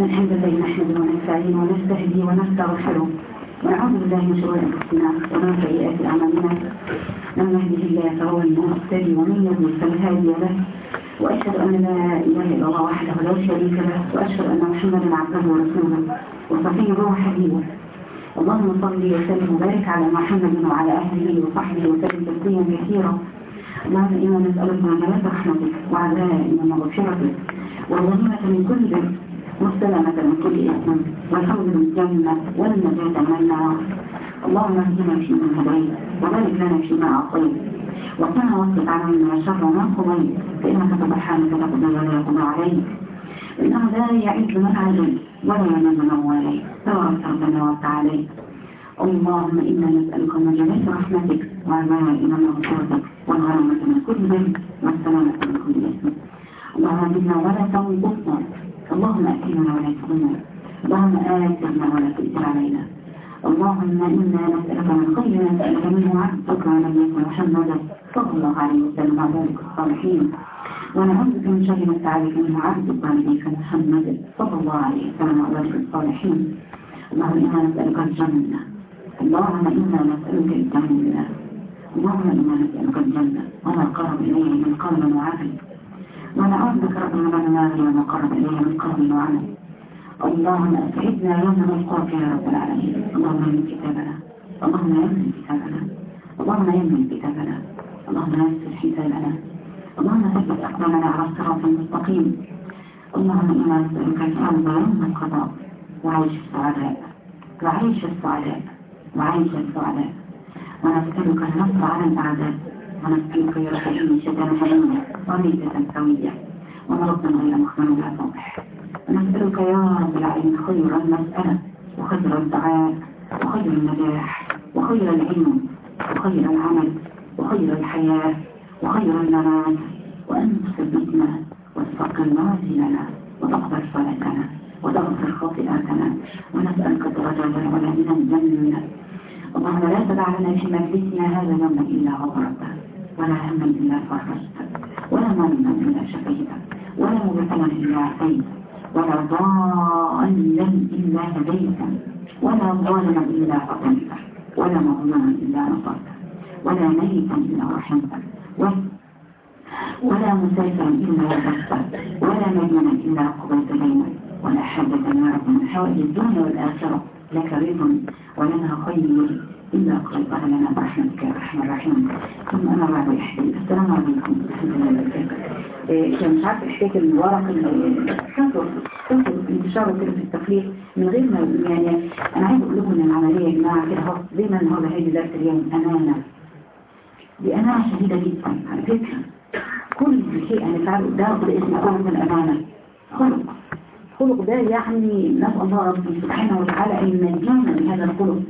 إن الحمد لله نحمده ونستعينه ونستهديه ونستغفره ونعوذ بالله من شرور أنفسنا ومن سيئات أعمالنا. من يهده الله فهو المهتدي ومن يضلل فلا هادي له. وأشهد أن لا إله إلا الله وحده لا شريك له. وأشهد أن محمدا عبده ورسوله وصفيه وحبيبه اللهم صل وسلم وبارك على محمد وعلى أهله وصحبه وسلم تسليما كثيرا. اللهم إنا نسألك من رحمتك وعزائم مغفرتك والغنيمة من كل ذنب. والسلامة من كل إثم. والحوض من الجنة والنجاة من النار. اللهم اهدنا فيمن هديت وبارك لنا فيما أعطيت. وقنا واصرف عنا شر ما قضيت. فإنك سبحانك تقضي ولا يقضى عليك. إنه لا يعز من عليك ولا يمن من واليت تبارك ربنا وتعالى اللهم إنا نسألك من جميع رحمتك وعزائم مغفرتك والغنيمة من كل ذنب والسلامة من كل إثم. اللهم زدنا ولا تنقصنا اللهم أكلنا ولا تغنى اللهم آتنا ولا تؤثر علينا. اللهم إنا نسألك من خير ما سألك منه عبدك ونبيك محمد صلى الله عليه وسلم وعبادك الصالحين ونعوذ بك من شر ما استعاذك منه عبدك ونبيك محمد صلى الله عليه وسلم وعبادك الصالحين اللهم إنا نسألك الجنة. اللهم إنا نسألك الجنة. اللهم إنا نسألك الجنة. وما قرب إليه من قول وعمل ونعوذ بك رب من النار وما قرب إليه من قول وعمل. اللهم أسعدنا يوم نلقاك يا رب العالمين. اللهم يمن كتابنا. اللهم يمن كتابنا. اللهم يمن كتابنا. اللهم يسر حسابنا. اللهم ثبت أقدامنا على الصراط المستقيم. اللهم إنا نسألك الأرض يوم القضاء. وعيش السعداء. وعيش السعداء. وعيش السعداء. ونسألك النصر على الأعداء. يا رحيم شتان حليمة وميتة سوية ومرضا غير مخزن ولا صالح ونسألك يا رب العالمين خير المسألة وخير الدعاء وخير النجاح وخير العلم وخير العمل وخير الحياة وخير الممات وأن تثبتنا وتفقر موازيننا وتقبل صلاتنا وتغفر خاطئاتنا ونسألك درجات العلا من الجنة اللهم لا تدع لنا في مجلسنا هذا يوما إلا غفرته ولا هما إلا فرجته ولا مريضا إلا شفيته ولا مبتلا إلا عافيته ولا ضالا إلا هديته ولا ظالما إلا قتلته ولا مظلوما إلا نصرته ولا ميتا إلا رحمته ولا مسافرا إلا وفقته ولا مدينا إلا قضيت دينا ولا حاجة يا رب من حوائج الدنيا والآخرة. لك رضا ولنا خير إلا قضيتها لنا برحمتك يا رحمن الرحيم ثم أنا بعد إحدي السلام عليكم. ورحمة الله وبركاته كان مش عارف إحكاية الورق كثر كثر انتشار كده في التفريغ من غير ما يعني أنا عايز أقول لكم إن العملية يا جماعة كده أهو. زي ما النهارده هيجي درس اليوم. أمانة بأمانة شديدة جدا. على فكرة. كل شيء أنا فعله ده باسم خلق الأمانة. خلق. الخلق ده يعني نسأل الله ربي سبحانه وتعالى أن ينجينا من هذا الخلق.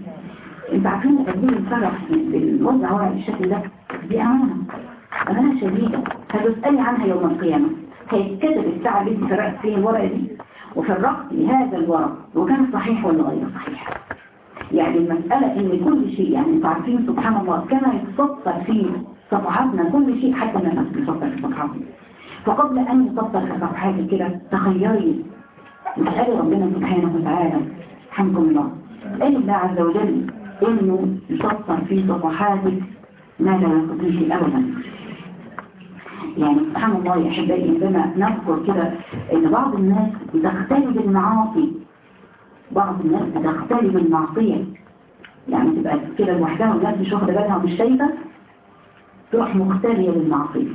انت عارفين قد إيه الفرق بالوضع ورق الشكل ده دي أمانة أمانة شديدة. هتسألي عنها يوم القيامة. هيتكتب الساعة انت فرقت فيها الورقة دي. وفرقت هذا الورق. وكان صحيح ولا غير صحيح؟ يعني المسألة إن كل شيء يعني أنتوا عارفين سبحان الله كما يتسطر في صفحاتنا كل شيء حتى النفس بيسطر في صفحاتنا. فقبل أن يسطر في صفحاتك كده تخيري مسألة ربنا سبحانه وتعالى. حمكم الله قال الله عز وجل إنه يسطر في صفحاتك ما لا يستطيع ابدا. يعني سبحان الله يا أحبائي عندما نذكر كده إن بعض الناس بتختلف المعاصي بعض الناس بتختلف المعصية. يعني تبقى كده لوحدها والناس مش واخدة بالها ومش شايفة تروح مختليه بالمعصيه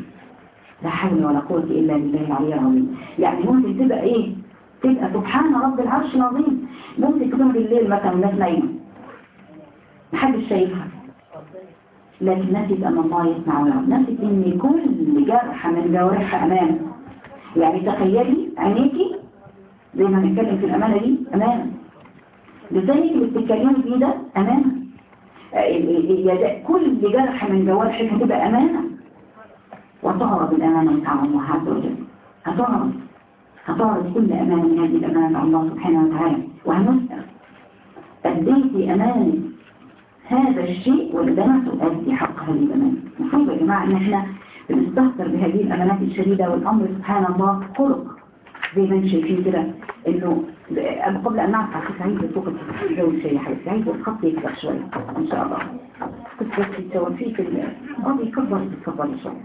لا حول ولا قوة إلا بالله العلي العظيم. يعني ممكن تبقى إيه؟ تبقى سبحان رب العرش العظيم. ممكن تكون بالليل مثلا الناس نايمة. محدش شايفها. لكن نسيت أن الله يسمع ويرى نسيت أن كل جرح من جوارحها أمانة يعني تخيلي عينيكي زي ما بنتكلم في الأمانة دي أمانة لذلك اللي بتتكلمي فيه ده أمانة كل جرح من جوارحك هتبقى أمانة. وتعرض الأمانة على الله عز وجل. هتعرض هتعرض كل أمانة من هذه الأمانة على الله سبحانه وتعالى وهنسأل أديتي أمانة هذا الشيء ولا ما تؤدي حق هذه الأمانة. المفروض يا جماعة إن إحنا بنستهتر بهذه الأمانات الشديدة والأمر سبحان الله خلق زي ما أنتم شايفين كده إنه قبل أن نعرف على عايز فوق جو الشيء حبيبتي عايز الخط يكبر شوية إن شاء الله. كنت بس في آه بيكبر بيكبر شوية.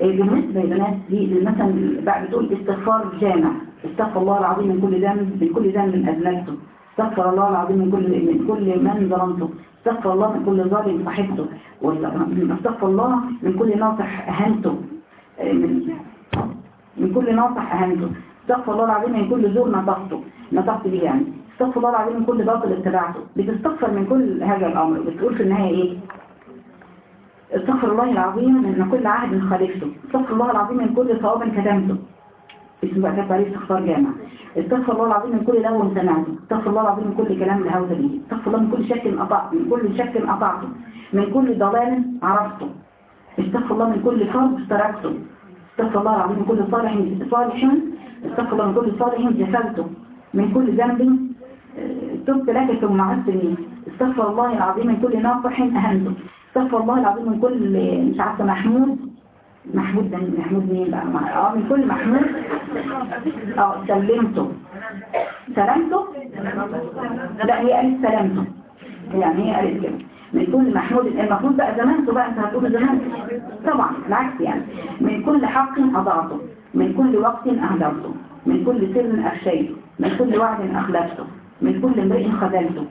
بالنسبة للناس دي مثلا بعد بتقول استغفار جامع استغفر الله العظيم من كل ذنب من كل ذنب من أذنبته. استغفر الله العظيم من كل من كل من ظلمته. استغفر الله من كل ظالم صاحبته. واستغفر الله من كل ناصح أهنته من كل ناصح أهنته استغفر الله العظيم من كل زور نطقته نطقت به يعني. استغفر الله العظيم من كل باطل اتبعته. بتستغفر من كل هذا الأمر. بتقول في النهاية إيه؟ استغفر الله العظيم من كل عهد خالفته استغفر الله العظيم من كل صواب كتمته اسم بقى كتب عليه استغفار جامع استغفر الله العظيم من كل لغو سمعته استغفر الله العظيم من كل كلام لهوت به استغفر الله من كل شك قطعته من كل شك قطعته من كل ضلال عرفته استغفر الله من كل فرض تركته استغفر الله العظيم من كل صالح صالح استغفر الله من كل صالح جفلته من كل ذنب تبت لك ثم عدتني استغفر الله العظيم من كل ناصح أهمته استغفر الله العظيم من كل مش عارفة محمود. محمود ده محمود مين بقى؟ آه من كل محمود. آه سلمته. سلمته؟ لا هي قالت سلمته. يعني هي قالت كده. من كل محمود. المفروض بقى زمانته بقى انت هتقول زمان. طبعا العكس يعني. من كل حق أضعته من كل وقت أهدرته. من كل سر أخشيته. من كل وعد أخلفته. من كل امرئ خذلته.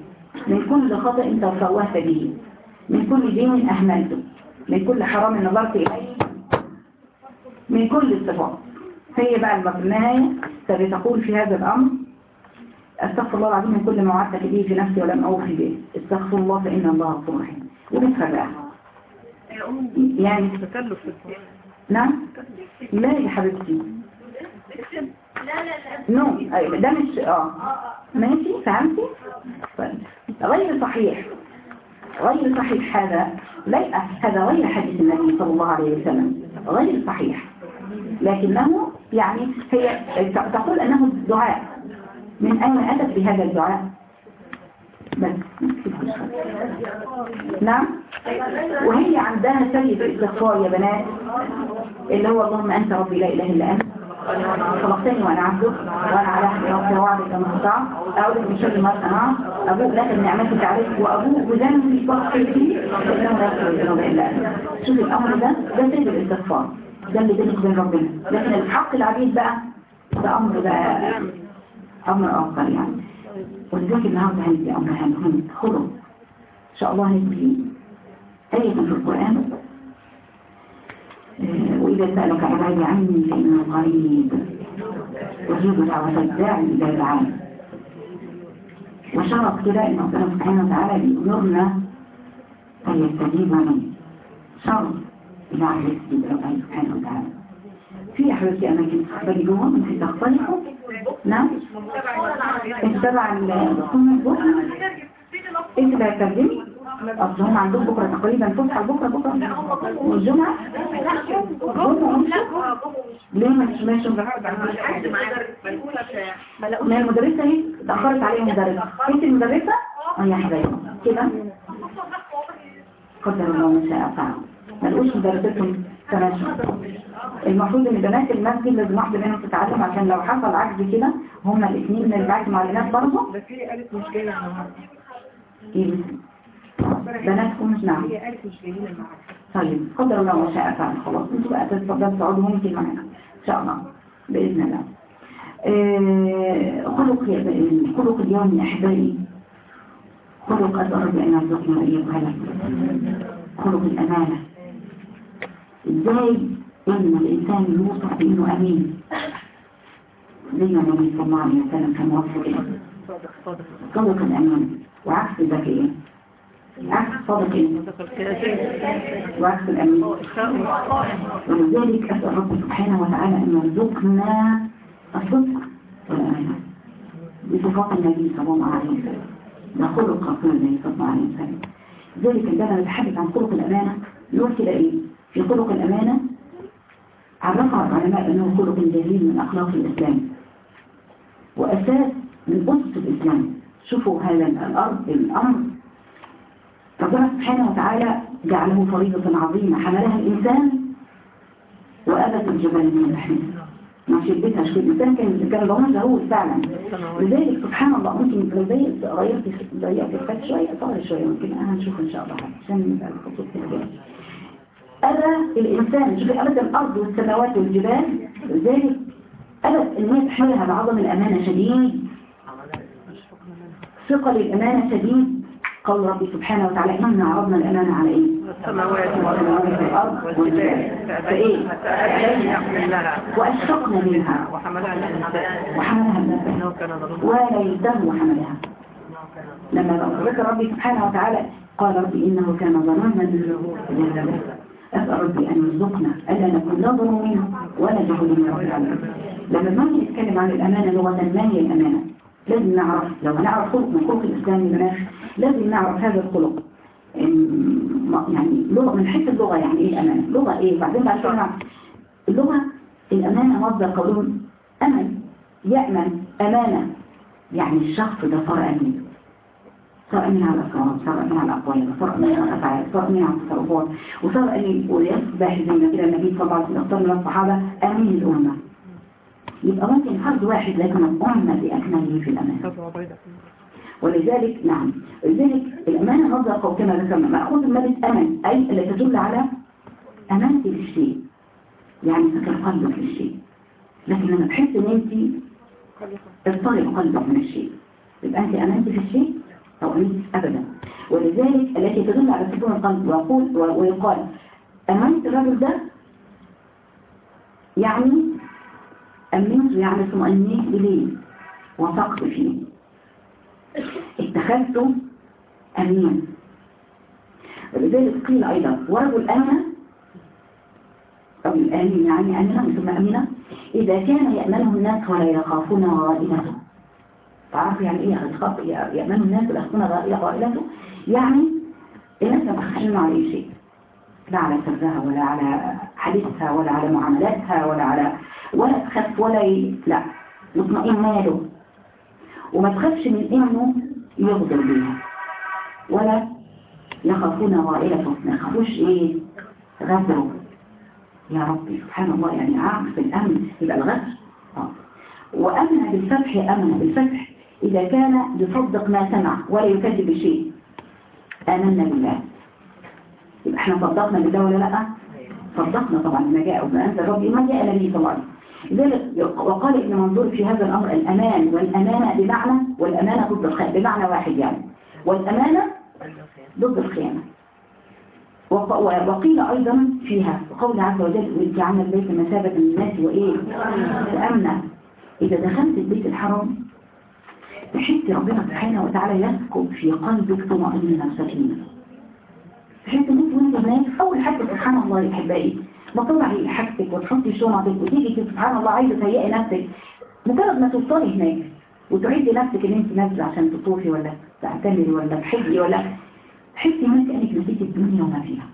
من كل خطأ تفوهت به. من كل دين أهملته من كل حرام نظرت إليه من كل الصفات. هي بقى النهاية تقول في هذا الأمر أستغفر الله العظيم من كل ما وعدتك به في نفسي ولم أوفي به. استغفر الله فإن الله غفور رحيم. وبتفرع يعني تكلف نعم؟ لا يا حبيبتي. لا لا لا نو أيوة ده مش آه. ماشي فهمتي؟ طيب. غير صحيح. غير صحيح هذا لا هذا غير حديث النبي صلى الله عليه وسلم. غير صحيح. لكنه يعني هي تقول أنه دعاء. من أين أتت بهذا الدعاء؟ بس. نعم؟ وهي عندها سيد الإستغفار يا بنات اللي هو اللهم أنت ربي لا إله إلا أنت. خلقتني وأنا عبدك وأنا على حياتي وعدك ما استطعت أعوذ من شر ما صنعت أبوء لك بنعمتك عليك وأبوء بذنبي فاغفرني فإنه لا يغفر إلا أنت شوف الأمر ده ده سيد الاستغفار اللي بينك وبين ربنا لكن الحق العبيد بقى ده أمر بقى أمر آخر يعني ولذلك النهارده هندي أمر هنهم خذوا إن شاء الله هندي آية في القرآن وإذا سألك عبادي عني فإنه قريب أجيب دعوة الداعي إلى العالم. وشرط كده إن ربنا سبحانه وتعالى بيأمرنا أن يستجيب منه شرط عهد يستجيب ربنا سبحانه وتعالى. في أحوالي أماكن بجدوهم في تختلفوا نعم. انت تبع السنة انت بقى ترجمي اصل هم عندهم بكرة تقريبا فسحة بكرة بكرة. والجمعة؟ ليه مش ماشي ما المدرسة هي تأخرت عليهم مدرسة انت المدرسة؟ آه يا حبايبي. كده؟ قدر الله ما شاء فعل ما لقوش مدرستهم تماشي المفروض إن بنات المسجد لازم واحدة منهم تتعلم عشان لو حصل عجز كده هما الاثنين من البعث معلمات برضه. بس هي قالت مش جاية النهارده بناتكم مش نعم طيب قدر الله ما شاء فعل. خلاص أنتوا بقى تتفضلوا تقعدوا ممكن معانا إن شاء الله. بإذن الله. آه، خلق خلق اليوم يا أحبائي. خلق اسال بان يرزقنا وإياكم. هذا خلق الأمانة. إزاي؟ إن الإنسان يوصف بإنه أمين. زي ما النبي صلى الله عليه وسلم كان وصفه كده صادق صادق. خلق الأمانة. وعكس عكس وعكس الخائن ولذلك أسأل رب سبحانه وتعالى أن يرزقنا الصدق بصفات النبي صلى الله عليه وسلم ده خلق رسول الله صلى الله عليه وسلم ذلك عندما نتحدث عن خلق الأمانة كده إيه في خلق الأمانة عرفها العلماء أنه خلق جليل من أخلاق الإسلام وأساس من أسس الإسلام. شوفوا هذا الأرض الأمر ربنا سبحانه وتعالى جعله فريضة عظيمة. حملها الإنسان وأبت الجبال من الحين ما شدتها شوية الإنسان كان كان ضمان له فعلا. لذلك سبحان الله ممكن لو زي غيرت ضيقت الفات شوية طال شوية ممكن أنا هنشوف إن شاء الله. عشان نبقى الخطوط كده أبى الإنسان شوف أبد الأرض والسماوات والجبال لذلك أبد إن هي تحملها بعظم الأمانة شديد. ثقل الأمانة شديد. قال ربي سبحانه وتعالى إنا عرضنا الأمانة على إيه؟ السماوات والسماوات والأرض. والجبال فإيه؟ وأشفقنا منها. وحملها الإنسان. وحملها ظلوما. وليته حملها. لما ذكر ربي سبحانه وتعالى قال ربي إنه كان جهولا أسأل ربي أن يرزقنا ألا نكون لا ظلومين ولا جهولين رب العالمين. لما نيجي نتكلم عن الأمانة لغة ما هي الأمانة؟ لازم نعرف لو هنعرف خلق من خلق الإسلام المناخ لازم نعرف هذا الخلق. يعني لغة من حيث اللغة يعني إيه الأمانة لغة إيه؟ بعدين بعد نعرف. اللغة الأمانة مصدر قولهم أمن يأمن أمانة. يعني الشخص ده صار أمين. صار أمين على الأسرار صار أمين على الأقوال صار أمين على الأفعال صار أمين على التصرفات وصار أمين ويصبح زي ما كده النبي صلى الله عليه وسلم من الصحابة أمين الأمة. يبقى ممكن فرد واحد لكن الأمة بأكمله في الأمان كفر بيضة ولذلك نعم لذلك الأمانة مصدر قول كما ذكرنا مأخوذ مادة أمن أي التي تدل على أمانتي للشيء يعني سكر قلبك للشيء لكن لما تحس إن انت اضطرب قلبك من الشيء. يبقى انت امنت في الشيء أو امنت ابدا. ولذلك التي تدل على سكون القلب ويقول ويقال أمنت الرجل ده؟ يعني امنت يعني اطمئنيت إليه وثقت فيه. اتخذته أمين. ولذلك قيل أيضا ورجل أمن أو الآمن يعني أمنة ثم أمنة إذا كان يأمنه الناس ولا يخافون غائلته. تعرفوا يعني إيه يخاف يأمنه الناس ولا يخافون غائلته؟ يعني الناس ما تخشون عليه شيء. لا على سرها ولا على حديثها ولا على معاملاتها ولا على ولا تخاف ولا. لا مطمئن ماله وما تخافش من إنه يغدر بيها. ولا يخافون غائلته ما يخافوش إيه؟ غدره يا ربي سبحان الله يعني عكس الأمن يبقى الغدر آه. وأمن بالفتح أمن بالفتح. إذا كان يصدق ما سمع ولا يكذب بشيء آمنا بالله. يبقى إحنا صدقنا بالله ولا لأ؟ صدقنا طبعا ما جاء وما أنزل ربي ما جاء عليه وسلم لذلك وقال ابن منظور في هذا الأمر الأمان والأمانة بمعنى والأمانة ضد الخيانة بمعنى واحد يعني. والأمانة ضد الخيانة. وق- وقيل أيضا فيها قول عز وجل وجعلنا البيت مثابة للناس وإيه؟ وأمنا إذا دخلت البيت الحرام تحس ربنا سبحانه وتعالى يسكب في قلبك طمأنينة وسكينة تحس إن أنت وأنت هناك أول حاجة سبحان الله يا احبائي ما تطلعي حاجتك وتحطي شنطك وتيجي سبحان الله عايزة تهيئي نفسك. مجرد ما توصلي هناك وتعيدي نفسك إن أنت نازلة عشان تطوفي ولا تعتمري ولا تحجي ولا تحسي هناك كأنك نسيت الدنيا وما فيها.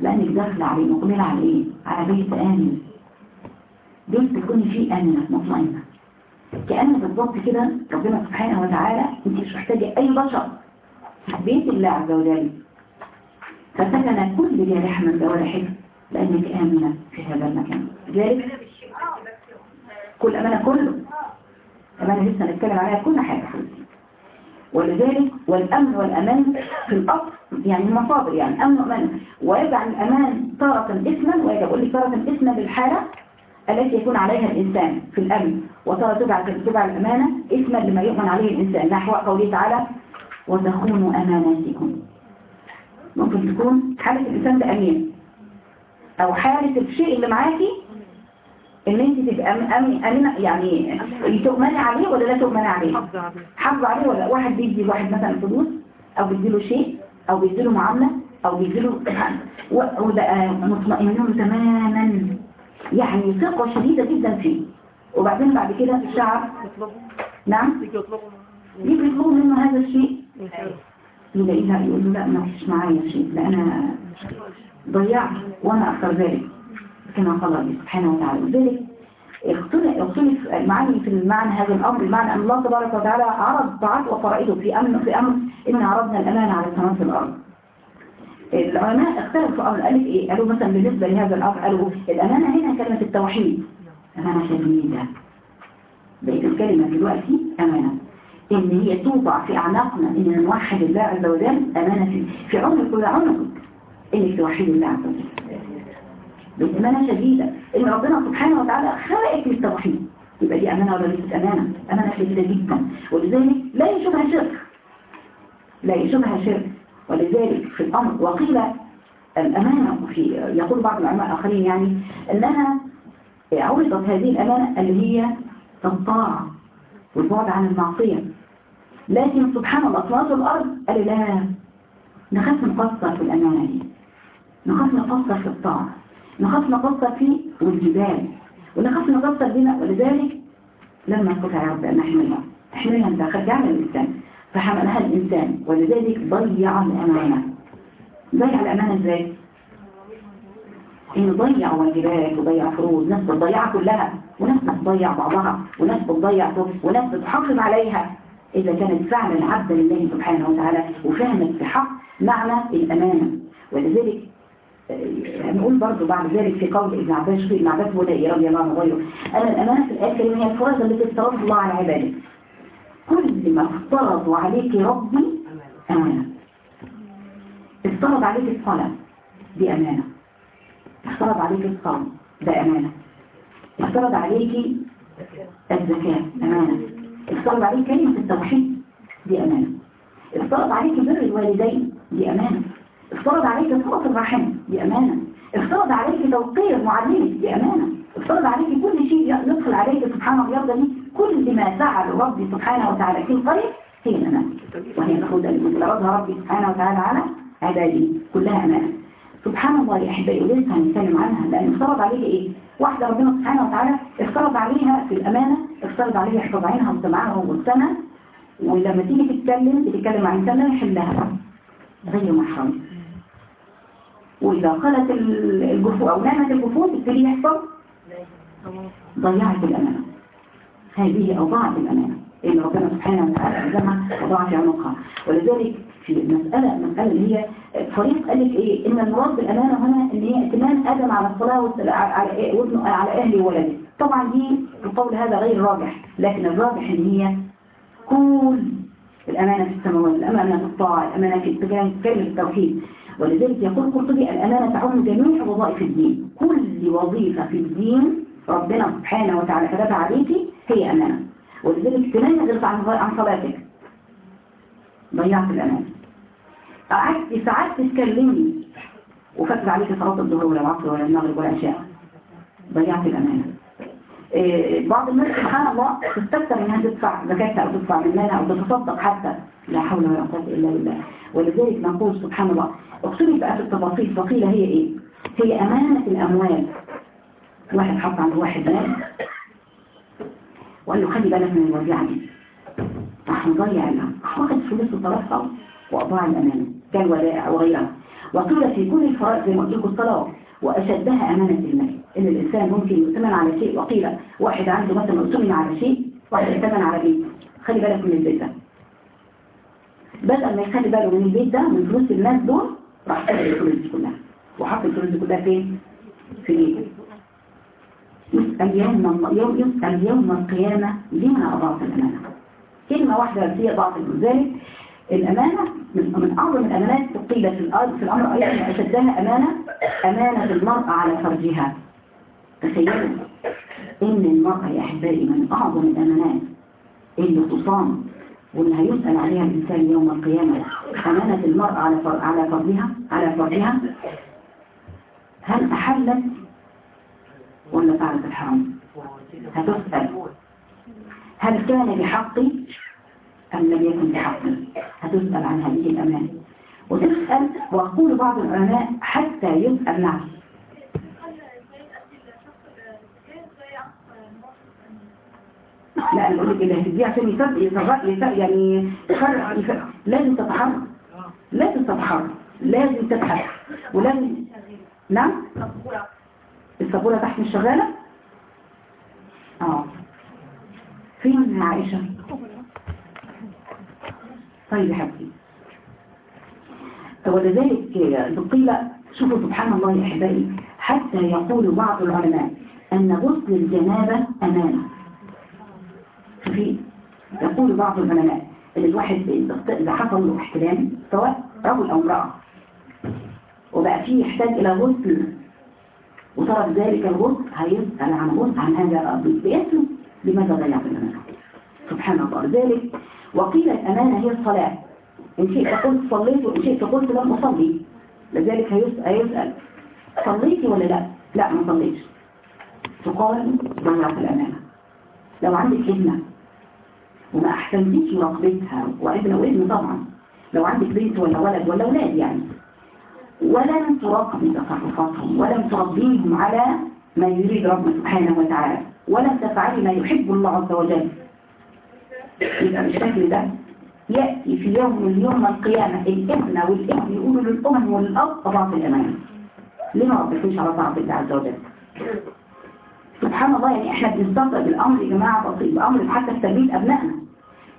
لأنك داخلة عليه مقبلة على إيه؟ على بيت آمن. بيت تكوني فيه امنه مطمئنة. كأن بالضبط كده ربنا سبحانه وتعالى أنت مش محتاجة أي بشر. بيت الله عز وجل. فسكن كل جارح من جوارحك لأنك آمنة في هذا المكان. لذلك كل أمانة كله. أمانة لسه نتكلم عليها كل حاجة ولذلك والأمن والأمان في الأصل يعني المصادر يعني أمن وأمان. ويجعل الأمان تارة اسما ويجب أقول لك تارة اسما للحالة التي يكون عليها الإنسان في الأمن. وتارة تجعل تجعل الأمانة اسما لما يؤمن عليه الإنسان. نحو قوله تعالى وتخونوا أماناتكم. ممكن تكون حالة الإنسان ده أمين. أو حالة الشيء اللي معاكي إن أنت تبقى أمينة يعني تؤمني عليه ولا لا تؤمني عليه؟ حافظ عليه. ولا واحد بيدي واحد مثلا فلوس أو بيديله شيء أو بيديله معاملة أو بيديله و- وده مطمئنون تماما. يعني ثقة شديدة جدا فيه. وبعدين بعد كده الشعب نعم؟ يجي يطلبوا منه. هذا الشيء. يلاقيها يقول له لا ما فيش معايا شيء لا أنا ضيعت وأنا أكثر ذلك كما قال الله سبحانه وتعالى. لذلك اختلف المعاني في المعنى هذا الأمر بمعنى أن الله تبارك وتعالى عرض طاعته وفرائضه في أمر في أمر إن عرضنا الأمان على السماوات والأرض العلماء اختلفوا في أمر قالت إيه؟ قالوا مثلا بالنسبة لهذا الأمر قالوا الأمانة هنا كلمة التوحيد. أمانة شديدة. بقيت الكلمة دلوقتي أمانة. إن هي توضع في أعناقنا إن نوحد الله عز وجل أمانة في, في عنق وعنقك إنك توحيد الله عز وجل. بقيت أمانة شديدة. إن ربنا سبحانه وتعالى خلقك للتوحيد يبقى دي أمانة ولا ليست أمانة؟ أمانة شديدة جدا. ولذلك لا يشبه شرك لا يشبه شرك ولذلك في الأمر وقيل الأمانة في يقول بعض العلماء الآخرين يعني أنها عرضت هذه الأمانة اللي هي الطاعة والبعد عن المعصية. لكن سبحان الله أصوات الأرض قال لا نخاف نقصر في الأمانة دي. نخاف نقصر في الطاعة. نخاف نقصر في والجبال. ونخاف نقصر بنا. ولذلك لما استطاع يا رب أن نحملها. احملها انت خرجعنا الإنسان. فحملها الإنسان. ولذلك ضيع الأمانة. ضيع الأمانة إزاي؟ إنه ضيع واجبات وضيع فروض. ناس بتضيعها كلها. وناس بتضيع بعضها. وناس بتضيع وناس بتحافظ عليها. إذا كانت فعلا عبدا لله سبحانه وتعالى وفهمت في حق معنى الأمانة. ولذلك هنقول برضو بعد ذلك في قول ابن عباس في ابن عباس ودائي رضي الله عنه وغيره أن الأمانة في الكريمة هي الفرائض التي افترضها الله على عباده. كل ما افترض عليك ربي أمانة. افترض عليك الصلاة دي أمانة افترض عليك الصوم ده أمانة افترض عليك الزكاة أمانة افترض عليك كلمة التوحيد دي أمانة افترض عليك بر الوالدين دي أمانة افترض عليك صلة الرحم دي أمانة افترض عليك توقير معلمك دي أمانة افترض عليك كل شيء يدخل عليك سبحانه ويرضى به. كل ما فعل ربي سبحانه وتعالى في الخير هي الأمانة. وهي اللي فرضها ربي سبحانه وتعالى على عباده كلها أمانة. سبحان الله يا أحبائي ولسه هنتكلم عنها لأن افترض عليها إيه؟ واحدة ربنا سبحانه وتعالى افترض عليها في الأمانة افترض عليها حفظ عينها وسمعها وسمع. ولما تيجي تتكلم بتتكلم عن إنسان لا يحلها غير محرم وإذا خلت الجفوف أو نامت الجفوف تبتدي يحصل ضيعت الأمانة. هذه أوضاعت الأمانة. إن ربنا سبحانه وتعالى ألزمها وضعت عنقها ولذلك في المسألة المسألة اللي هي فريق قال لك إيه؟ إن المراد بالأمانة هنا إن هي ائتمان آدم على الصلاة على وابنه على أهله وولده طبعا دي القول هذا غير راجح لكن الراجح إن هي كل الأمانة في السماوات الأمانة في الطاعة الأمانة في اتجاه كلمة التوحيد. ولذلك يقول قرطبي الأمانة تعم جميع وظائف الدين. كل وظيفة في الدين ربنا سبحانه وتعالى كتبها عليكي هي أمانة. ولذلك تنين عن صلاتك. ضيعت الأمانة قعدت ساعات تتكلمي وفاتت عليك صلاة الظهر ولا العصر ولا المغرب ولا العشاء. ضيعت الأمانة إيه بعض الناس سبحان الله تستكثر انها تدفع زكاتها أو تدفع مالها أو تتصدق حتى. لا حول ولا قوة إلا بالله. ولذلك نقول سبحان الله اقصدي بقى في التفاصيل. فقيل هي إيه؟ هي أمانة الأموال. واحد حط عند واحد مال وقال له خلي بالك من الوزيعه دي. راح مضيع لها واخد فلوس وطرفها وأضاع الامانه كالودائع وغيرها. وقيل في كل الفرائض زي ما قلت لكم الصلاة وأشدها أمانة المال إن الإنسان ممكن يؤتمن على شيء وقيل واحد عنده مثلا اؤتمن على شيء واحد يؤتمن على بيت خلي بالك من البيت ده. بدل ما يخلي باله من البيت ده من فلوس الناس دول راح سرق الفلوس دي كلها. وحط الفلوس دي كلها فين؟ في بيته يوم يوم يوم القيامة لما أضعت الأمانة كلمة واحدة هي ضعف ذلك الأمانة من, من أعظم الأمانات قيل في الأرض في الأمر أيضا أشدها أمانة أمانة المرأة على فرجها تخيلوا إن المرأة يا أحبائي من أعظم الأمانات اللي تصام واللي هيسأل عليها الإنسان يوم القيامة أمانة المرأة. على فرجها على فرجها هل أحلت ولا فعلت الحرام. هتسأل هل كان بحقي أم لم يكن بحقي هتسأل عن هذه الأمانة. وتسأل وأقول بعض العلماء حتى يسأل نعم. لا أنا بقول لك هتديه عشان يفرق يعني يفرق لازم تتحرك. لازم تتحرك. لازم تبحث ولازم نعم؟ السبورة تحت مش شغالة؟ آه. فين يا عائشة طيب يا حبيبي ولذلك قيل شوفوا سبحان الله يا أحبائي حتى يقول بعض العلماء أن غسل الجنابة أمانة. في يقول بعض العلماء إن الواحد إذا حصل له احتلام سواء رجل أو امرأة وبقى فيه يحتاج إلى غسل وترك ذلك الغسل هيسأل عن غسل عن هذا باسمه لماذا ضيعت الأمانة سبحان الله. لذلك وقيل الأمانة هي الصلاة. إن شئت قلت صليت وإن شئت قلت لم أصلي. لذلك هيسأل, صليتي ولا لا؟ لا ما صليتش. تقال ضيعت الأمانة. لو عندك ابنة وما أحسنتيش مراقبتها وابن وابن طبعا لو عندك بنت ولا ولد ولا ولاد يعني ولم تراقبي تصرفاتهم ولم تربيهم على ما يريد ربنا سبحانه وتعالى ولم تفعلي ما يحب الله عز وجل. يبقى بالشكل ده يأتي في يوم من يوم القيامة الابن والابن يقولوا للأم والأب أضعف الأمانة ليه ما ربكوش على طاعة الله عز وجل؟ سبحان الله يعني إحنا بنستطيع بالأمر يا جماعة بسيط بأمر حتى في تربية أبنائنا.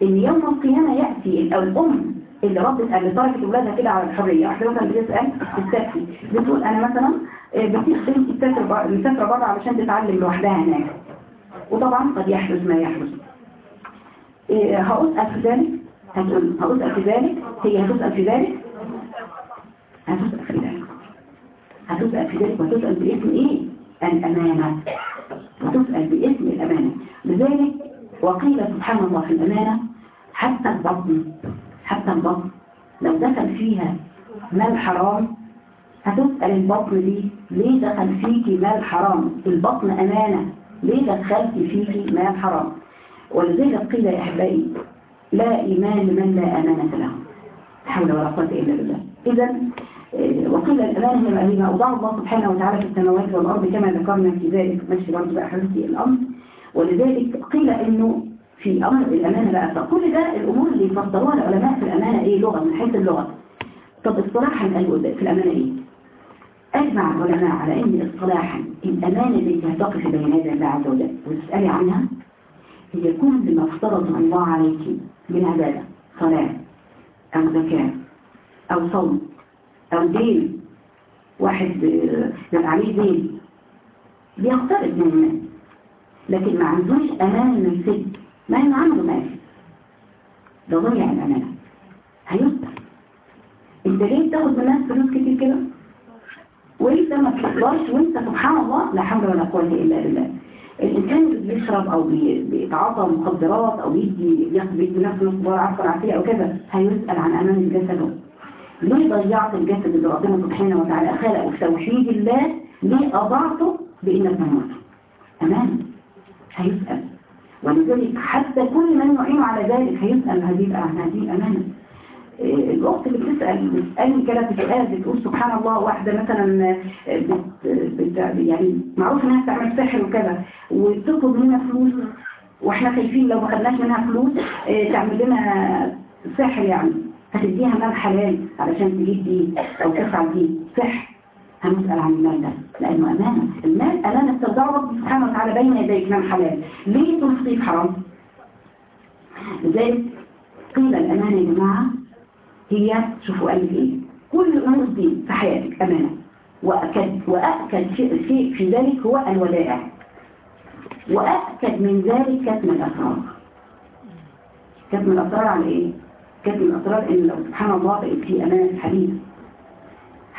إن يوم القيامة يأتي الأم اللي ربت اللي تركت أولادها كده على الحرية. واحدة مثلا بتسأل التاكسي بتقول أنا مثلا بتيجي بنتي تسافر مسافرة بره علشان تتعلم لوحدها هناك. وطبعا قد يحدث ما يحدث. هأسأل في ذلك هتقول هأسأل في ذلك هي هتسأل في ذلك. هتسأل في ذلك. هتسأل في ذلك وهتسأل باسم إيه؟ الأمانة. وتسأل باسم الأمانة. لذلك وقيل سبحان الله في الأمانة حتى البطن. حتى البطن. لو دخل فيها مال حرام هتسأل البطن دي ليه دخل فيكي مال حرام؟ البطن أمانة. ليه دخلت فيكي مال حرام؟ ولذلك قيل يا أحبائي لا إيمان لمن لا أمانة له. حول ولا قوة إلا بالله. إذا وقيل الأمانة هي ما أوضع الله سبحانه وتعالى في السماوات والأرض كما ذكرنا في ذلك ماشي برضه بقى حدثي الأمر. ولذلك قيل إنه في أمر الأمانة بقى. فكل ده الأمور اللي فسروها العلماء في الأمانة إيه لغة من حيث اللغة. طب اصطلاحا قالوا في الأمانة إيه أجمع العلماء على أن اصطلاحا الأمانة التي تقف بين يدي الله عز وجل. وتسألي عنها. هي كل ما افترض الله عليك من عبادة صلاة أو زكاة أو صوم أو دين واحد يبقى عليه دين بيقترب من الناس لكن ما عندوش أمان من السد ما هي عنده مال ده ضيع الأمانة هيسأل أنت ليه بتاخد من الناس فلوس كتير كده؟ وإنت ما تقدرش وإنت سبحان الله لا حول ولا قوة إلا بالله. الإنسان اللي بيشرب أو بيتعاطى مخدرات أو بيدي بيدي نفسه نصبار عفوا عافية أو كذا هيسأل عن أمان جسده ليه ضيعت الجسد اللي ربنا سبحانه وتعالى خلقه توحيد الله؟ ليه أضعته بإنك تموت؟ أمان هيسأل. ولذلك حتى كل من يعين على ذلك هيسأل هذه هذه امانه الوقت اللي بتسأل بتسألني كده بتسأل بتقول سبحان الله واحدة مثلا بت بت يعني معروف إنها بتعمل سحر وكذا وتطلب منها فلوس وإحنا خايفين لو ما خدناش منها فلوس تعمل لنا سحر يعني. هتديها مال حلال علشان تجيب دي أو تفعل دي سحر. هنسأل عن المال ده. لأنه أمانة المال أمانة استرجعه رب سبحانه وتعالى بين يديك مال حلال. ليه في حرام؟ لذلك قيل الأمانة يا جماعة هي شوفوا قال لك إيه؟ كل الأمور دي في حياتك أمانة. واكد وأكد شيء في, في ذلك هو الودائع وأكد من ذلك كتم الأسرار. كتم الأسرار على إيه؟ كتم الأسرار إن لو سبحان الله بقت في أمانة حديث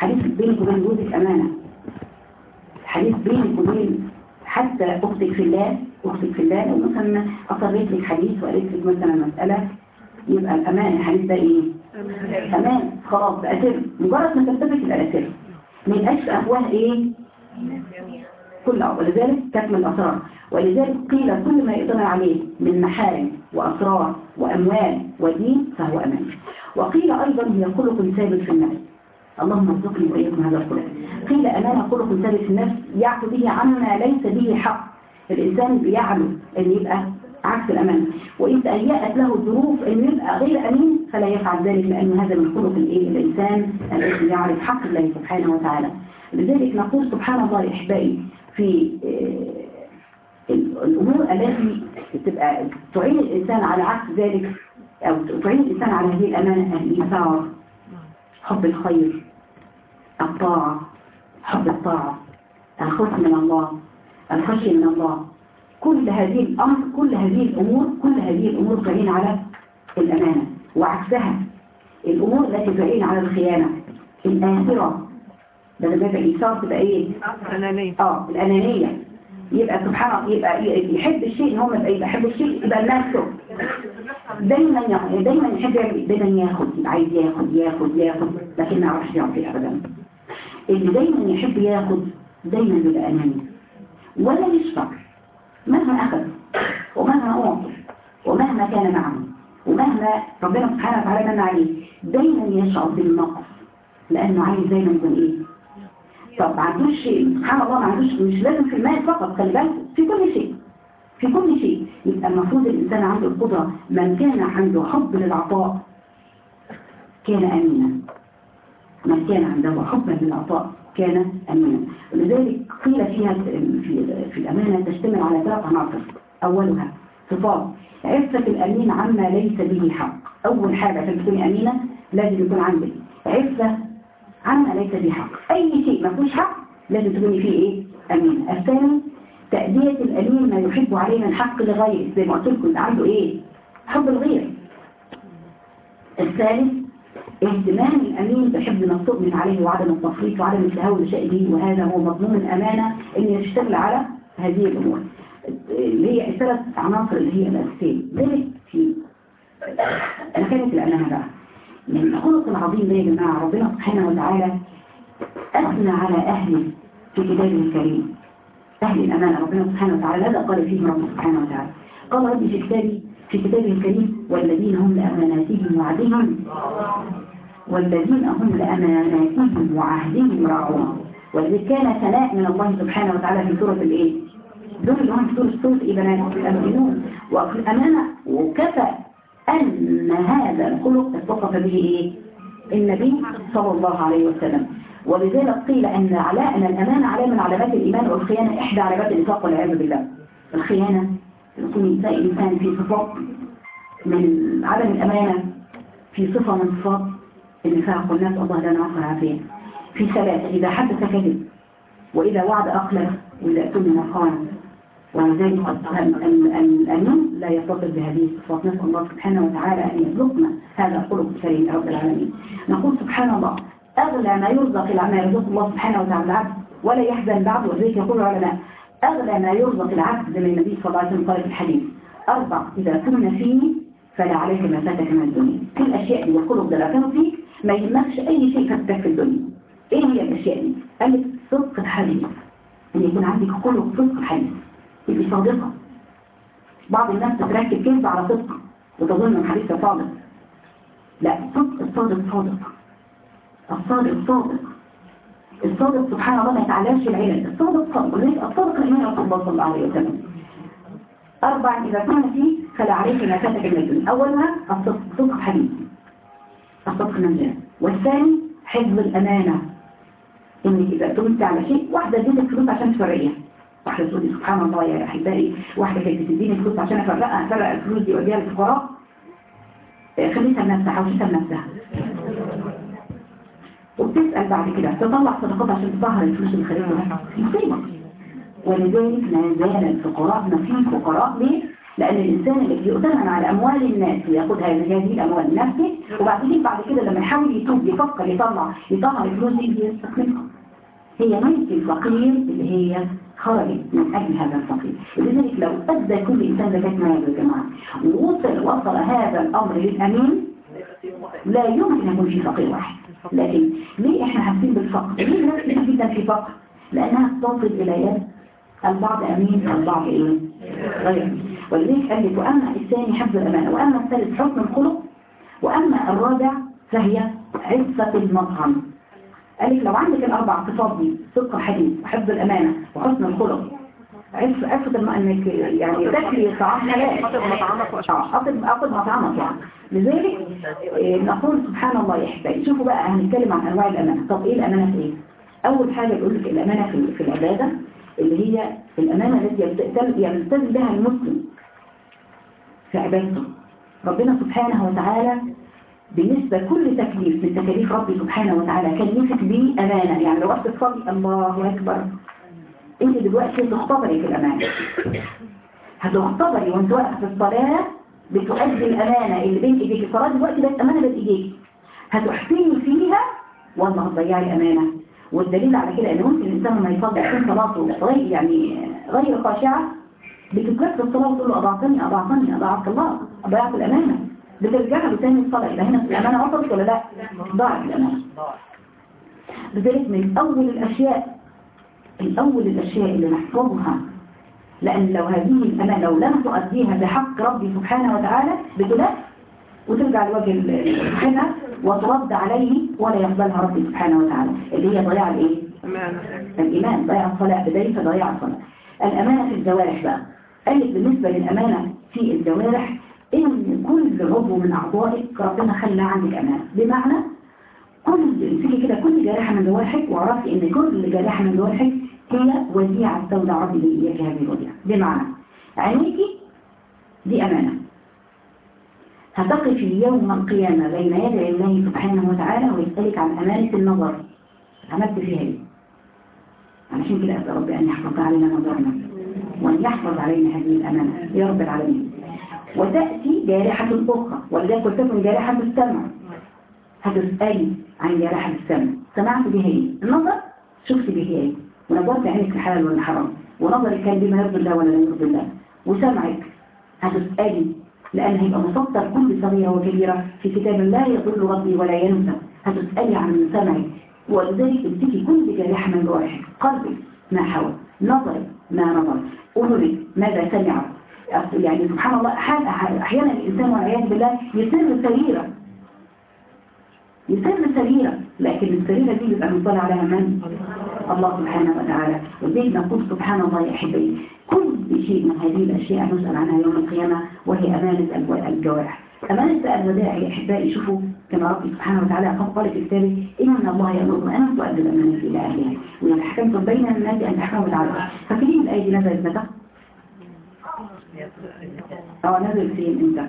حديث بينك وبين جوزك امانه حديث بينك وبين حتى أختك في الله أختك في الله لو مثلا أصريت لك حديث وقالت لك مثلا مسألة يبقى الامان الحديث ده إيه؟ تمام خلاص بقى سر. مجرد ما تثبت يبقى سر. ما يبقاش في أفواه إيه؟ كل ولذلك كتم الأسرار. ولذلك قيل كل ما يقدر عليه من محارم وأسرار وأموال ودين فهو أمان. وقيل أيضا هي خلق ثابت في النفس. اللهم ارزقني واياكم هذا الخلق. قيل امانه خلق في النفس يعفو به عما ليس به حق. الإنسان بيعلو أن يبقى عكس الأمان وإن تهيأت له الظروف أن يبقى غير أمين فلا يفعل ذلك لأن هذا من خلق الإنسان الذي يعرف حق الله سبحانه وتعالى. لذلك نقول سبحان الله إحبائي في الأمور التي تبقى تعين الإنسان على عكس ذلك أو تعين الإنسان على هذه الأمانة الإيثار حب الخير. الطاعة حب الطاعة الخوف من الله الخشية من الله. كل هذه الأمر كل هذه الأمور كل هذه الأمور تعين على الأمانة وعكسها. الأمور التي تعين على الخيانة. الآخرة. ده لما يبقى إيثار تبقى إيه؟ أنانية آه الأنانية. يبقى سبحان الله يبقى يحب الشيء هو يبقى يحب الشيء يبقى نفسه. دايما دايما يحب إيه؟ دايما ياخد يبقى عايز ياخد ياخد ياخد. لكن ما يعرفش يعطي ابدا. اللي دايما يحب ياخد دايما بيبقى اناني ولا يشفق. مهما أخذ ومهما اعطي ومهما كان معه ومهما ربنا سبحانه وتعالى من عليه دايما يشعر بالنقص لأنه عايز دايما يكون إيه؟ طب ما عندوش سبحان الله ما عندوش مش لازم في المال فقط خلي بالك. في كل شيء. في كل شيء. يبقى المفروض الإنسان عنده القدرة من كان عنده حب للعطاء كان أمينا. من كان عنده حبا للعطاء كان أمينا. ولذلك قيل فيها في, الأمانة تشتمل على ثلاث عناصر. أولها صفات عفة الأمين عما ليس به حق. أول حاجة عشان تكوني أمينة لازم يكون عندك عفة عما ليس به حق. أي شيء ما فيهوش حق لازم تكوني فيه إيه؟ أمين الثاني تأدية الأمين ما يحب عليه من حق لغيره. زي ما قلت لكم ده عنده إيه؟ حب الغير. الثالث اهتمام الأمين بحفظ ما تؤمن عليه وعدم التفريط وعدم التهاون بشأنه وهذا هو مضمون الأمانة أن يشتغل على هذه الأمور. اللي هي الثلاث عناصر اللي هي الأساسية. ذلك في مكانة الأمانة بقى. من الخلق العظيم ده يا جماعة ربنا سبحانه وتعالى أثنى على أهله في كتابه الكريم. أهل الأمانة ربنا سبحانه وتعالى هذا قال فيه ربنا سبحانه وتعالى. قال ربي في كتابي في كتابه الكريم والذين هم لأماناتهم وعدهم والذين هم لأماناتهم وعهدهم راعون والذي كان ثناء من الله سبحانه وتعالى في سورة الإيه؟ دول اللي هم في سورة سورة إبنات الأمينون وفي الأمانة وكفى أن هذا الخلق اتصف به إيه؟ النبي صلى الله عليه وسلم. ولذلك قيل أن علاء أن الأمانة علامة من علامات الإيمان والخيانة إحدى علامات النفاق والعياذ بالله. الخيانة يكون تلاقي الإنسان في صفات من عدم الأمانة في صفة من صفات النفاق والناس الله لا نعرف العافية. في ثلاثة إذا حدث كذب وإذا وعد أخلف وإذا أتم خان ولذلك الأمن لا يتصل بهذه الصفات. نسأل الله سبحانه وتعالى أن يرزقنا هذا الخلق الكريم يا رب العالمين. نقول سبحان الله أغلى ما يرزق ما يرزق الله سبحانه وتعالى العبد ولا يحزن بعد وذلك يقول العلماء أغلى ما يرزق العبد زي النبي صلى الله عليه وسلم قال في الحديث أربع إذا كنا فيه فلا عليك ما فاتك من الدنيا. كل الأشياء لو كانوا فيك ما يهمكش أي شيء فاتك في الدنيا. إيه هي الأشياء دي؟ قال لك صدق الحديث. أن يكون عندك خلق صدق الحديث. تبقي صادقة. بعض الناس تتركب كذب على صدق وتظن الحديث صادق. لا صدق الصادق صادق. الصادق صادق. الصادق سبحان الله ما يتعلمش العلم الصادق صادق. ولذلك الصادق الإيمان رسول الله صلى الله عليه وسلم. أربع إذا كان فيه فلا عليك ما فاتك من الدنيا أولها الصدق صدق الحديث. الصدق المنزل والثاني حفظ الأمانة. إنك إذا تمت على شيء واحدة اديتك فلوس عشان تفرقيها. واحدة تقول سبحان الله يا أحبائي. واحدة كانت تديني فلوس عشان أفرقها أفرق الفلوس دي وأديها للفقراء. خليتها لنفسها حوشتها لنفسها. وبتسأل بعد كده تطلع صدقات عشان تظهر الفلوس اللي خليتها مصيبة. ولذلك ما زال الفقراء ما فيه فقراء ليه؟ لأن الإنسان اللي بيؤتمن على أموال الناس وياخدها هذه الأموال لنفسه وبعدين بعد كده لما يحاول يتوب يفكر يطلع يطهر الفلوس دي بيستخدمها هي ملك الفقير اللي هي خرجت من أجل هذا الفقير لذلك لو أدى كل إنسان زكاة ماله يا جماعة ووصل وصل هذا الأمر للأمين لا يمكن أن يكون في فقير واحد لكن ليه إحنا حاسين بالفقر؟ ليه الناس جدا في فقر؟ لأنها تصل إلى يد البعض أمين والبعض إيه؟ غير ولذلك قال لك وأما الثاني حفظ الأمانة وأما الثالث حسن الخلق وأما الرابع فهي عفة المطعم. قال لك لو عندك الأربع صفات دي صدق الحديث وحفظ الأمانة وحسن الخلق. عفة الم... إنك يعني تاكلي طعام حلال. آه أطب أطب مطعمك يعني. لذلك آه، نقول سبحان الله أحبائي شوفوا بقى هنتكلم عن أنواع الأمانة. طب إيه الأمانة في إيه؟ أول حاجة يقول لك الأمانة في, في العبادة اللي هي الأمانة التي يلتزم بها المسلم. في عبادته. ربنا سبحانه وتعالى بالنسبة كل تكليف من تكاليف ربي سبحانه وتعالى كلفك به أمانة. يعني لو وقت تصلي الله أكبر. هتيجي دلوقتي تختبري في الأمانة. هتختبري وانت واقفه في الصلاة بتؤدي الأمانة اللي بين إيديك. الصلاة دلوقتي بقت أمانة بين إيديك. هتحسني فيها والله هتضيعي الأمانة. والدليل على كده إن ممكن الإنسان لما يصدق يكون صلاته غير يعني غير خاشعة. بتتذكر الصلاة وتقول له أضعتني أضعتني أضعت الله أضيعت الأمانة. بترجعها بتاني الصلاة يبقى هنا الأمانة وصلت ولا لا؟ ضاعت الأمانة. لذلك من أول الأشياء الأول الأشياء اللي نحفظها لأن لو هذه الأمانة لو لم تؤديها بحق ربي سبحانه وتعالى بتلف وترجع لوجه الحنة وترد عليه ولا يقبلها ربي سبحانه وتعالى. اللي هي ضياع الإيه؟ الإيمان. ضياع الصلاة. بداية ضياع الصلاة. الأمانة في الجوارح بقى. قالت بالنسبة للأمانة في الجوارح إن كل عضو من أعضائك ربنا خلى عندك أمانة. بمعنى كل امسكي كده كل جارحة من جوارحك واعرفي إن كل جارحة من جوارحك هي وديعة استودع ربي إياك هذه الوديعة بمعنى عينيكي دي أمانة. هتقفي يوم القيامة بين يدي الله سبحانه وتعالى ويسألك عن أمانة النظر. عملت فيها إيه؟ علشان كده أسأل ربي أن يحفظ علينا نظرنا. وأن يحفظ علينا هذه الأمانة. يا رب العالمين. وتأتي جارحة أخرى ولذلك قلت لكم جارحة السمع. هتسألي عن جارحة السمع. سمعت بها إيه؟ النظر؟ شفت بها إيه؟ ونظرت عينك في حلال ولا حرام؟ ونظرك كان بما يرضي الله ولا لا يرضي الله. وسمعك؟ هتسألي لأن هيبقى مسطر كل صغيرة وكبيرة في كتاب لا يضل ربي ولا ينسى. هتسألي عن سمعك. ولذلك تمسكي كل جارحة من جوارحك. قلبك ما حوى. نظرك ما نظر. أذنك ماذا سمع. يعني سبحان الله أحيانا الإنسان والعياذ بالله يسر سريرة. يسر سريرة. لكن السريرة دي بيبقى مطلع عليها من؟ الله سبحانه وتعالى. وزي نقول سبحان الله يا أحبائي كل شيء من هذه الأشياء نسأل عنها يوم القيامة وهي أمانة الجوارح. أمانة الوداع يا أحبائي شوفوا كما ربي سبحانه وتعالى قال في كتابه إن الله يأمركم أن تؤدوا الأمانة إلى أهلها وإذا حكمتم بين الناس أن تحكموا بالعدل فاكرين الآية دي نزلت متى؟ أو نزل فين أنت؟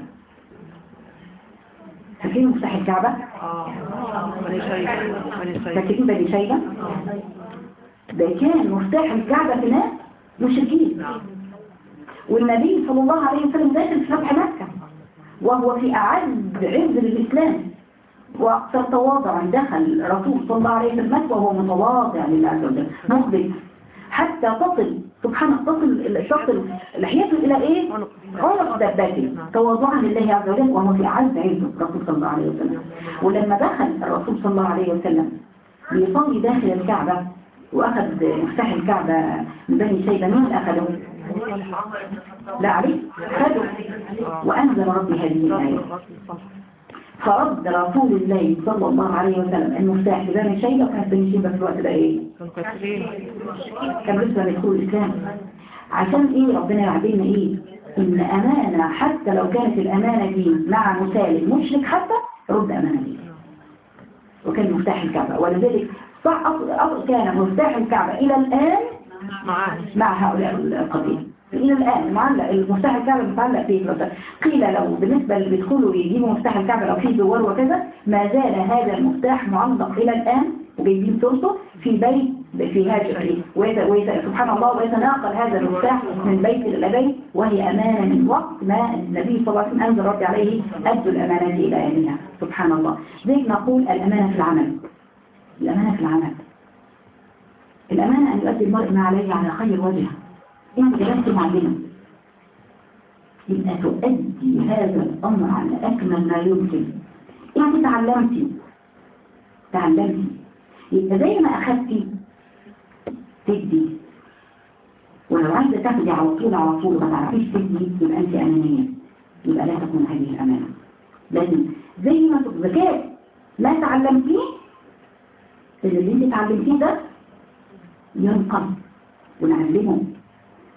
فاكرين مفتاح الكعبة؟ فاكرين بني شيبة؟ ده كان مفتاح الكعبة في ناس مشركين والنبي صلى الله عليه وسلم داخل في فتح مكة وهو في أعز عز للإسلام. وأكثر تواضعا دخل رسول صلى الله عليه وسلم وهو متواضع لله عز وجل. مخبت. حتى تصل سبحانه تصل تصل لحيته إلى إيه؟ عنق دبته تواضعا لله عز وجل وهو في أعز عزه الرسول صلى الله عليه وسلم. ولما دخل الرسول صلى الله عليه وسلم ليصلي داخل الكعبة وأخذ مفتاح الكعبة من بني شيبة مين أخذه؟ لا عليه خده وأنزل ربي هذه الآية. فرد رسول الله صلى الله عليه وسلم المفتاح لبني شيبة وكانت بني شيبة في الوقت ده كافرين كان لسه بيدخلوا الإسلام. عشان إيه ربنا يعدلنا إيه؟ إن أمانة حتى لو كانت الأمانة دي مع مسالم مشرك حتى رد أمانة دي. وكان مفتاح الكعبة. ولذلك صح أصل كان مفتاح الكعبة إلى الآن مع هؤلاء القبيل إلى الآن معلق المفتاح الكعبة متعلق فيه مثلا قيل لو بالنسبة اللي بيدخلوا يجيبوا مفتاح الكعبة لو فيه زوار وكذا ما زال هذا المفتاح معلق إلى الآن وجايبين صورته في بيت في هاجر سبحان الله ويتناقل هذا المفتاح من بيت إلى بيت وهي أمانة من وقت ما النبي صلى الله عليه وسلم أنزل ربي عليه أدوا الأمانة إلى أهلها سبحان الله. زي ما نقول الأمانة في العمل. الأمانة في العمل. الأمانة أن يؤدي المرء ما عليه على خير وجه انت جلست معلمة يبقى تؤدي هذا الأمر على أكمل ما يمكن. انت تعلمتي تعلمتي يبقى زي ما أخذتي تدي. ولو عايزة تاخدي على طول على طول ما تعرفيش تدي يبقى أنت أنانية يبقى لا تكون هذه الأمانة. لازم زي ما الذكاء ما تعلمتيه. اللي انت تعلمتيه ده ينقل ونعلمه.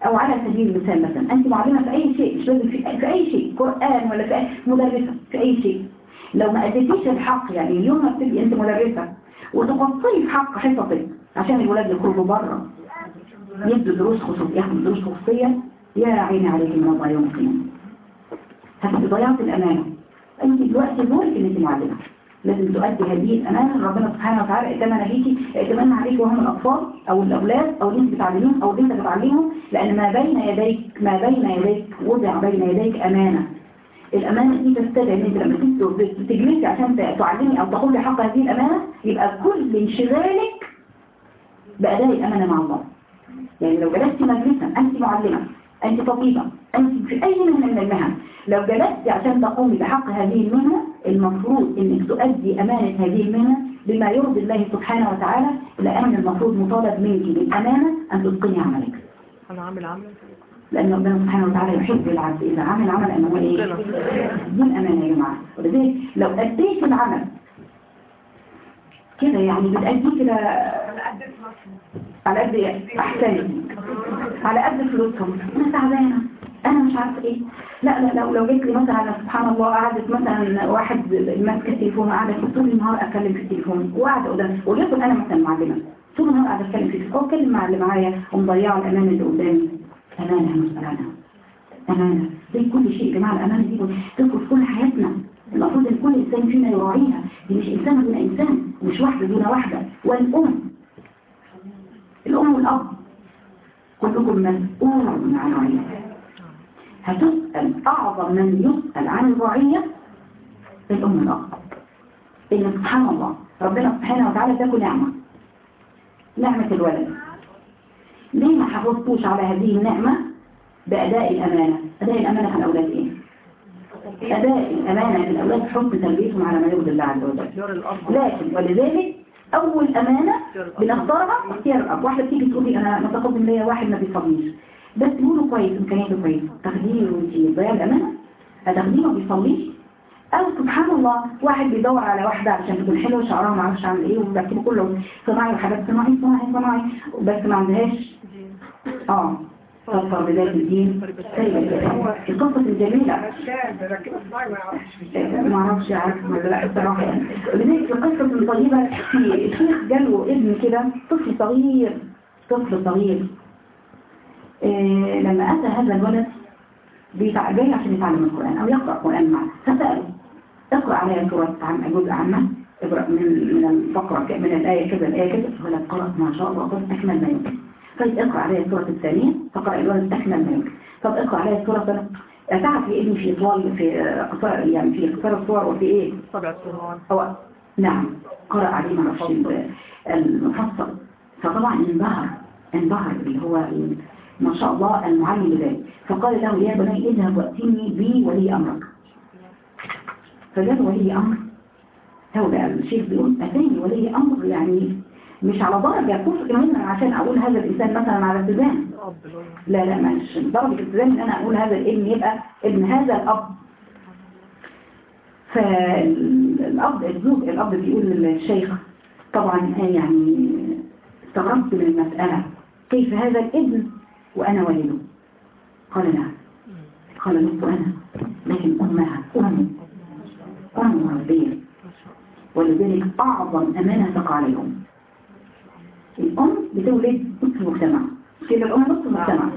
أو على سبيل المثال مثلا أنت معلمة في أي شيء مش لازم في, أي شيء قرآن ولا في أي مدرسة في أي شيء. لو ما أديتيش الحق يعني اليوم ما بتبقي أنت مدرسة وتقصي في حق حصتك عشان الولاد يخرجوا بره يدوا دروس خصوصية ياخدوا دروس خصوصية. يا عيني عليك من الله يوم القيامة. هتبقي ضيعت الأمانة. أنت دلوقتي دورك ان انت معلمة. لازم تؤدي هذه الأمانة. ربنا سبحانه وتعالى ائتمن ليكي ائتمن عليك وهم الأطفال أو الأولاد أو اللي انت بتعلميهم أو اللي انت بتعلمهم لأن ما بين يديك ما بين يديك وضع بين يديك أمانة. الأمانة دي تستدعي إن أنت لما تجلسي عشان تعلمي أو تقولي حق هذه الأمانة يبقى كل انشغالك بأداء الأمانة مع الله. يعني لو جلست مجلسا أنت معلمة أنت طبيبة أنت في أي مهنة من المهن. لو جلست عشان تقومي بحق هذه المهنة المفروض أنك تؤدي أمانة هذه المهنة بما يرضي الله سبحانه وتعالى لأن المفروض مطالب منك بالأمانة أن تتقني عملك. أنا عامل عمل. لأن ربنا سبحانه وتعالى يحب العبد. إذا عمل عمل أنه إيه؟ دي الأمانة يا جماعة. ولذلك لو أديت العمل كده يعني بتأديه كده على قد احساني على قد فلوسهم. أنا تعبانة. أنا مش عارفة إيه. لا لا لو لو جيت لي مثلا سبحان الله قعدت مثلا واحد ماسك التليفون قاعدة طول النهار أتكلم في التليفون وقاعدة قدام وليكن أنا مثلا معلمة طول النهار قاعدة أتكلم في التليفون اتكلم مع اللي معايا ومضيعه الامانه اللي قدامي. امانه مسألة عنها امانه زي كل شيء يا جماعة الامانه دي تدخل في كل حياتنا. المفروض إن كل إنسان فينا يراعيها. دي مش انسان دون إنسان مش واحدة دون واحدة والأم. الأم والأب. كلكم مسؤول عن رعيته هتسأل أعظم من يسأل عن الرعية الأم والأب إن سبحان الله ربنا سبحانه وتعالى تكون نعمة. نعمة الولد. ليه ما حافظتوش على هذه النعمة؟ بأداء الأمانة. أداء الأمانة في الأولاد إيه؟ أداء الأمانة للأولاد حسن تربيتهم على ما يرضي الله عز وجل. لكن ولذلك أول أمانة بنختارها اختيار الأب. واحدة تيجي تقولي أنا متقدم ليا واحد ما بيصليش. بس تقوله كويس إمكانياته كويس. تخديمه وانتي ضياع الأمانة هتاخديه ما بيصليش. أو سبحان الله واحد بيدور على واحدة عشان تكون حلوة شعرها ما أعرفش عامل إيه وبكتبه كله صناعي وحاجات صناعي صناعي صناعي بس ما عندهاش. آه. صفر بذات الدين. سيئة القصة الجميلة. ما أعرفش عارف ولا لا الصراحه يعني لذلك القصة الطيبة في الشيخ جاله ابن كده طفل صغير طفل صغير. إيه لما أتى هذا الولد بيتع- جاي عشان يتعلم القرآن أو يقرأ القران معه. فساله اقرأ علي سورة عن جزء عامة. اقرأ من من الفقرة ك- من الآية كذا الآية كذا الولد قرأ ما شاء الله قد أكمل ما يمكن. طيب اقرأ علي السوره الثانية. فقرأ الولد أكمل ما يمكن. طب اقرأ علي السوره تعرف يا ابني في طوال في قصار يعني في قصار الصور وفي إيه؟ سبع هو نعم. قرأ عليه ما المفصل. فطبعا انبهر. انبهر اللي هو ما شاء الله المعلم بذلك. فقال له يا بني اذهب واتني بي ولي أمرك. فجاء ولي أمر؟ هو بقى الشيخ بيقول أتاني ولي أمر؟ يعني مش على درجة كفر منه عشان أقول هذا الإنسان مثلا على التزام لا لا مش درجة الالتزام إن أنا أقول هذا الابن يبقى ابن هذا الأب. فالأب الزوج الأب بيقول للشيخ طبعا يعني استغربت من المسألة كيف هذا الابن وأنا والده قال نعم قال لست أنا. لكن أمها ام أم ربيه ولذلك أعظم أمانة تقع على الأم. الأم بتولد نصف المجتمع. كده الأم نصف المجتمع.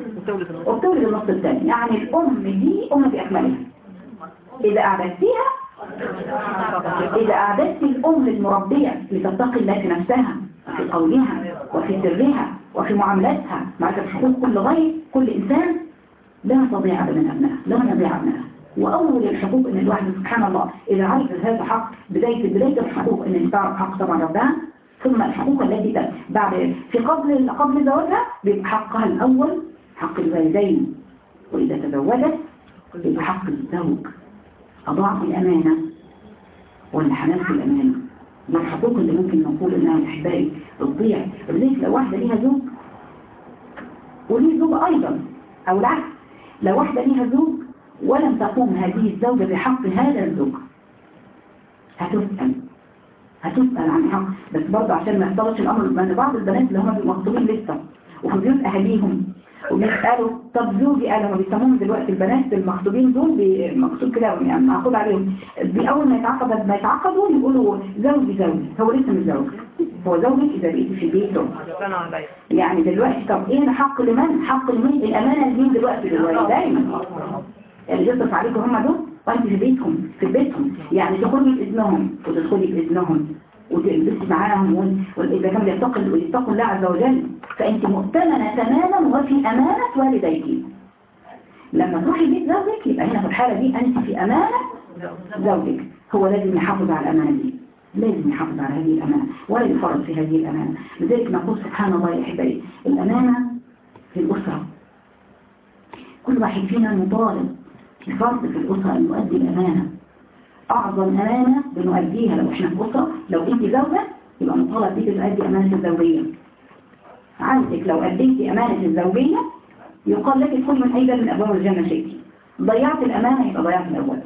وبتولد النص الثاني. يعني الأم دي أم بأكملها. إذا أعددتيها إذا أعددت الأم المربية لتتقي الله في نفسها في قولها وفي سرها وفي معاملاتها معرفة حقوق كل غير كل إنسان لا تضيع أبدا أبنائها لا يضيع أبنائها وأول الحقوق إن الواحد سبحان الله إذا عرف هذا حق بداية بداية الحقوق إن تعرف حق طبعا ربها ثم الحقوق التي بعد في قبل قبل زواجها بيبقى حقها الأول حق الوالدين. وإذا تزوجت يبقى حق الزوج. أضاعف الأمانة ولا حملت الأمانة. دي الحقوق اللي ممكن نقول إنها أحبائي بتضيع ولذلك لو واحدة ليها زوج وليه زوج أيضا أو العكس لو واحدة ليها زوج ولم تقوم هذه الزوجة بحق هذا الزوج. هتسأل هتسأل عن حق بس برضه عشان ما يحصلش الأمر لأن بعض البنات اللي هم مخطوبين لسه وفي أهاليهم وبيسألوا طب زوجي أنا ما بيسموهم دلوقتي البنات المخطوبين دول مقصود كده يعني معقود عليهم. أول ما يتعقد ما يتعقدوا يقولوا زوجي زوجي. هو لسه مش زوج هو زوجك إذا بقيتي في بيته. يعني دلوقتي طب إيه الحق لمن؟ حق لمين؟ الأمانة لمين دلوقتي؟ للوالدين اللي بيصرف عليكم هم دول؟ وانت في بيتهم في بيتهم يعني تخرجي بإذنهم وتدخلي بإذنهم. وتلبسي معاهم وإذا كانوا يتقوا يتقوا الله عز وجل فأنت مؤتمنة تماما وفي أمانة والديك. لما تروحي بيت زوجك يبقى هنا في الحالة دي أنت في أمانة زوجك. هو لازم يحافظ على الأمانة دي. لازم يحافظ على هذه الأمانة. ولا يفرط في هذه الأمانة. لذلك نقول سبحان الله يا أحبائي الأمانة في الأسرة. كل واحد فينا مطالب الفرد في الأسرة أن يؤدي الأمانة. أعظم أمانة بنؤديها لو إحنا في أسرة. لو أنت زوجة يبقى مطالب بيك تؤدي أمانة الزوجية. عندك لو أديتي أمانة الزوجية يقال لك ادخل من أي باب من أبواب الجنة شئتي ضيعت الأمانة يبقى ضيعت الأول.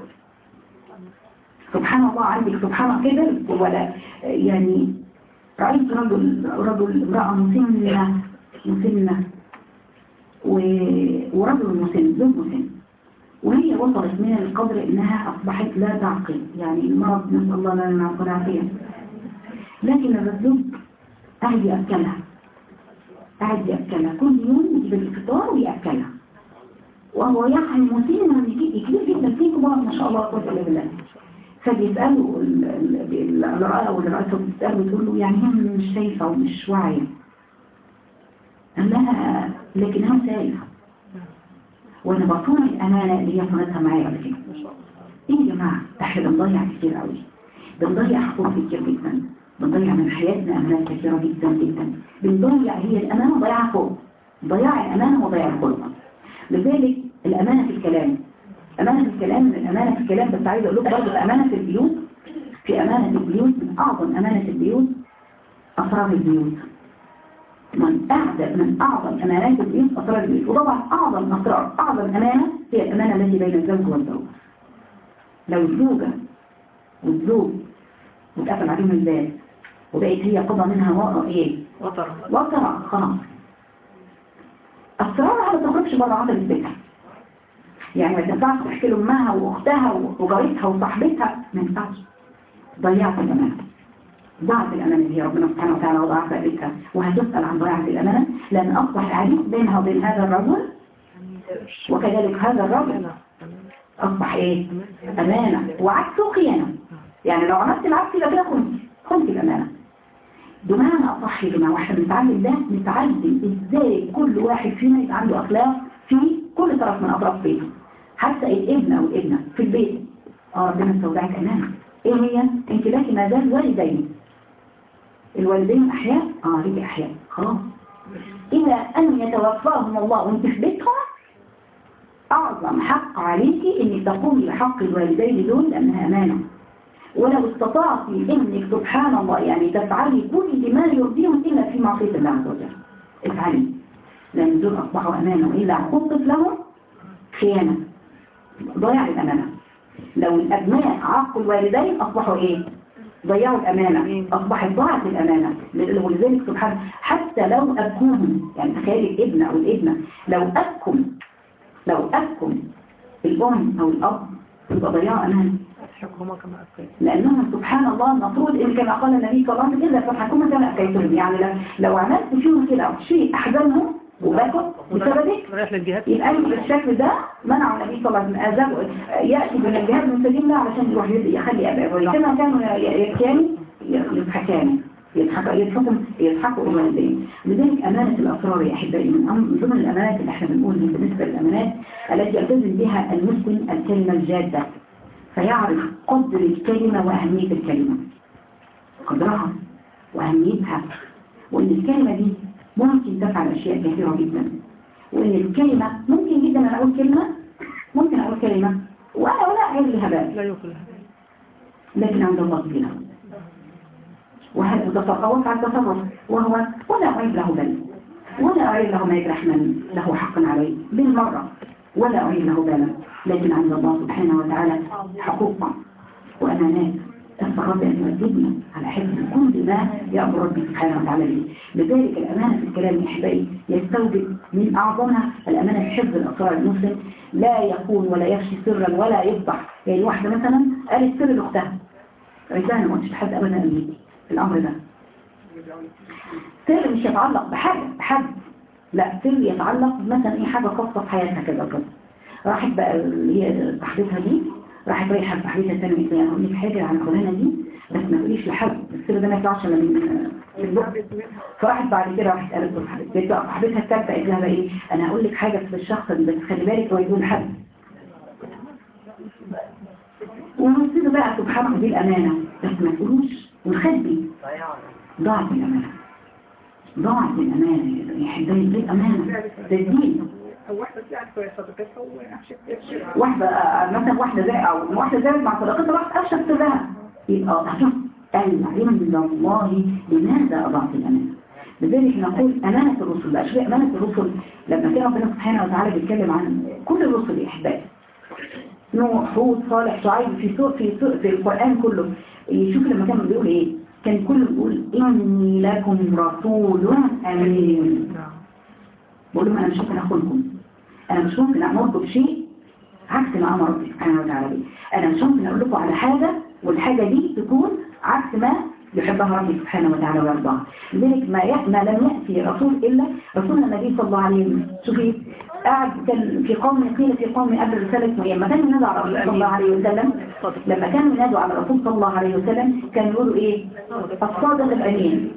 سبحان الله عندك سبحان كده. ولا يعني رأيت رجل رجل امرأة مسنة مسنة ورجل مسن زوج مسن. وهي وصلت من القدر إنها أصبحت لا تعقل. يعني المرض نسأل الله لنا العفو والعافية. لكن الزوج قاعد ياكلها قاعد ياكلها كل يوم يجيب الفطار ويأكلها. وهو يعني مسن كبير جدا. في كبار ما شاء الله لا قوه الا بالله ال- الرأى واللي رأته بتساله تقول له يعني هي مش شايفة ومش واعية. قال لها وأنا بصون الأمانة اللي هي صنعتها معايا قبل كده. إيه يا جماعة؟ إحنا بنضيع كتير قوي. بنضيع حقوق كتير جدا. بنضيع من حياتنا أمانات كثيره جدا جدا. بنضيع هي الأمانة ضياع حقوق ضياع الأمانة وضياع الحقوق. لذلك الأمانة في الكلام. أمانة في الكلام من الأمانة في الكلام. بس عايزه أقول لكم برضه الامانه في البيوت في أمانة البيوت من أعظم أمانة البيوت أسرار البيوت. من أعظم من أعظم أمانات البيوت أسرار البيوت وطبعا أعظم أسرار أعظم أمانة هي الأمانة التي بين الزوج والزوج. لو الزوجة والزوج واتقفل عليهم الباب وبقت هي قضى منها وراء إيه؟ وطر وطرع خلاص. أسرارها ما تخرجش بره عقل بيتها يعني ما تنفعش تحكي لأمها وأختها وجارتها وصاحبتها. ما ينفعش. ضيعت الأمانة. ضاعت الأمانة اللي ربنا سبحانه وتعالى في بيتها وهتسأل عن ضياعة الأمانة. لأن أصبح عديد بينها وبين هذا الرجل. وكذلك هذا الرجل أصبح إيه؟ أمانة. وعكسه خيانة يعني لو عملت العكس يبقى كده خنت خنت الأمانة بمعنى أصح يا جماعة وإحنا بنتعلم ده نتعلم إزاي كل واحد فينا يبقى عنده أخلاق في كل طرف من أطراف بيته. حتى الابن أو الابنة في البيت. آه ربنا استودعك أمانة. إيه هي؟ لك ما زال والدين الوالدين أحياء؟ آه ليك أحياء. خلاص. إلى أن يتوفاهم الله وأنت في أعظم حق عليك إنك تقومي بحق الوالدين دول لأنها أمانة. ولو استطعت إنك سبحان الله يعني تفعلي كل ما يرضيهم إلا في معصية الله عز وجل. افعلي. لأن دول أصبحوا أمانة وإلا عقوقت لهم خيانة. ضياع الأمانة. لو الأبناء عاقوا الوالدين أصبحوا إيه؟ ضيعوا الأمانة أصبحت ضاعت الأمانة. ولذلك سبحان حتى لو أبكوهم يعني تخيلي الابن أو الابنة لو أبكم لو أبكم الأم أو الأب يبقى ضيعوا أمانة لأنهم سبحان الله المفروض إن كما قال النبي صلى الله عليه وسلم إذا فتحكم كما أكيتهم يعني لو- لو عملت فيهم كده شيء أحزنهم رايح للجهات. يبقى بالشكل ده منع النبي صلى الله عليه وسلم أذاب يأتي من الجهاد المستجيب له علشان يروح يخلي أبعه كما كانوا يأتيان يضحكان يضحكوا يضحكوا يضحكوا لذلك أمانة الأسرار يا أحبائي من ضمن الأمانات اللي إحنا بنقول بالنسبة للأمانات التي يلتزم بها المسلم الكلمة الجادة. فيعرف قدر الكلمة وأهمية الكلمة. قدرها وأهميتها. وإن الكلمة دي ممكن تفعل أشياء كثيرة جدا. وإن الكلمة ممكن جدا أنا أقول كلمة ممكن أقول كلمة وأنا ولا لها بال لا يوصل لكن عند الله فيها وهذا تصرف على التصرف. وهو ولا أعيد له بال ولا أعيد له ما يجرح من له حق عليه. بالمرة. ولا أعيد له بالا لكن عند الله سبحانه وتعالى حقوق وأمانات. الصحابة أن يؤدبنا على حفظ كل ما يأمر ربي سبحانه وتعالى به. لذلك الأمانة في الكلام يا أحبائي يستوجب من أعظمها الأمانة في حفظ الأسرار المسلم. لا يكون ولا يفشي سرا ولا يفضح. يعني واحدة مثلا قالت سر لأختها. أنا ما قلتش لحد أبدا في الأمر ده. سر مش يتعلق بحاجة بحد. لا سر يتعلق مثلا إيه حاجة خاصة في حياتها كذا كذا راحت بقى هي صاحبتها دي راحت رايحه لصاحبتها الثانية قالت لها أقول لك حاجة عن فلانه دي بس ما تقوليش لحد. السر ده ما يطلعش الا فراحت بعد كده راحت قالت لصاحبتها صاحبتها الثالثة قالت لها بقى إيه؟ أنا هقول لك حاجة في الشخص ده بس خلي بالك هو يقول لحد. ونصير بقى سبحان الله دي الأمانة بس ما تقولوش. ونخبي ضاعت الأمانة. ضاعت الأمانة حبايبي دي الأمانة. ده الدين. أو صديقتها واحدة آه، مثلا واحدة زي أو واحدة زي مع صداقتها واحدة أشرف سرها يبقى أشوف العلم من الله لماذا أضعت الأمانة؟ لذلك نقول أمانة الرسل. أشياء أمانة الرسل. لما كان ربنا سبحانه وتعالى بيتكلم عن كل الرسل أحبائي نوح هود صالح شعيب في سور في سور في القرآن كله. يشوف لما كان بيقول إيه؟ كان كله بيقول إني لكم رسول أمين. بقول لهم أنا مش ممكن أخونكم. أنا مش ممكن أمركم بشيء عكس ما أمر ربي سبحانه وتعالى به. أنا مش ممكن أقول لكم على حاجة والحاجة دي تكون عكس ما يحبها ربي سبحانه وتعالى ويرضاها لذلك ما. ما لم يأتي رسول إلا رسولنا النبي صلى الله عليه وسلم. شوفي قاعد كان في قوم قيل في قوم قبل رسالة مريم. لما كانوا ينادوا على الرسول صلى الله عليه وسلم. لما كانوا ينادوا على الرسول صلى الله عليه وسلم كانوا يقولوا إيه؟ الصادق الأمين.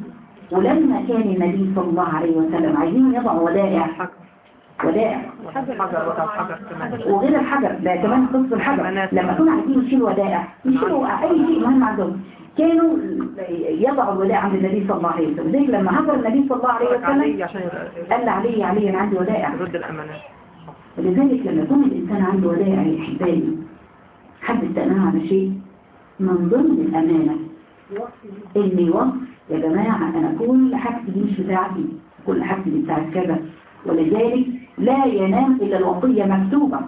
ولما كان النبي صلى الله عليه وسلم عايزين يضعوا ودائع ودائع حجر وضع حجر كمان وغير الحجر ده كمان قصة الحجر. لما كانوا عايزين يشيلوا ودائع يشيلوا أي شيء مهم عندهم. كانوا يضعوا الودائع عند النبي صلى الله عليه وسلم. زي لما هجر النبي صلى الله عليه وسلم قال علي علي أنا عندي ودائع. يرد الامانات ولذلك لما يكون الإنسان عنده ودائع يا حبايبي حد استأمنه على شيء؟ من ضمن الأمانة. إن يوصف يا جماعة أنا كل حاجتي دي مش بتاعتي. كل حاجتي دي بتاعت كذا. ولذلك لا ينام إلا الوصية مكتوبة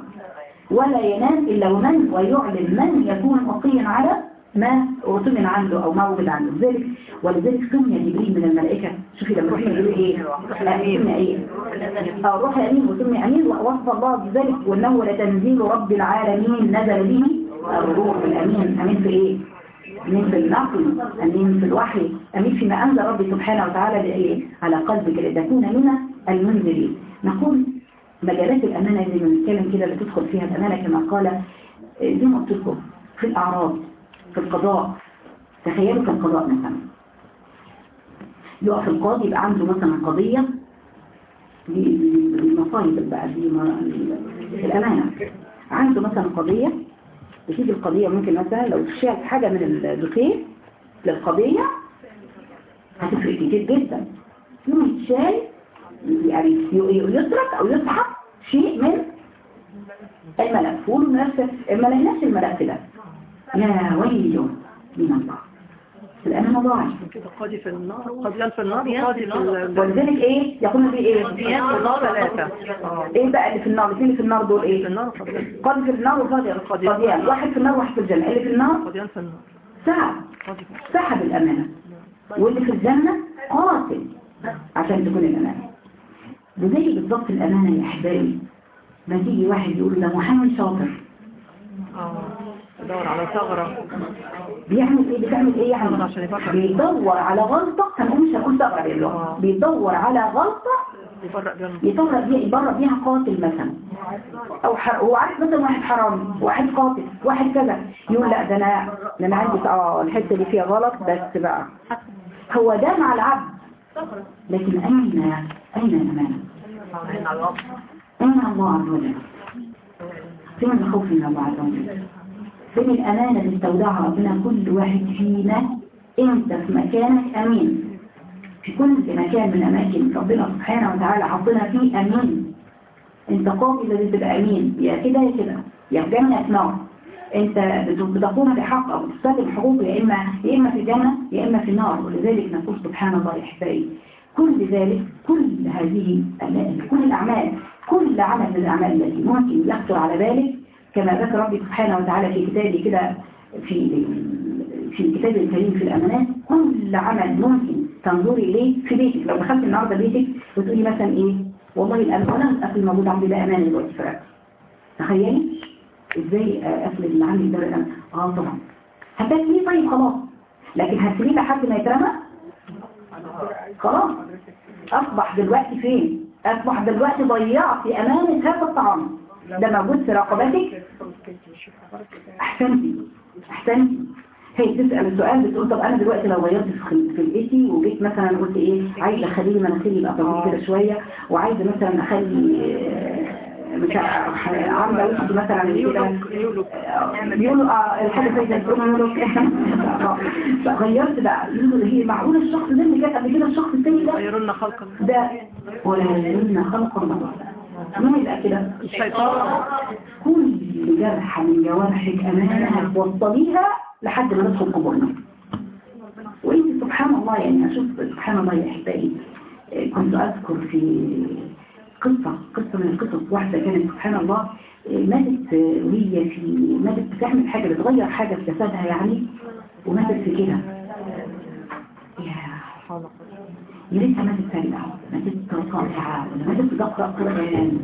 ولا ينام إلا ومن ويعلم من يكون وصيا على ما اؤتمن عنده أو ما وجد عنده. ذلك ولذلك سمي جبريل من الملائكة؟ شوفي لما رحنا يقول إيه؟ سمي إيه أو روح الأمين. وسمي أمين ووصف الله بذلك وأنه لتنزيل رب العالمين نزل به الروح الأمين. أمين في إيه؟ أمين في النقل أمين في الوحي أمين فيما أنزل ربي سبحانه وتعالى على قلبك لتكون من المنذرين. نقول مجالات الأمانة زي ما بنتكلم كده اللي تدخل فيها الأمانة كما قال زي ما قلت لكم في الأعراض في القضاء تخيلوا في القضاء مثلا يقف القاضي يبقى عنده مثلا قضية دي دي- دي مصايب بقى دي الأمانة عنده مثلا قضية بتيجي القضية ممكن مثلا لو شالت حاجة من الدوسيه للقضية هتفرق كتير جدا يوم يتشال يعني يترك أو يسحب شيء من الملف والملف ما لقيناش الملف ده يا ويل من الله. الأمانة ضاعت كده قاضي في النار قاضيان في النار وقاضي في ال- ولذلك إيه؟ يقولون في إيه؟ في النار. ثلاثة إيه بقى اللي في النار؟ اللي في النار دول في إيه قاضي في النار. قاضيان واحد في النار واحد في الجنة. اللي في النار قاضيان في النار. سحب. سحب الأمانة. واللي في الجنة قاتل. عشان تكون الأمانة. وزي بالضبط الأمانة يا أحبابي ما تيجي واحد يقول ده محامي شاطر. بدور على ثغرة. بيعمل إيه؟ بتعمل إيه يعني. بيدور على غلطة هنقول مش هنقول ثغرة آه. بالله بيدور على غلطة يفرق بيها يبرر بيها قاتل مثلا. أو ح... هو عارف مثلا واحد حرامي واحد قاتل واحد كذا. يقول لا ده أنا ده أنا عندي آه الحتة اللي فيها غلط بس بقى. هو ده مع العبد. لكن اين أين الامانه أين الله عز وجل؟ فين الخوف من الله عز وجل؟ فين الامانه اللي استودعها ربنا كل واحد فينا؟ أنت في مكانك أمين. في كل مكان من أماكن ربنا سبحانه وتعالى حطنا فيه أمين. أنت قاضي لازم تبقى أمين. يا كده يا كده. يا في جنة نار. انت بتقوم بحق أو بتستخدم حقوق يا إما يا إما في الجنة يا إما في النار. ولذلك نقول سبحان الله يا أحبائي كل ذلك كل هذه كل الأعمال كل عمل من الأعمال التي ممكن يخطر على بالك كما ذكر ربي سبحانه وتعالى في كتابه كده في في الكتاب الكريم في الأمانات كل عمل ممكن تنظري إليه في بيتك. لو دخلت النهاردة بيتك وتقولي مثلا إيه والله الأمانة الأكل الموجود عندي ده أمانة دلوقتي تخيلي؟ إزاي أكل اللي عندي ده الأمانة آه طبعا هتاكليه طيب خلاص. لكن هتسيبيه لحد ما يترمى؟ خلاص. أصبح دلوقتي فين؟ أصبح دلوقتي ضيعت أمانة هذا الطعام. ده موجود في رقبتك؟ أحسنتي. أحسنتي. هي بتسأل السؤال بتقول طب أنا دلوقتي لو غيرت في في الايتي وجيت مثلا قلت إيه؟ عايزة اخلي مناخيري يبقى طويل كده شوية وعايزة مثلا أخلي آه، عامله وشي مثلا كده آه الحاجة زي ده بيقولوا غيرت بقى يقولوا هي معقوله الشخص ده اللي كان قبل كده الشخص التاني ده غيروا لنا خلقا ده ولا يزلنا خلق الله مين يبقى كده الشيطان كل جرح من جوارحك أمانة وصليها لحد ما ندخل قبورنا وانت سبحان الله يعني أشوف سبحان الله يا أحبائي آه، كنت أذكر في قصة قصة من القصص. واحدة كانت سبحان الله آه، ماتت آه، وهي في ماتت بتعمل حاجة بتغير حاجة في جسدها يعني وماتت في كده. يا ريتها ماتت سريعة ماتت قاطعة ماتت بتقرأ قرآن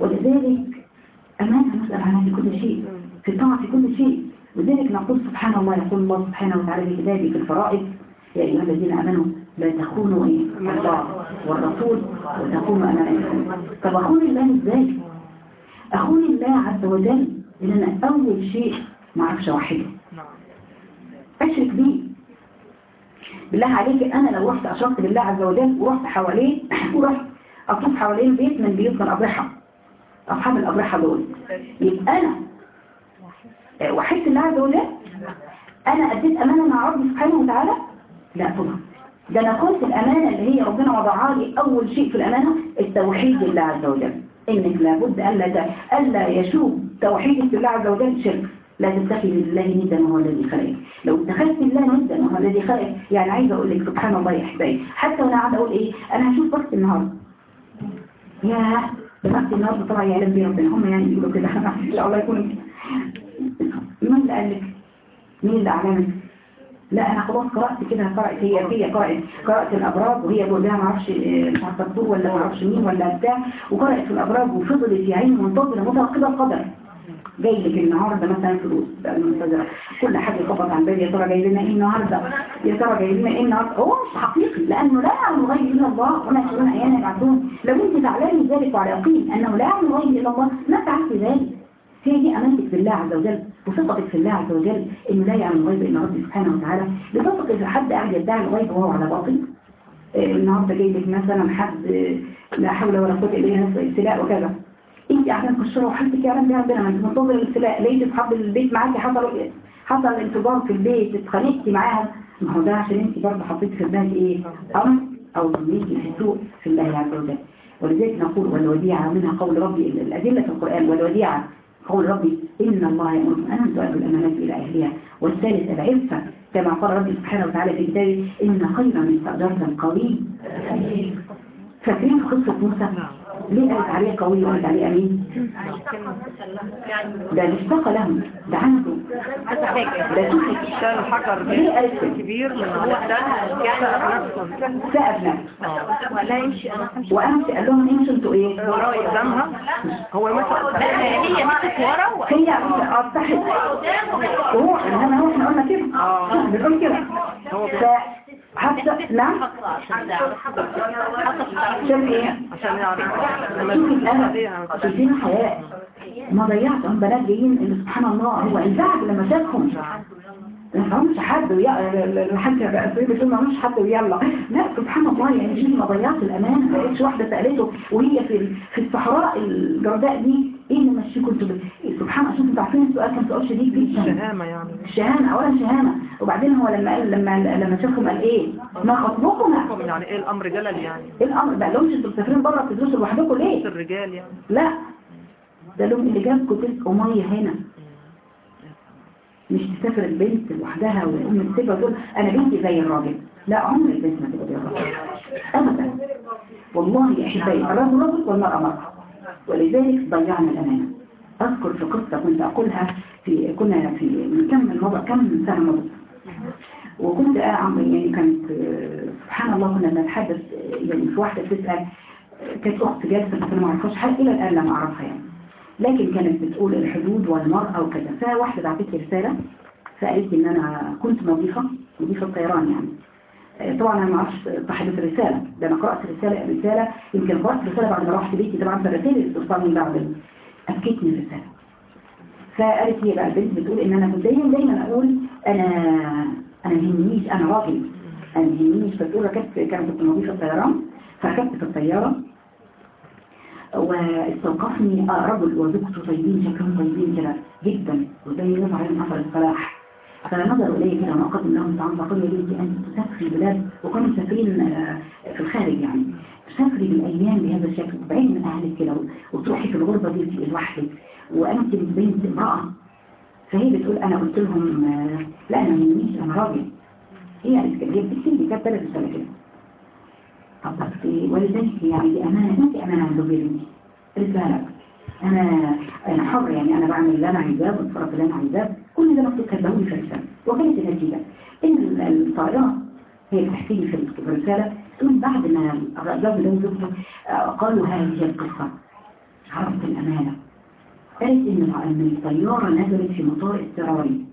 ولذلك أمانة نسأل عنها في كل شيء في طاعة في كل شيء. لذلك نقول سبحان الله يقول الله سبحانه وتعالى في كتابه في الفرائض يا أيها الذين آمنوا لا تخونوا إيه؟ الله والرسول وتخونوا أمانتكم طب أخون الله إزاي؟ أخون الله عز وجل إن أنا أول شيء ما أعرفش أوحده. نعم أشرك بيه. بالله عليك أنا لو رحت أشركت بالله عز وجل ورحت حواليه ورحت أطوف حوالين بيت من بيوت الأضرحة أصحاب الأضرحة دول. يبقى آه، وحدت الله عز وجل؟ أنا أديت أمانة مع ربي سبحانه وتعالى؟ لا طبعا. ده أنا كنت الأمانة اللي هي ربنا وضعها لي أول شيء في الأمانة التوحيد لله عز وجل. إنك لابد ألا ت- ألا يشوب توحيدك لله عز وجل شرك. لا تتخذ لله ندا وهو الذي خلقك لو اتخذت الله ندا وهو الذي خلقك يعني عايزه أقول لك سبحان الله يا احبائي حتى وأنا قاعدة أقول إيه أنا هشوف وقت النهارده يا بنفس النهارده طبعا يعلم بيه ربنا هم يعني يقولوا كده. الله يكون مين اللي قال لك؟ مين اللي اعلمك لا أنا خلاص قرأت كده قرأت هي هي قرأت قرأت الأبراج وهي بقول لها ما أعرفش آه، مش عارفة الدكتور ولا ما أعرفش مين ولا بتاع وقرأت في الأبراج وفضلت يا عيني منتظرة مترقبة القدر. جاي لك النهارده مثلا فلوس بقى المنتظرة. كل حاجة خبط على الباب يا ترى جاي لنا إيه النهارده؟ يا ترى جاي لنا إيه النهارده؟ هو مش حقيقي لأنه لا يعلم الغيب إلا الله وما يشعرون ايانا يبعثون لو أنت تعلمي ذلك وعلى يقين أنه لا يعلم الغيب إلا الله ما فعلت ذلك. هي دي امانتك بالله عز وجل وثقتك في الله عز وجل إنه لا يعلم الغيب إلا ربي سبحانه وتعالى. لتثق اذا حد قاعد يدعي الغيب وهو على باطل؟ آه، النهارده جاي لك مثلا حد لا حول ولا قوة إلا بالله ابتلاء وكذا. أنت قاعدة مكشره وحالتك يعلم بها ربنا انت منتظر الابتلاء لقيت أصحاب البيت معاكي حصل حصل انفجار في البيت اتخانقتي معاهم. ما هو ده عشان أنت برضه حطيت في دماغك إيه؟ أمر أو ظنيتي في سوء في الله عز وجل. ولذلك نقول والوديعة منها قول ربي الأدلة في القرآن والوديعة قول ربي إن الله يأمركم أن تؤدوا الأمانات إلى أهلها. والثالث العفة كما قال ربي سبحانه وتعالى في كتابه إن خير من استأجرت القوي فاكرين قصة موسى؟ ليه قالت عليه قوي وقالت عليه أمين؟ ده اللي اشتاق لهم. ده عنده. ده شوفي شال حجر؟ كبير من الثاني كده نفسه. وأمس قال لهم امشوا أنتوا إيه؟ وراه قدامها. هو مثلا هي مسك ورا. هي آه صحت وهو إنما هو إحنا قلنا كده. آه. بنقول كده. حتى نعم؟ إيه؟ عشان حياة ما ضيعت هم بنات جايين اللي سبحان الله. هو انزعج لما شافهم. ما فهمش حد ويا الحاج بقى بيقول ما فهمش حد ويلا. لا سبحان الله يعني شوفي ما ضيعت الامانه ما لقيتش واحدة سالته وهي في في الصحراء الجرداء دي. إيه اللي مشيكوا أنتوا بال- سبحان الله أنتوا عارفين السؤال كان سؤال شديد جدا. شهامة يعني. الشهامه اولا شهامة. وبعدين هو لما قال لما لما شافهم قال إيه؟ ما خطبكما يعني إيه الأمر جلل يعني؟ إيه الأمر؟ بقى لهمش أنتوا مسافرين بره بتدرسوا لوحدكم ليه؟ الرجال يعني. لا. ده لهم اللي جابكم تسقوا ميه هنا. مش تسافر البنت لوحدها والام تسيبها تقول أنا بنتي زي الراجل. لا عمر البنت ما تبقى زي الراجل. ابدا. والله يا احبائي الرجل رجل والمرأة مرأة. ولذلك ضيعنا الأمانة. أذكر في قصة كنت أقولها في كنا في من كم مضى كم سنة مضت. وكنت أعم يعني كانت سبحان الله كنا بنتحدث آه، يعني في واحدة بتسأل كانت أخت جالسة أنا ما أعرفهاش حتى إلى الآن لم أعرفها يعني؟ لكن كانت بتقول الحدود والمرأة وكذا. فواحدة بعتت لي رسالة فقالت لي إن أنا كنت مضيفة مضيفة طيران يعني. طبعا أنا ما أعرفش صاحبة الرسالة. ده أنا قرأت رسالة رسالة يمكن قرأت رسالة بعد ما روحت بيتي طبعا الرسائل اللي بتوصلني بعد ال- أبكتني الرسالة. فقالت هي بقى البنت بتقول إن أنا كنت دايما دايما أقول أنا أنا ما يهمنيش أنا راجل. أنا ما يهمنيش. فتقول ركبت كانت كنت مضيفه الطيران فركبت في الطيارة. واستوقفني رجل وزوجته طيبين شكلهم طيبين كده جدا. وزي يوم عليهم اثر الصلاح فنظروا الي كده واقدم لهم طعام فقالوا يا بنتي انت تسافري بلاد وكانوا مسافرين آه، في الخارج يعني. تسافري بالأيام بهذا الشكل وتبعدي من اهلك كده وتروحي في الغربة دي لوحدك وأنت بنت امرأة. فهي بتقول أنا قلت لهم آه، لا أنا ما يهمنيش أنا راجل. هي قالت كده هي بتكتب لي كانت ثلاث سنه كده طب بس ولذلك يعني دي أمانة انت أمانة عند بنتي قالت لها لا. أنا أنا حر يعني أنا بعمل اللي أنا عايزاه واتفرج اللي أنا عايزاه. كل ده مكتوب كتبوني في الرساله وكانت النتيجة. إن الطائرة هي بتحكي لي في الرسالة. تقول بعد ما الرجال ده وزوجته آه، قالوا هذه القصة. عرفت الأمانة. قالت إن الطيارة نزلت في مطار اضطراري.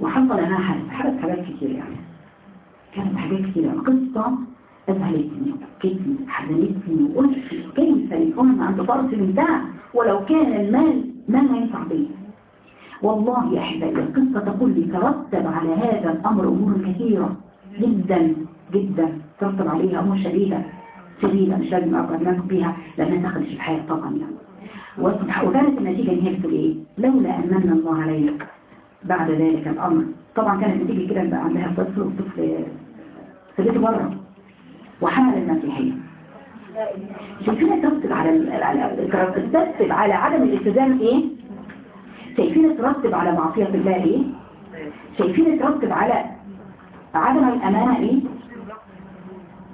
وحصل لها حدث حدث حاجات كتير يعني. كانت حاجات كتير. قصة أذهلتني بكتني حزنتني وقلت كيف يكون عند طرف منتهى ولو كان المال ما لا ينفع به والله يا أحبائي القصة تقول لي ترتب على هذا الأمر أمور كثيرة جدا جدا. ترتب عليها أمور شديدة شديدة مش لازم أقرأ بها لأنها في الحياة طبعا يعني. وكانت النتيجة إن هي بتقول إيه؟ لولا أن من الله عليك بعد ذلك الأمر. طبعا كانت النتيجة كده بقى عندها طفل وطفل في بيته بره. وحمل المسيحية. شايفين ترتب على ترتب على عدم الالتزام إيه؟ شايفين ترتب على معصية الله إيه؟ شايفين ترتب على عدم الامانة إيه؟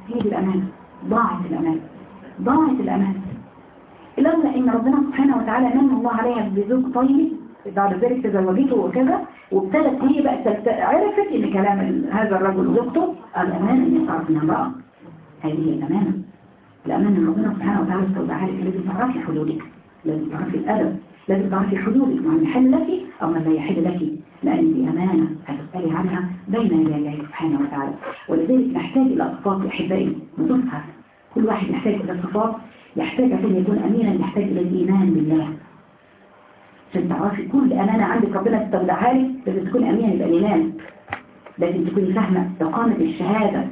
هي دي الامانة ضاعت الامانة ضاعت الامانة لولا إن ربنا سبحانه وتعالى من الله عليها بزوج طيب بعد ذلك تزوجته وكذا وابتدت هي بقى عرفت إن كلام هذا الرجل وزوجته الامانة أن تعرف انها امرأة هذه الأمانة الأمانة أن ربنا سبحانه وتعالى استودعها لك لازم تعرفي حدودك لازم تعرفي الأدب لازم تعرفي حدودك ما يحل لك أو ما لا يحل لك لأن دي أمانة هتسألي عنها بين يدي الله سبحانه وتعالى. ولذلك نحتاج إلى صفات أحبائي نصفها. كل واحد يحتاج إلى صفات يحتاج عشان يكون أمينا يحتاج إلى الإيمان بالله. عشان تعرفي كل أمانة عندك ربنا استودعها لك لازم تكون أمينة يبقى الإيمان. لازم تكوني فاهمة إقامة الشهادة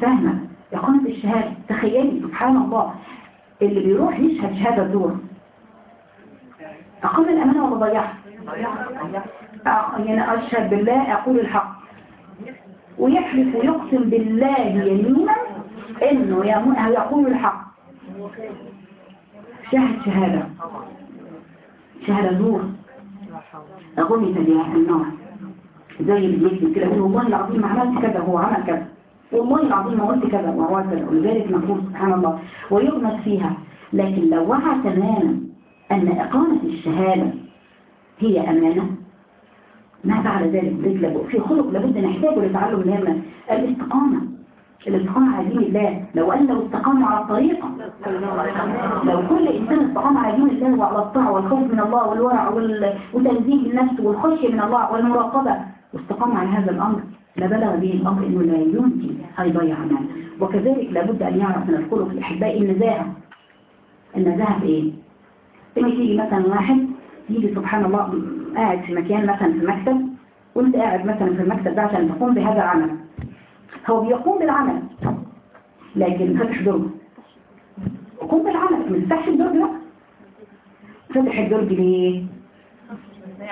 فاهمة إقامة الشهادة تخيلي سبحان الله اللي بيروح يشهد شهادة دور أقام الأمانة ولا ضيعها يعني أشهد بالله أقول الحق. ويحلف ويقسم بالله يمينا إنه يقول الحق. شهد شهادة. شهادة دور أغمت بها النار زي اللي كده والله العظيم عملت كذا هو عمل كذا. والله العظيم ما قلت كذا وهو ولذلك نقول سبحان الله ويغمس فيها. لكن لو وعى تماما أن إقامة الشهادة هي أمانة ما فعل ذلك ذلك في خلق لابد نحتاجه لتعلم الهمة الاستقامة. الاستقامة على دين الله. لو أن لو استقاموا على الطريقة لو كل إنسان استقام على دين الله وعلى الطاعة والخوف من الله والورع وتنزيه النفس والخشية من الله والمراقبة واستقام على هذا الأمر. لبلغ به الأمر أنه لا يمكن هيضيع مال وكذلك لابد أن يعرف من الخلق الأحباء النزاهة النزاهة في إيه؟ لما تيجي مثلا واحد يجي سبحان الله قاعد في مكان مثلا في مكتب وأنت قاعد مثلا في المكتب ده عشان تقوم بهذا العمل. هو بيقوم بالعمل لكن فتح درج. قوم بالعمل ما تفتحش الدرج لا فتح الدرج ليه؟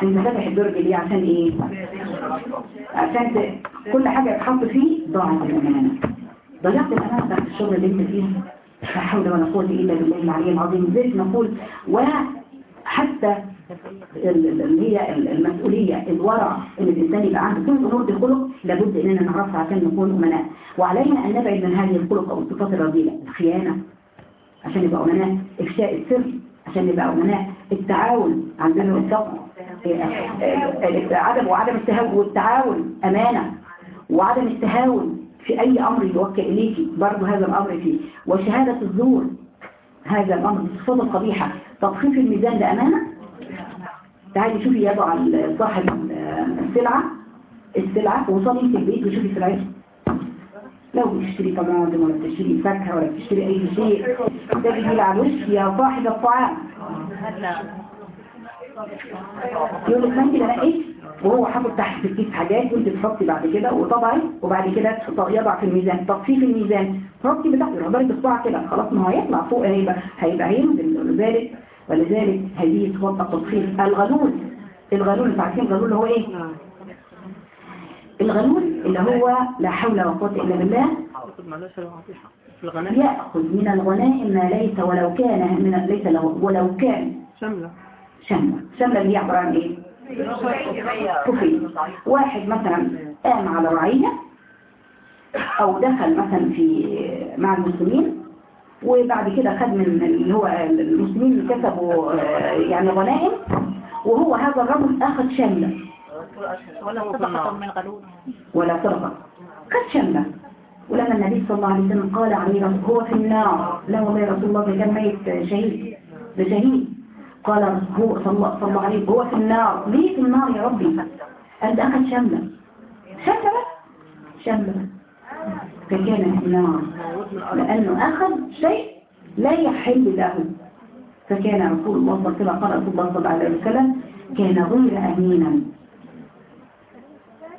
أنت فاتح الدرج ليه؟ عشان إيه؟ عشان. كل حاجة تحط فيه ضاعت الامانة ضيعت الامانة بتاعت الشغل اللي انت فيها لا حول ولا قوة الا بالله العلي العظيم ذلك نقول وحتى اللي هي المسؤولية الورع ان الانسان يبقى عنده كل امور الخلق لابد اننا نعرفها عشان نكون امناء وعلينا ان نبعد من هذه الخلق أو الصفات الرذيلة الخيانة عشان يبقى امناء افشاء السر عشان نبقى أمناء التعاون عندنا التقوى عدم وعدم التهاون والتعاون أمانة وعدم التهاون في أي أمر يوكل إليك برضو هذا الأمر فيه. وشهادة الزور هذا الأمر الصفات القبيحة تضخيف الميزان ده أمانة تعالي شوفي يضع صاحب السلعة السلعة وصلي في البيت وشوفي سلعته لو بتشتري طماطم ولا بتشتري فاكهة ولا بتشتري أي شيء بيجي على الوش يا صاحب الطعام. يقول لك أنت بنقيت وهو حاطط تحت الكيس حاجات وانت تحطي بعد كده وطبعي وبعد كده يضع في الميزان في الميزان. حطي بتاعتي تقدري بصباعك كده خلاص ما هو هيطلع فوق هيبقى هيبقى ينزل ولذلك ولذلك هذه صفات التضخيم الغلول الغلول أنتوا عارفين الغلول اللي هو إيه؟ الغلول اللي هو لا حول ولا قوة إلا بالله. لو يأخذ من الغنائم ما ليس ولو كان من ليس له ولو كان شاملة. شملة شملة اللي هي عبارة عن إيه؟ كفي. واحد مثلا قام على رعية أو دخل مثلا في مع المسلمين وبعد كده خد من اللي هو المسلمين اللي كسبوا آه، يعني غنائم وهو هذا الرجل أخذ شملة ولا النار ولا سرقة خد شملة ولما النبي صلى الله عليه وسلم قال عليه هو في النار. لا والله رسول الله كان ميت شهيد. ده شهيد. قال هو صلى الله, عليه هو في النار. ليه في النار يا ربي؟ قال أخذ شملة. شملة؟ شملة. فكان في النار. لأنه أخذ شيء لا يحل له. فكان رسول الله صلى الله عليه وسلم قال رسول الله صلى الله عليه وسلم كان غير أمينا.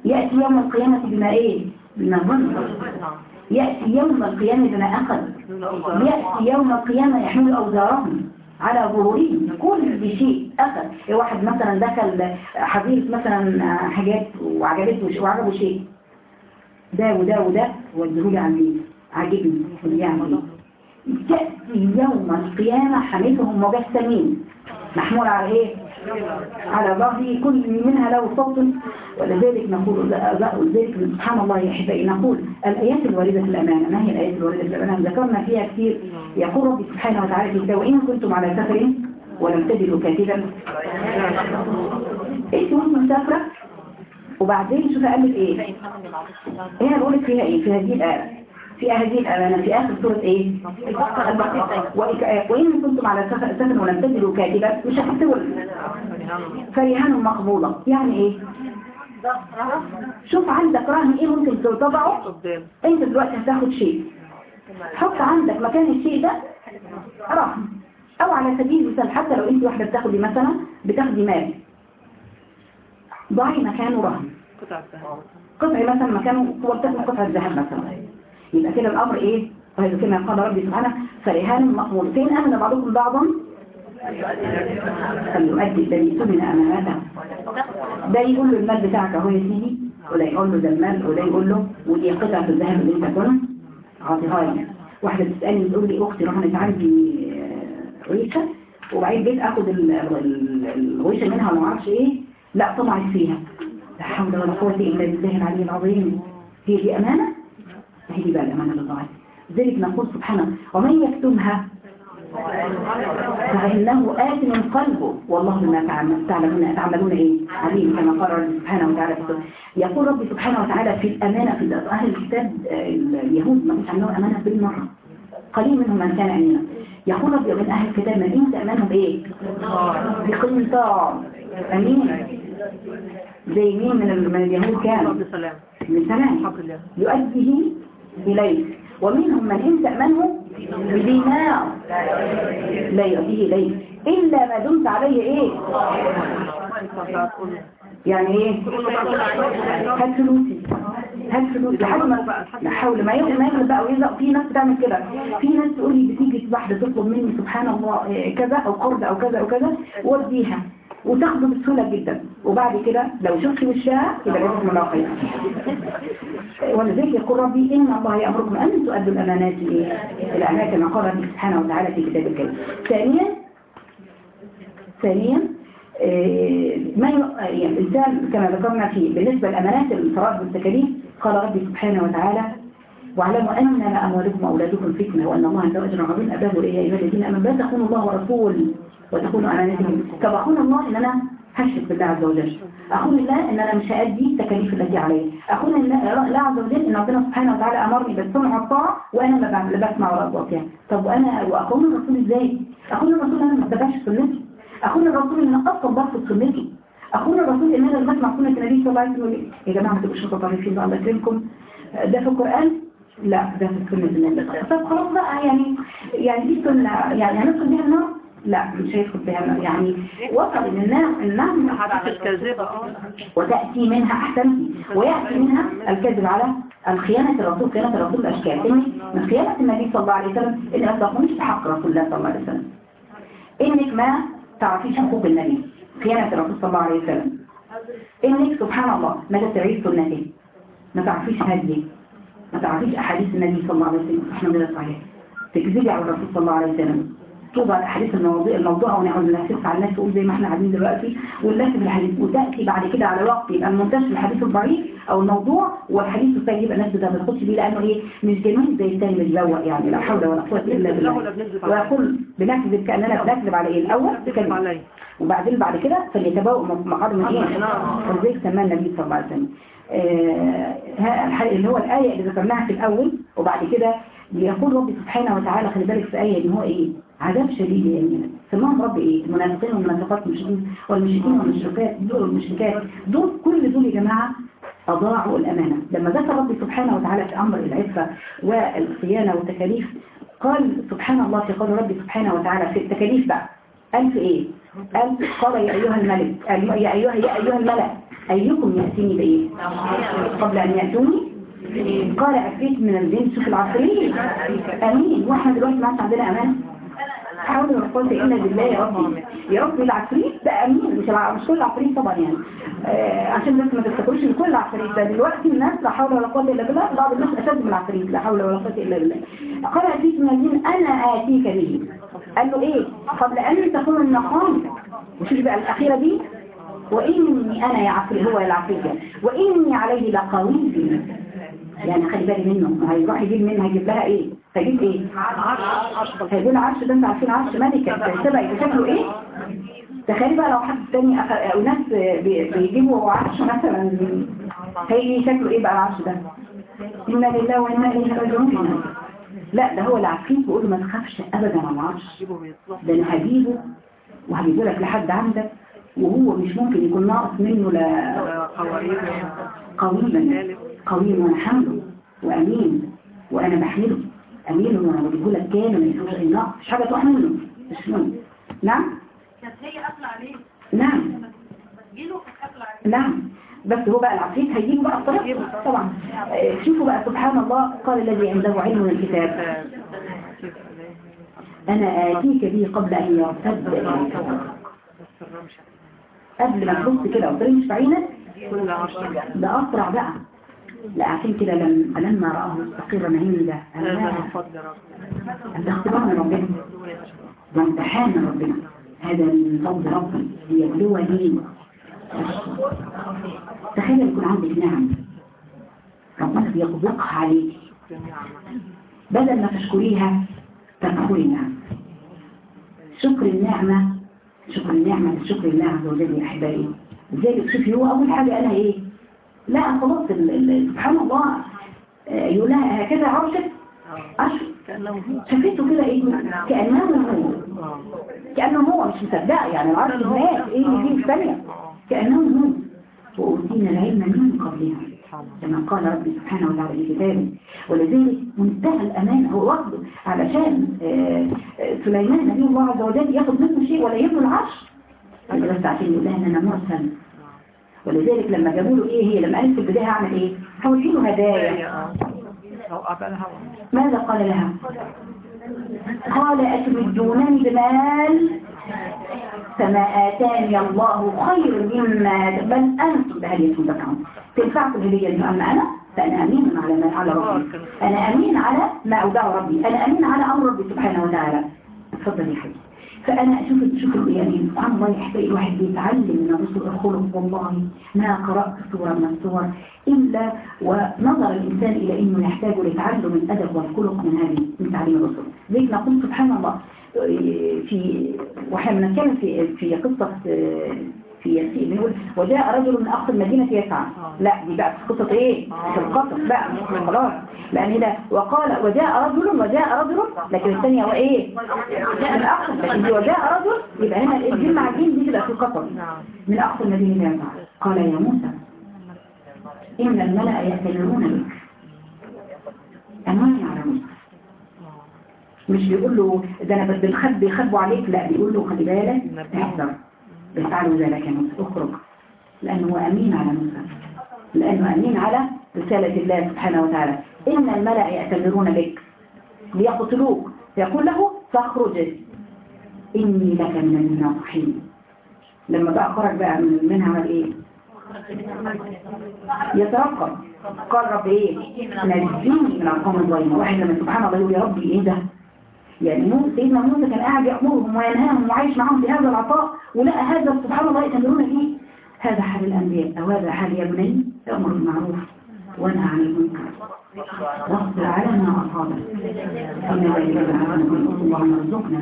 يأتي يوم القيامة بما إيه؟ بما ظن. يأتي يوم القيامة بما أخذ. يأتي يوم القيامة يحمل أوزارهم. على ظهورهم كل شيء أخذ. واحد مثلا دخل حديث مثلا حاجات وعجبته وعجبه شيء. ده وده وده ودهولي عندي عجبني يعني تأتي يوم القيامة حملهم مجسمين. محمول على إيه؟ على ظهره كل منها له صوت ولذلك نقول ذلك سبحان الله يا أحبائي. نقول الآيات الواردة في الأمانة ما هي الآيات الواردة في الأمانة؟ ذكرنا فيها كثير. يقول ربي سبحانه وتعالى في الكتاب وان كنتم على سفر ولم تجدوا كاتبا. انت وانت مسافره وبعدين شوف قال لك إيه؟ هنا بقول لك فيها إيه؟ في هذه الآية. في هذه الأمانة في آخر سورة إيه؟ وإك- وإن كنتم على سفر ولم تجدوا كاتبا مش هتكتبوا فرهان مقبولة. يعني إيه؟ شوف عندك رهن إيه ممكن تطبعه أنت دلوقتي هتاخد شيء. حط عندك مكان الشيء ده رهن. أو على سبيل المثال حتى لو أنت واحدة بتاخدي مثلا بتاخدي مال. ضعي مكانه رهن. قطعة ذهب قطع مثلا مكانه قطعة ذهب مثلا. يبقى كده الأمر إيه؟ وهذا كما قال ربي سبحانه فرهان مقبول فين أمن بعضكم بعضا؟ فليؤدي الذي سمن أمانته ده يقول له المال بتاعك أهو يا سيدي ولا يقول له ده المال ولا يقول له ودي قطعة الذهب اللي أنت كنت عاطيها لي واحدة بتسألني بتقول لي أختي رهنت عندي آه، غيشة وبعدين جيت آخد ال- ال- الغيشة منها ولا معرفش إيه. لا طمعت فيها. لا حول ولا قوة إلا بالله العلي العظيم. هي دي أمانة؟ دي بقى الأمانة ضاعت. ذلك نقول سبحانه ومن يكتمها؟ فإنه آت من قلبه. والله بما تعمل- تعلمون تعملون إيه؟ عليم كما قال ربي سبحانه وتعالى في. يقول ربي سبحانه وتعالى في الأمانة في أهل الكتاب اليهود ما كانش عندهم أمانة بالمرة. قليل منهم من كان أمينا. يقول ربي من أهل الكتاب من إن تأمنوا بإيه بقنطار أمين. زي مين من ال- من اليهود كان؟ رب من سلام. يؤديه إليك. ومنهم من إن تأمنه بدينار. لا يؤديه إليك. إلا ما دمت عليه إيه؟ يعني إيه؟ هات فلوسي هات لحد ما لا حول ما ما يغلب بقى. ويزق في ناس بتعمل كده. في ناس تقول لي بتيجي واحدة تطلب مني سبحان الله إيه كذا أو قرض أو كذا أو كذا واديها وتاخده بسهولة جدا. وبعد كده لو شفت وشها يبقى لازم ملاقية ولذلك يقول ربي إن الله يأمركم أن تؤدوا الأمانات؟ الأمانات كما قال ربي سبحانه وتعالى في كتاب الكريم. ثانيا ثانيا آه، ما ي- يعني الإنسان كما ذكرنا في بالنسبة للأمانات الفرائض والتكاليف قال ربي سبحانه وتعالى واعلموا أنما أموالكم وأولادكم فتنة وأن الله عنده أجر عظيم أباه إليه أيها الذين آمنوا. لا تخونوا الله ورسوله وتخونوا طب أخون الله إن أنا هشرك بالله عز وجل. أخون الله إن أنا مش هأدي التكاليف التي علي أخون الله عز وجل إن ربنا سبحانه وتعالى أمرني بالسمع والطاعة وأنا ما بعمل بسمع ولا أطيع طب وأنا وأخون الرسول إزاي؟ أخون الرسول أنا ما اتبعش سنته. أخون الرسول إن أصلا برفض سنته. أخون الرسول إن أنا لما أسمع سنة النبي صلى الله عليه وسلم يا جماعة ما تبقوش متطرفين بقى الله يكرمكم. ده في القرآن؟ لا ده في سنة النبي طب خلاص بقى يعني يعني دي سنة يعني هندخل بيها النار؟ لا مش هيدخل فيها يعني وصل إن الناس حتى الكاذبة آه وتأتي منها أحسن. ويأتي منها الكذب على الخيانة الرسول خيانة الرسول الأشكال. إن من خيانة النبي صلى الله عليه وسلم إن أصدقوا مش بحق رسول الله صلى الله عليه وسلم. إنك ما تعرفيش حقوق النبي. خيانة الرسول صلى الله عليه وسلم. إنك سبحان الله ما تتبعيش سنته ما تعرفيش هدي ما تعرفيش أحاديث النبي صلى الله عليه وسلم. إحنا من الصحيح. تكذبي على الرسول صلى الله عليه وسلم. توضع الأحاديث الموضوع الموضوع ونعود نلفف على الناس تقول زي ما إحنا قاعدين دلوقتي ونلفف الحديث وتأتي بعد كده على وقت يبقى المنتشر الحديث الضعيف أو الموضوع والحديث السيء يبقى الناس ده ما تاخدش بيه لأنه إيه؟ مش جميل زي التاني بيزوق يعني لا حول ولا قوة إلا بالله. ويقول بنكذب كأننا بنكذب على إيه؟ الأول تكذب علي وبعدين بعد كده فليتبوأ مقعد من إيه؟ فلذلك سماه النبي صلى الله عليه وسلم. آه، اللي هو الآية اللي ذكرناها في الأول وبعد كده بيقول ربي سبحانه وتعالى خلي بالك في آية ان هو إيه؟ عذاب شديد يا يمين سماهم رب إيه؟ المنافقين والمنافقات والمشركين والمشركين والمشركات دول والمشركات دول كل دول يا جماعة أضاعوا الأمانة. لما ذكر ربي سبحانه وتعالى في أمر العفة والصيانة والتكاليف قال سبحان الله في قول ربي سبحانه وتعالى في التكاليف بقى. قال في إيه؟ قال قال يا أيها الملك يا أيها يا أيها الملك أيكم يأتيني بإيه؟ قبل أن يأتوني؟ قال عفريت من الجن شوف العفريت أمين. وإحنا دلوقتي ما عندنا أمان حاول ولا قوة إلا بالله يا ربي. يا ربي العفريت ده أمين مش مش كل العفريت طبعا يعني. آه عشان بس ما تفتكروش إن كل العفريت ده. دلوقتي الناس لا حول ولا قوة إلا بالله بعض الناس أشد من العفريت لا حول ولا قوة إلا بالله. قال عفريت من الجن أنا آتيك به. قال له إيه؟ قبل أن تكون النقام وشوف بقى الأخيرة دي. وإني أنا يا عفريت هو العفريت. ده وإني عليه لقوي. يعني خلي بالي منه. هيروح يجيب منها هيجيب لها إيه؟ هيجيب إيه؟ هيجيب العرش ده انت عارفين عرش ملكة. تبقى يبقى شكله إيه؟ تخيل بقى لو حد تاني. أو ناس بي- بيجيبوا عرش مثلا. هيجي شكله إيه بقى العرش ده؟ إنا لله وإنا إليه راجعون. لا ده هو العفريت بيقول ما تخافش ابدا على العرش. ده أنا هجيبه وهجيبه لك لحد عندك وهو مش ممكن يكون ناقص منه لا قويما قوي وأنا حمله وامين وأنا بحمله. امين وأنا بجيبه لك كامل ما يفوتش اي نقص مش حاجة تروح منه. مش منه نعم؟ كانت هي قافلة عليه. نعم. نعم. بس هو بقى العفريت هيجيبه بقى بطريقته طبعا. آه، شوفوا بقى سبحان الله. قال الذي عنده علم من الكتاب. أنا آتيك به قبل أن يرتد قبل ما تبص كده وترمش في عينك ده أسرع بقى. لا عشان كده لم- لما رآه مستقرا عنده هذا اختبار من ربنا ده امتحان من ربنا. هذا من فضل ربي. ليبلوني تخيل يكون عندك نعم. ربنا بيطبقها عليك. بدل ما تشكريها تكفري النعم. شكر النعمة شكر النعمة لشكر الله عز وجل يا أحبائي. لذلك شوفي هو أول حاجة قالها إيه؟ لا خلاص سبحان الله. آه، يقول لها هكذا عرشت عرش. كأنه شافته كده إيه؟ كأنه هو. كأنه هو مش مصدقة يعني العرش هناك إيه اللي فيه ثانية كأنه هو. وأوتينا العلم من قبلها. كما قال ربي سبحانه وتعالى في كتابه ولذلك منتهى الأمان هو واخده علشان آه، آه، سليمان نبي الله عز وجل ياخد منه شيء ولا يبني العرش. بس عشان يقول لها إن أنا مرسل. ولذلك لما جابوا له إيه هي لما قالت في البداية هعمل إيه؟ هودي له هدايا؟ أو أبلها ماذا قال لها؟ قال أتمدونني بمال؟ فما آتاني الله خير مما بل أنتم بهديتكم تدعون تنفعكم الهدية دي أما أنا؟ فأنا أمين على ما على ربي. أنا أمين على ما أودع ربي. أنا أمين على أمر ربي سبحانه وتعالى. اتفضل يا حبيبي. فأنا أشوف شوف يعني الله يحتاج الواحد بيتعلم من الرسل الخلق. والله ما قرأت سورة من السور إلا ونظر الإنسان إلى أنه يحتاج لتعلم الأدب والخلق من هذه من تعليم الرسل. ذلك نقول سبحان الله. في وإحنا بنتكلم في في قصة في ياسين بنقول وجاء رجل من أقصى المدينة يسعى لا دي بقى في قصة إيه؟ في القصص بقى خلاص. لأن ده وقال وجاء رجل وجاء رجل لكن الثانية وايه من أقصى لكن وجاء رجل يبقى هنا الجيم مع الجيم دي تبقى في القصص من أقصى المدينة يسعى قال يا موسى إن الملأ يأتمرون بك. أماني على موسى. مش بيقول له ده أنا بالخد بيخبوا عليك. لا بيقول له خلي بالك احذر. بيفعلوا ذلك موسى اخرج لأنه هو أمين على موسى. لأنه أمين على رسالة الله سبحانه وتعالى. إن الملأ يأتمرون بك ليقتلوك. فيقول له فاخرج. إني لك من الناصحين. لما بقى خرج بقى من منها عمل إيه؟ يترقب. قال رب إيه؟ نجيني من القوم الظالمين. واحد لما سبحان الله يقول يا ربي إيه ده؟ يعني موسى سيدنا موسى كان قاعد يأمرهم وينهاهم وعايش معاهم بهذا العطاء ولقى هذا سبحان الله يتمرون فيه هذا حال الأنبياء أو هذا حال يا بني أمر بالمعروف وانهى عن المنكر. واصبر على ما أصابك إن العالم اللهم ارزقنا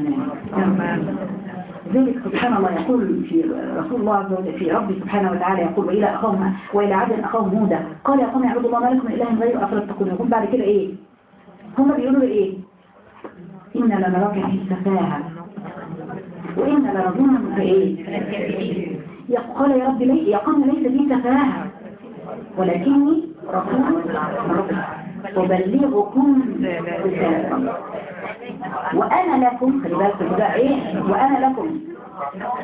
ذلك سبحان الله يقول في رسول الله عز وجل في ربي سبحانه وتعالى يقول وإلى أخاهم وإلى عاد أخاهم هودا قال يا قوم اعبدوا الله ما لكم إله غيره أفلا تتقون. يقول بعد كده إيه؟ هم بيقولوا إيه؟ إن لنراك في سفاهة وإن لنظنك في إيه قال يا رب لي يا قوم ليس بي سفاهة ولكني رسول أبلغكم رسالة وأنا لكم خلي بالكم ده إيه؟ وأنا لكم.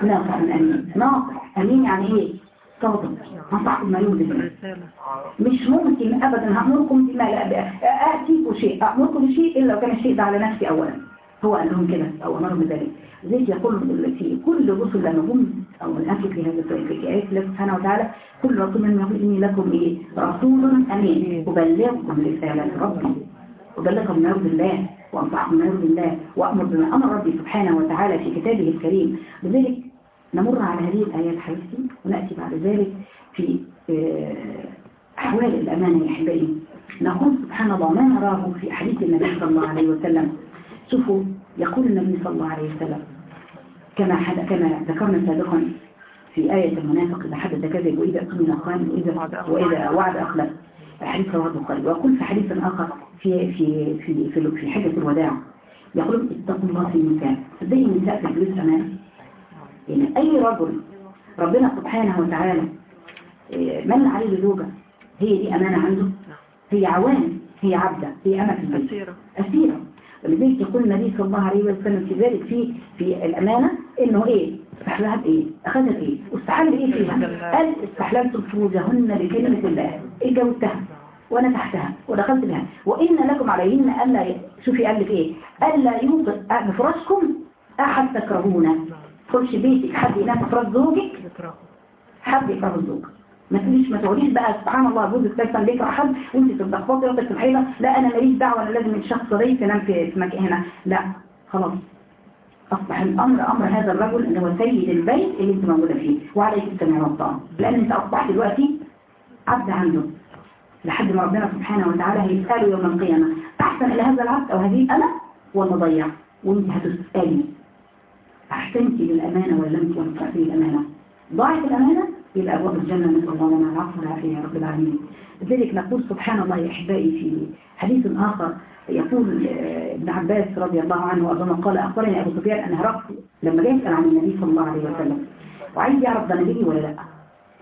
ناصح أمين. ناصح أمين يعني إيه؟ صادق نصحكم ما يوجد مش ممكن أبدا. هأمركم بما لا آتيكم شيء. أأمركم بشيء إلا لو كان الشيء ده على نفسي أولا. هو قال لهم كده أو أمرهم بذلك زي يقول في كل رسل لما هم أو الأكل في هذا في آيات الله سبحانه وتعالى. كل رسول منهم إني لكم إيه؟ رسول أمين. أبلغكم رسالة ربي. أبلغكم ما يرضي الله. وأنصحكم ما يرضي الله. وأمر بما أمر ربي سبحانه وتعالى في كتابه الكريم. لذلك نمر على هذه الآيات حديثي ونأتي بعد ذلك في أحوال الأمانة يا أحبائي. نقول سبحان الله ما نراه في حديث النبي صلى الله عليه وسلم. شوفوا يقول النبي صلى الله عليه وسلم كما حد كما ذكرنا سابقا في آية المنافق إذا حدث كذب وإذا أكمل خان وإذا وإذا وعد أخلف. حديث رواه البخاري. ويقول في حديث آخر في في في في, في حجة الوداع يقول اتقوا الله في النساء صدقني النساء في الفلوس أمان يعني أي رجل ربنا سبحانه وتعالى من عليه بزوجة هي دي أمانة عنده؟ هي عوان هي عبدة هي أمة في البيت. أسيرة. أسيرة. ولذلك يقول النبي صلى الله عليه وسلم في ذلك في في الأمانة إنه إيه؟ استحلها بإيه أخذت إيه؟ واستحل بإيه فيها؟ قال استحللت فروجهن بكلمة الله. اتجوزتها وأنا تحتها ودخلت بها. وإن لكم عليهن ألا شوفي قال لك إيه؟ ألا يوقف بفراشكم أحد تكرهونه تخش بيتك حد ينام فراش زوجك؟ حد يكره الزوج ما تقوليش ما تقوليش بقى سبحان الله جوزك دايما بيكره حد وانت تتلخبطي وانت الحيله لا أنا ماليش دعوة أنا لازم الشخص ده ينام في مكان هنا. لا خلاص. أصبح الأمر أمر هذا الرجل اللي هو سيد البيت اللي انت موجودة فيه. وعليك السمع والطاعه لأن انت أصبحت دلوقتي عبد عنده. لحد ما ربنا سبحانه وتعالى هيسأله يوم القيامة. أحسن إلى هذا العبد أو هذه أنا ولا ضيع وانت هتسالي أحسنتي للأمانة ولا لم توفقي للأمانة. ضاعت الأمانة؟ يبقى أبواب الجنة نسأل الله لنا العفو. والعافية يا رب العالمين. لذلك نقول سبحان الله يا أحبائي في حديث آخر يقول آه، ابن عباس رضي الله عنه وأظن قال أخبرني أبو سفيان أن هرقل لما جاء يسأل عن النبي صلى الله عليه وسلم وعايز يعرف ده ولا لا؟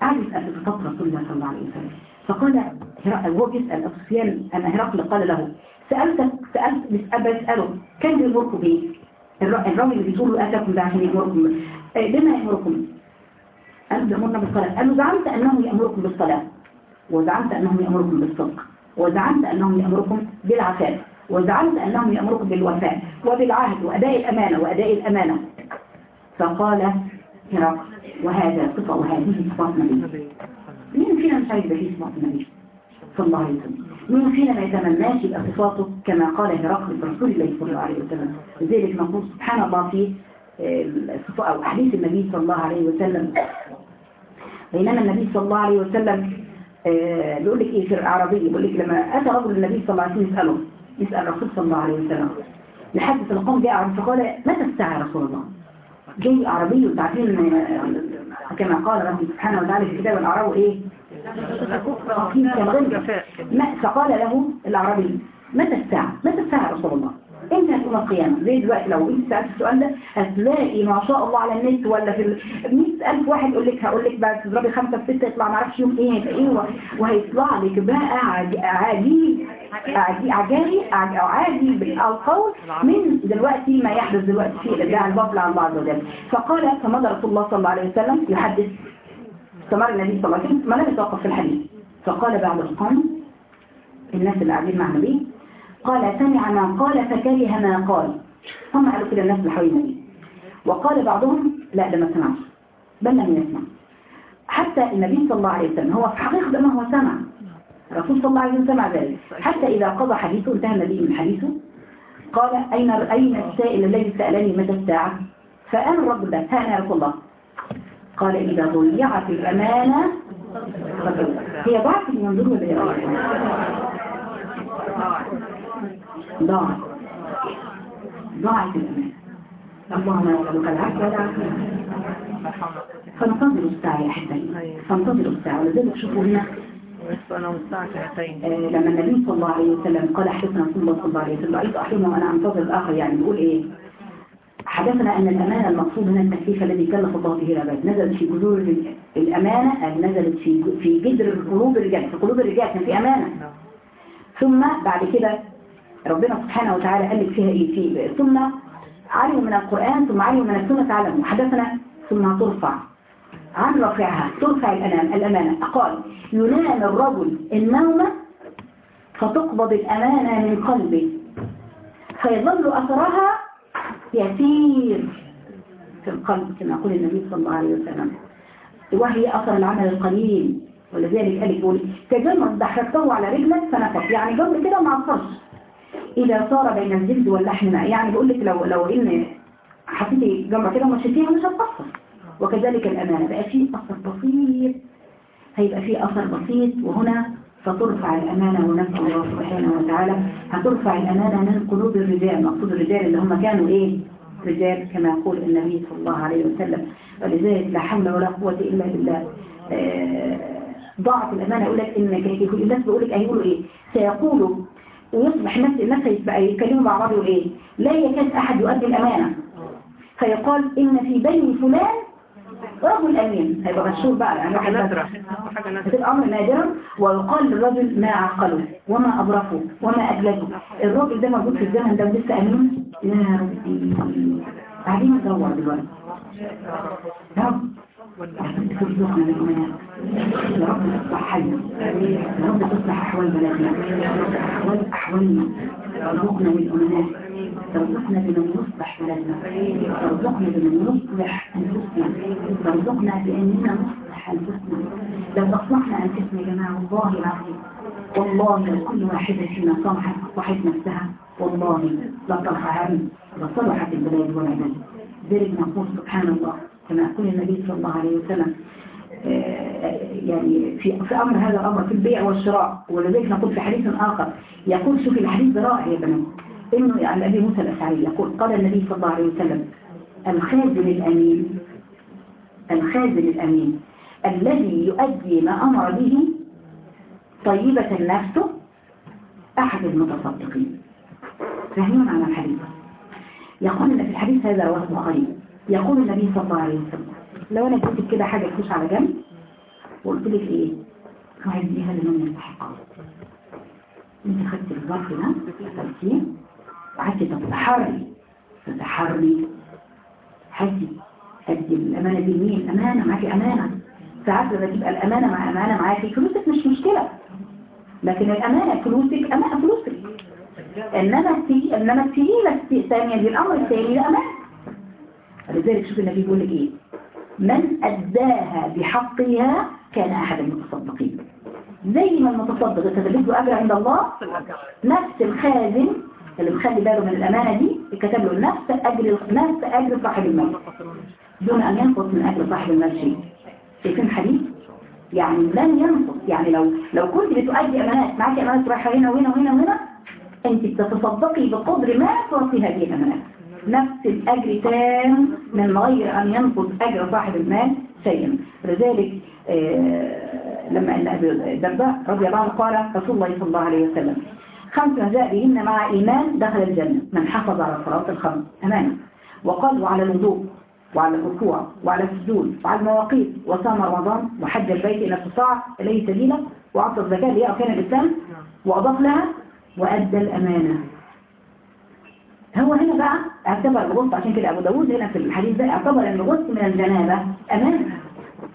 قاعد يسأل في الله صلى الله عليه وسلم. فقال هرقل وهو بيسأل أبو سفيان أن هرقل قال له سألتك سألت بسأل بسأله كان بيمركم بإيه؟ الر- الراجل اللي له أتاكم ده عشان يأمركم. آه، بما يأمركم؟ قال بيأمرنا بالصلاة. قال له زعمت أنه يأمركم بالصلاة. وزعمت أنهم يأمركم بالصدق. وزعمت أنهم يأمركم بالعفاف. وزعمت أنهم يأمركم بالوفاء وبالعهد وأداء الأمانة وأداء الأمانة. فقال هرقل. وهذا صفة وهذه صفات نبي مين فينا مش عايز فيه صفات النبي؟ صلى الله عليه وسلم. مين فينا ما يتمناش يبقى صفاته كما قال هرقل برسول الله صلى الله عليه وسلم لذلك نقول سبحان الله في آه، أو حديث النبي صلى الله عليه وسلم. بينما النبي صلى الله عليه وسلم آه، بيقول لك إيه في العربية بيقول لك لما أتى رجل النبي صلى الله عليه وسلم يسأله يسأل الرسول صلى الله عليه وسلم. لحد القوم جاء فقال متى الساعة يا رسول الله؟ جاي عربي وتعرفين آه، كما قال ربي سبحانه وتعالى في كتاب الأعراب إيه؟ ما فقال له العربي متى الساعة؟ متى الساعة يا رسول الله؟ إمتى هتقوم القيامة؟ زي دلوقتي لو أنت سألت السؤال ده هتلاقي ما شاء الله على النت ولا في ال 100000 واحد يقول لك هقول لك بقى تضربي 5 في 6 يطلع ما أعرفش يوم إيه هيبقى إيه وهيطلع لك بقى عج- عجيب عجيب عجائب عج- أو عاجب القول من دلوقتي ما يحدث دلوقتي في الابداع الباطل عن الله عز وجل. فقال فمضى رسول الله صلى الله عليه وسلم يحدث استمر النبي صلى الله عليه وسلم ما لم يتوقف في الحديث. فقال بعض القوم الناس اللي قاعدين مع النبي قال سمع ما قال فكره ما قال. هم قالوا كده الناس اللي حوالين النبي وقال بعضهم لا ده ما سمعش. بل لم يسمع. حتى النبي صلى الله عليه وسلم هو في حقيقة ما هو سمع. الرسول صلى الله عليه وسلم سمع ذلك. حتى إذا قضى حديثه انتهى النبي من حديثه قال أين أين السائل الذي سألني متى الساعة؟ فأنا الرب ده ها أنا يا رسول الله. قال إذا ضيعت الأمانة هي ضعف المنظور ولا ضاعت. ضاعت الأمانة. اللهم نسألك العفو والعافية فننتظر الساعة يا أحبائي فانتظروا الساعة. ولذلك شوفوا هنا. آه، لما النبي صلى الله عليه وسلم قال الله صلى الله عليه وسلم رأيت أحدهم وأنا أنتظر الآخر يعني بيقول إيه؟ حدثنا أن الأمانة المقصود هنا التكليف الذي كلف الله به العباد. نزلت في جذور ال- الأمانة نزلت في في جذر قلوب الرجال. في قلوب الرجال كان في أمانة. ثم بعد كده ربنا سبحانه وتعالى قال لك فيها إيه؟ في ثم علموا من القرآن ثم علموا من السنة تعلموا حدثنا ثم ترفع. عن رفعها. ترفع الأمانة, الأمانة. قال ينام الرجل النوم فتقبض الأمانة من قلبه. فيظل أثرها يسير في القلب كما يقول النبي صلى الله عليه وسلم. وهي أثر العمل القليل ولذلك قال يقول كجمر دحرجته على رجلك فنفط يعني جمر كده ما عصرش إذا صار بين الجلد واللحم ماء يعني بقول لك لو لو إن حطيتي جمرة كده ومشيتيها مش هتأثر. وكذلك الأمانة بقى فيه أثر بسيط. هيبقى فيه أثر بسيط وهنا فترفع الأمانة ونسأل الله سبحانه وتعالى. هترفع الأمانة من قلوب الرجال مقصود الرجال اللي هم كانوا إيه؟ رجال كما يقول النبي صلى الله عليه وسلم. ولذلك لا حول ولا قوة إلا بالله. آه، ضاعت الأمانة. يقول لك إن يقول الناس بيقول لك هيقولوا إيه؟ سيقولوا ويصبح الناس الناس هيبقى يتكلموا مع بعض يقول إيه؟ لا يكاد أحد يؤدي الأمانة. فيقال إن في بني فلان رجل أمين. هيبقى مشهور بقى يعني حاجة نادرة. بس. حاجة نادرة. هتبقى أمر نادرا ويقال للرجل ما عقله وما أبرفه وما أجلده. الراجل ده موجود في الزمن ده ولسه أمين؟ يا ربي. قاعدين ندور دلوقتي. يا رب. تصلح حالنا يا رب تصلح أحوال بلدنا. أحوال أحوالنا. ترزقنا بالأمانات ترزقنا بمن يصلح بلدنا ترزقنا بمن يصلح أنفسنا ترزقنا بأننا نصلح أنفسنا لو أصلحنا أنفسنا يا جماعة والله العظيم. والله لو كل واحدة فينا صلحت صلحت نفسها والله لطلع هم لصلحت البلاد والعباد ذلك نقول سبحان الله كما يقول النبي صلى الله عليه وسلم. يعني في في أمر هذا الأمر في البيع والشراء ولذلك نقول في حديث آخر يقول شوف الحديث رائع يا بنات إنه عن أبي موسى الأشعري يقول قال النبي صلى الله عليه وسلم الخازن الأمين الخازن الأمين الذي يؤدي ما أمر به طيبة النفس أحد المتصدقين. فاهمين عن الحديث؟ يقول في الحديث هذا رواه البخاري يقول النبي صلى الله عليه وسلم لو أنا اديتك كده حاجة تخش على جنب وقلت لك إيه؟ هديها لمن يستحقها أنت خدت الظرف ده قفلتيه وقعدتي تتحري تتحري. حسي ادي الأمانة دي لمين أمانة معاكي أمانة. ساعات لما تبقى الأمانة مع أمانة معاكي فلوسك مش مشكلة. لكن الأمانة فلوسك أمانة فلوسك. إنما السي إنما السيله الثانية دي الأمر الثاني ده أمانة. لذلك شوف النبي بيقول لك إيه؟ من أداها بحقها كان أحد المتصدقين. زي ما المتصدق له أجر عند الله نفس الخازن اللي مخلي باله من الأمانة دي يكتب له نفس أجر نفس أجر صاحب المال دون أن ينقص من أجر صاحب المال شيء شايفين الحديث يعني لن ينقص. يعني لو لو كنت بتؤدي أمانات معاكي أمانات رايحة هنا وهنا وهنا وهنا أنت بتتصدقي بقدر ما تعطي هذه الأمانات. نفس الأجر تام من غير أن ينقص أجر صاحب المال شيئا. لذلك آه لما أن أبي الدرداء رضي الله عنه قال رسول الله صلى الله عليه وسلم خمس جاء بهن مع إيمان دخل الجنة من حافظ على الصلوات الخمس أمانة. وقال وعلى الوضوء وعلى الركوع وعلى السجود وعلى المواقيت وصام رمضان وحج البيت إلى استطاع إليه سبيلا وأعطى الزكاة اللي هي أركان الإسلام وأضاف لها وأدى الأمانة. هو هنا بقى اعتبر الغسل عشان كده أبو داوود هنا في الحديث ده اعتبر أن الغسل من الجنابة أمانة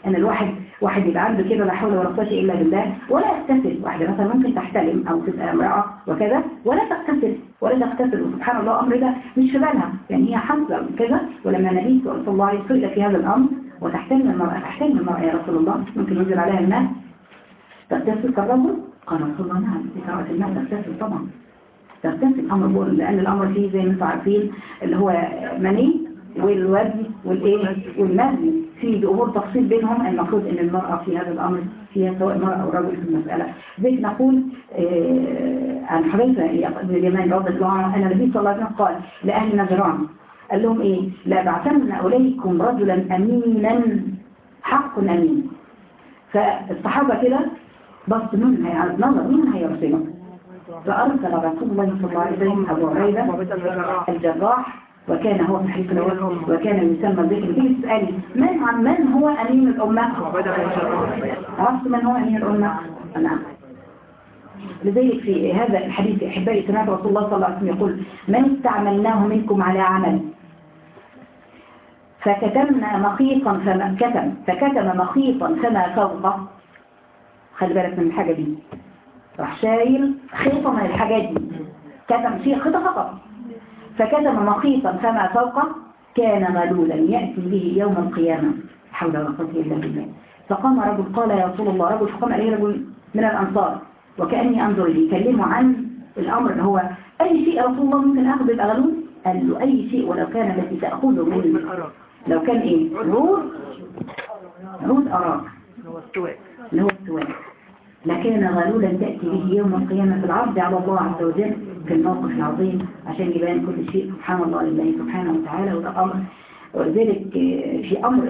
أن الواحد واحد يبقى عنده كده لا حول ولا قوة إلا بالله ولا يغتسل. واحدة مثلا ممكن تحتلم أو تبقى امرأة وكذا ولا تغتسل ولا تغتسل. وسبحان الله أمر ده مش في بالها. يعني هي حصل كذا ولما النبي صلى الله عليه وسلم في هذا الأمر وتحتلم المرأة تحتلم المرأة يا رسول الله ممكن ينزل عليها الماء تغتسل كالرجل؟ قال رسول الله نعم. ساعة الماء تغتسل طبعا. تغتسل الأمر بقول لأن الأمر فيه زي ما أنتم عارفين اللي هو مني والوزن والإيه والمزن في ظهور تفصيل بينهم المفروض إن المرأة في هذا الأمر فيها سواء مرأة أو رجل في المسألة. زي نقول آه عن حذيفة بن اليمان رضي الله عنه أن النبي صلى الله عليه وسلم قال لأهل نجران قال لهم إيه؟ لا بعثن إليكم رجلا أمينا حق أمين. فالصحابة كده بص مين هي نظر مين هيرسله فأرسل رسول الله صلى الله عليه وسلم أبو عبيدة الجراح. وكان هو في حديث الأول وكان يسمى الذكر تيجي تسألي من عن من هو أمين الأمة؟ عرفت من هو أمين الأمة؟ نعم لذلك في هذا الحديث أحبائي سمعت رسول الله صلى الله عليه وسلم يقول من استعملناه منكم على عمل؟ فكتمنا مخيطا فما كتم فكتم مخيطا فما فوقه. خلي بالك من الحاجة دي. راح شايل خيطة من الحاجات دي. كتم فيه خيطة فقط. فكتم مخيطا فما فوقه كان غلولا يأتي به يوم القيامة. حول ولا قوة إلا بالله. فقام رجل قال يا رسول الله رجل فقام عليه رجل من الأنصار. وكأني أنظر لي يكلمه عن الأمر اللي هو أي شيء يا رسول الله ممكن أخذ الأغلول قال له أي شيء ولو كان التي تأخذه من لو كان إيه؟ رود رود أراك. هو السواك اللي هو السواك لكان غلولا تأتي به يوم القيامة في العرض على الله عز وجل في الموقف العظيم عشان يبان كل شيء. سبحان الله لله سبحانه وتعالى. وده أمر ولذلك في أمر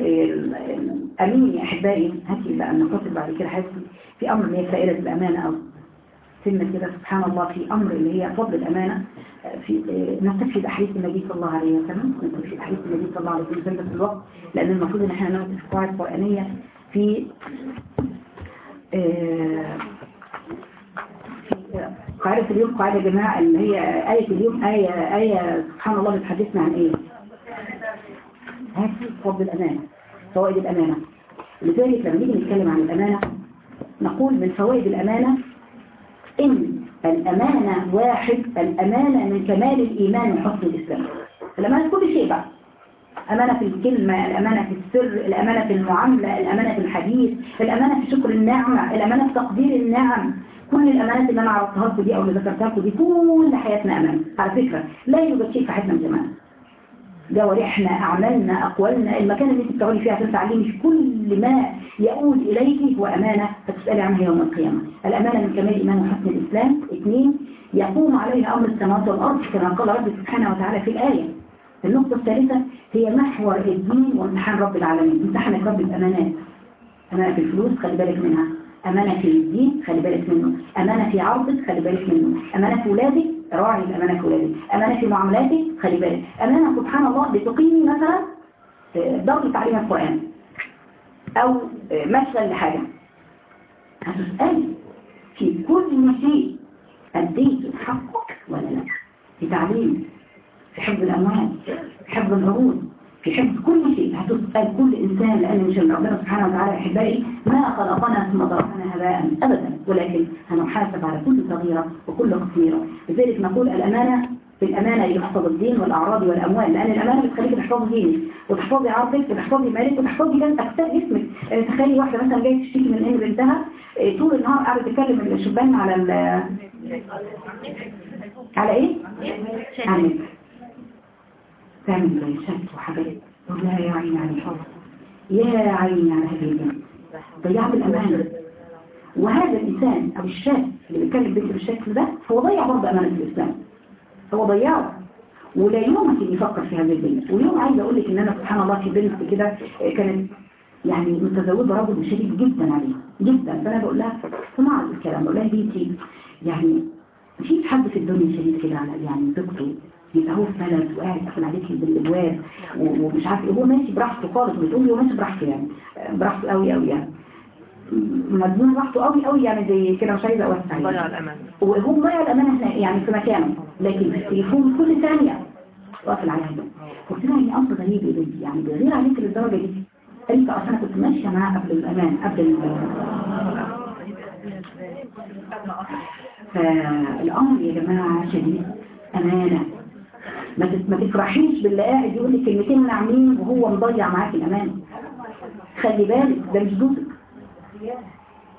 أمين يا أحبائي. هاتي بقى النقاط بعد كده حاسس في أمر اللي هي فائدة الأمانة أو سنة كده. سبحان الله في أمر اللي هي فضل الأمانة. في نستفيد أحاديث النبي صلى الله عليه وسلم. نستفيد أحاديث النبي صلى الله عليه وسلم في الوقت. لأن المفروض إن إحنا نوت في قواعد قرآنية في قاعدة اليوم قاعدة يا جماعة اللي هي آية اليوم آية آية سبحان الله بتحدثنا عن إيه؟ هذه فضل الأمانة فوائد الأمانة. لذلك لما نيجي نتكلم عن الأمانة نقول من فوائد الأمانة إن الأمانة واحد الأمانة من كمال الإيمان وحسن الإسلام. الأمانة كل شيء بقى أمانة في الكلمة الأمانة في السر الأمانة في المعاملة الأمانة في الحديث الأمانة في شكر النعمة الأمانة في تقدير النعم. كل الأمانات اللي أنا عرضتها لكم دي أو اللي ذكرتها لكم دي كل حياتنا أمانة. على فكرة لا يوجد شيء في حياتنا مش أمانة. جوارحنا أعمالنا أقوالنا المكان اللي انت بتقعدي فيه عشان تعلمي في كل ما يؤول إليك هو أمانة فتسألي عنها يوم القيامة. الأمانة من كمال الإيمان وحسن الإسلام. اثنين يقوم عليها أمر السماوات والأرض كما قال رب سبحانه وتعالى في الآية. النقطة الثالثة هي محور الدين وامتحان رب العالمين امتحانك رب الأمانات. أمانة في الفلوس خلي بالك منها. أمانة في الدين خلي بالك منه. أمانة في عرضك خلي بالك منه. أمانة في ولادك راعي الأمانة في ولادك. أمانة في معاملاتك خلي بالك. أمانة سبحان الله بتقيمي مثلا دورة تعليم القرآن أو مشغل لحاجة. هتسألي في كل شيء أديت حقك ولا لا؟ في تعليم. في حفظ الأموال في حفظ العروض في حفظ كل شيء. هتسأل كل إنسان لأن مش ربنا سبحانه وتعالى أحبائي ما خلقنا ثم ضربنا هباء أبدا. ولكن هنحاسب على كل صغيرة وكل كثيرة لذلك نقول الأمانة في الأمانة يحفظ الدين والأعراض والأموال. لأن الأمانة بتخليك تحفظي دينك وتحفظي عرضك وتحفظي مالك وتحفظي جنب أجساد جسمك. تخيلي واحدة مثلا جاية تشتكي من إن بنتها طول النهار قاعدة تتكلم الشبان على على إيه؟ على تعمل شك وحاجات تقول لها يا عيني على الحب. يا عيني على هذه البنت. ضيعت الأمانة. وهذا الإنسان أو الشاب اللي بيتكلم بنت بالشكل ده هو ضيع برضه أمانة الإسلام. هو ضيعه. ولا يمكن يفكر في هذه البنت. واليوم عايزة أقول لك إن أنا سبحان الله في بنت كده كانت يعني متزوجة رجل شديد جدا عليها. جدا. فأنا بقول لها سمعت الكلام. بقول لها بنتي يعني مفيش حد في الدنيا شديد كده يعني زوجته يبقى هو في بلد وقاعد قافل عليك بالأبواب ومش عارف إيه. هو ماشي براحته خالص. بتقول لي هو ماشي براحته يعني. براحته قوي قوي يعني. مجنون براحته قوي قوي يعني زي كده مش عايزة أوسع يعني. ضيع الأمان. وهو ضيع الأمانة هنا يعني في مكانه. لكن التليفون كل ثانية واقفل عليها. قلت لها يعني أمر غريب يا بنتي. يعني بيغير عليك للدرجة دي. أنت أصلا كنت ماشية معاه قبل الأمان قبل ال- فالأمر يا جماعة شديد. أمانة. ما تفرحيش باللي قاعد يقول لك كلمتين ناعمين وهو مضيع معاك الأمانة خلي بالك ده مش جوزك.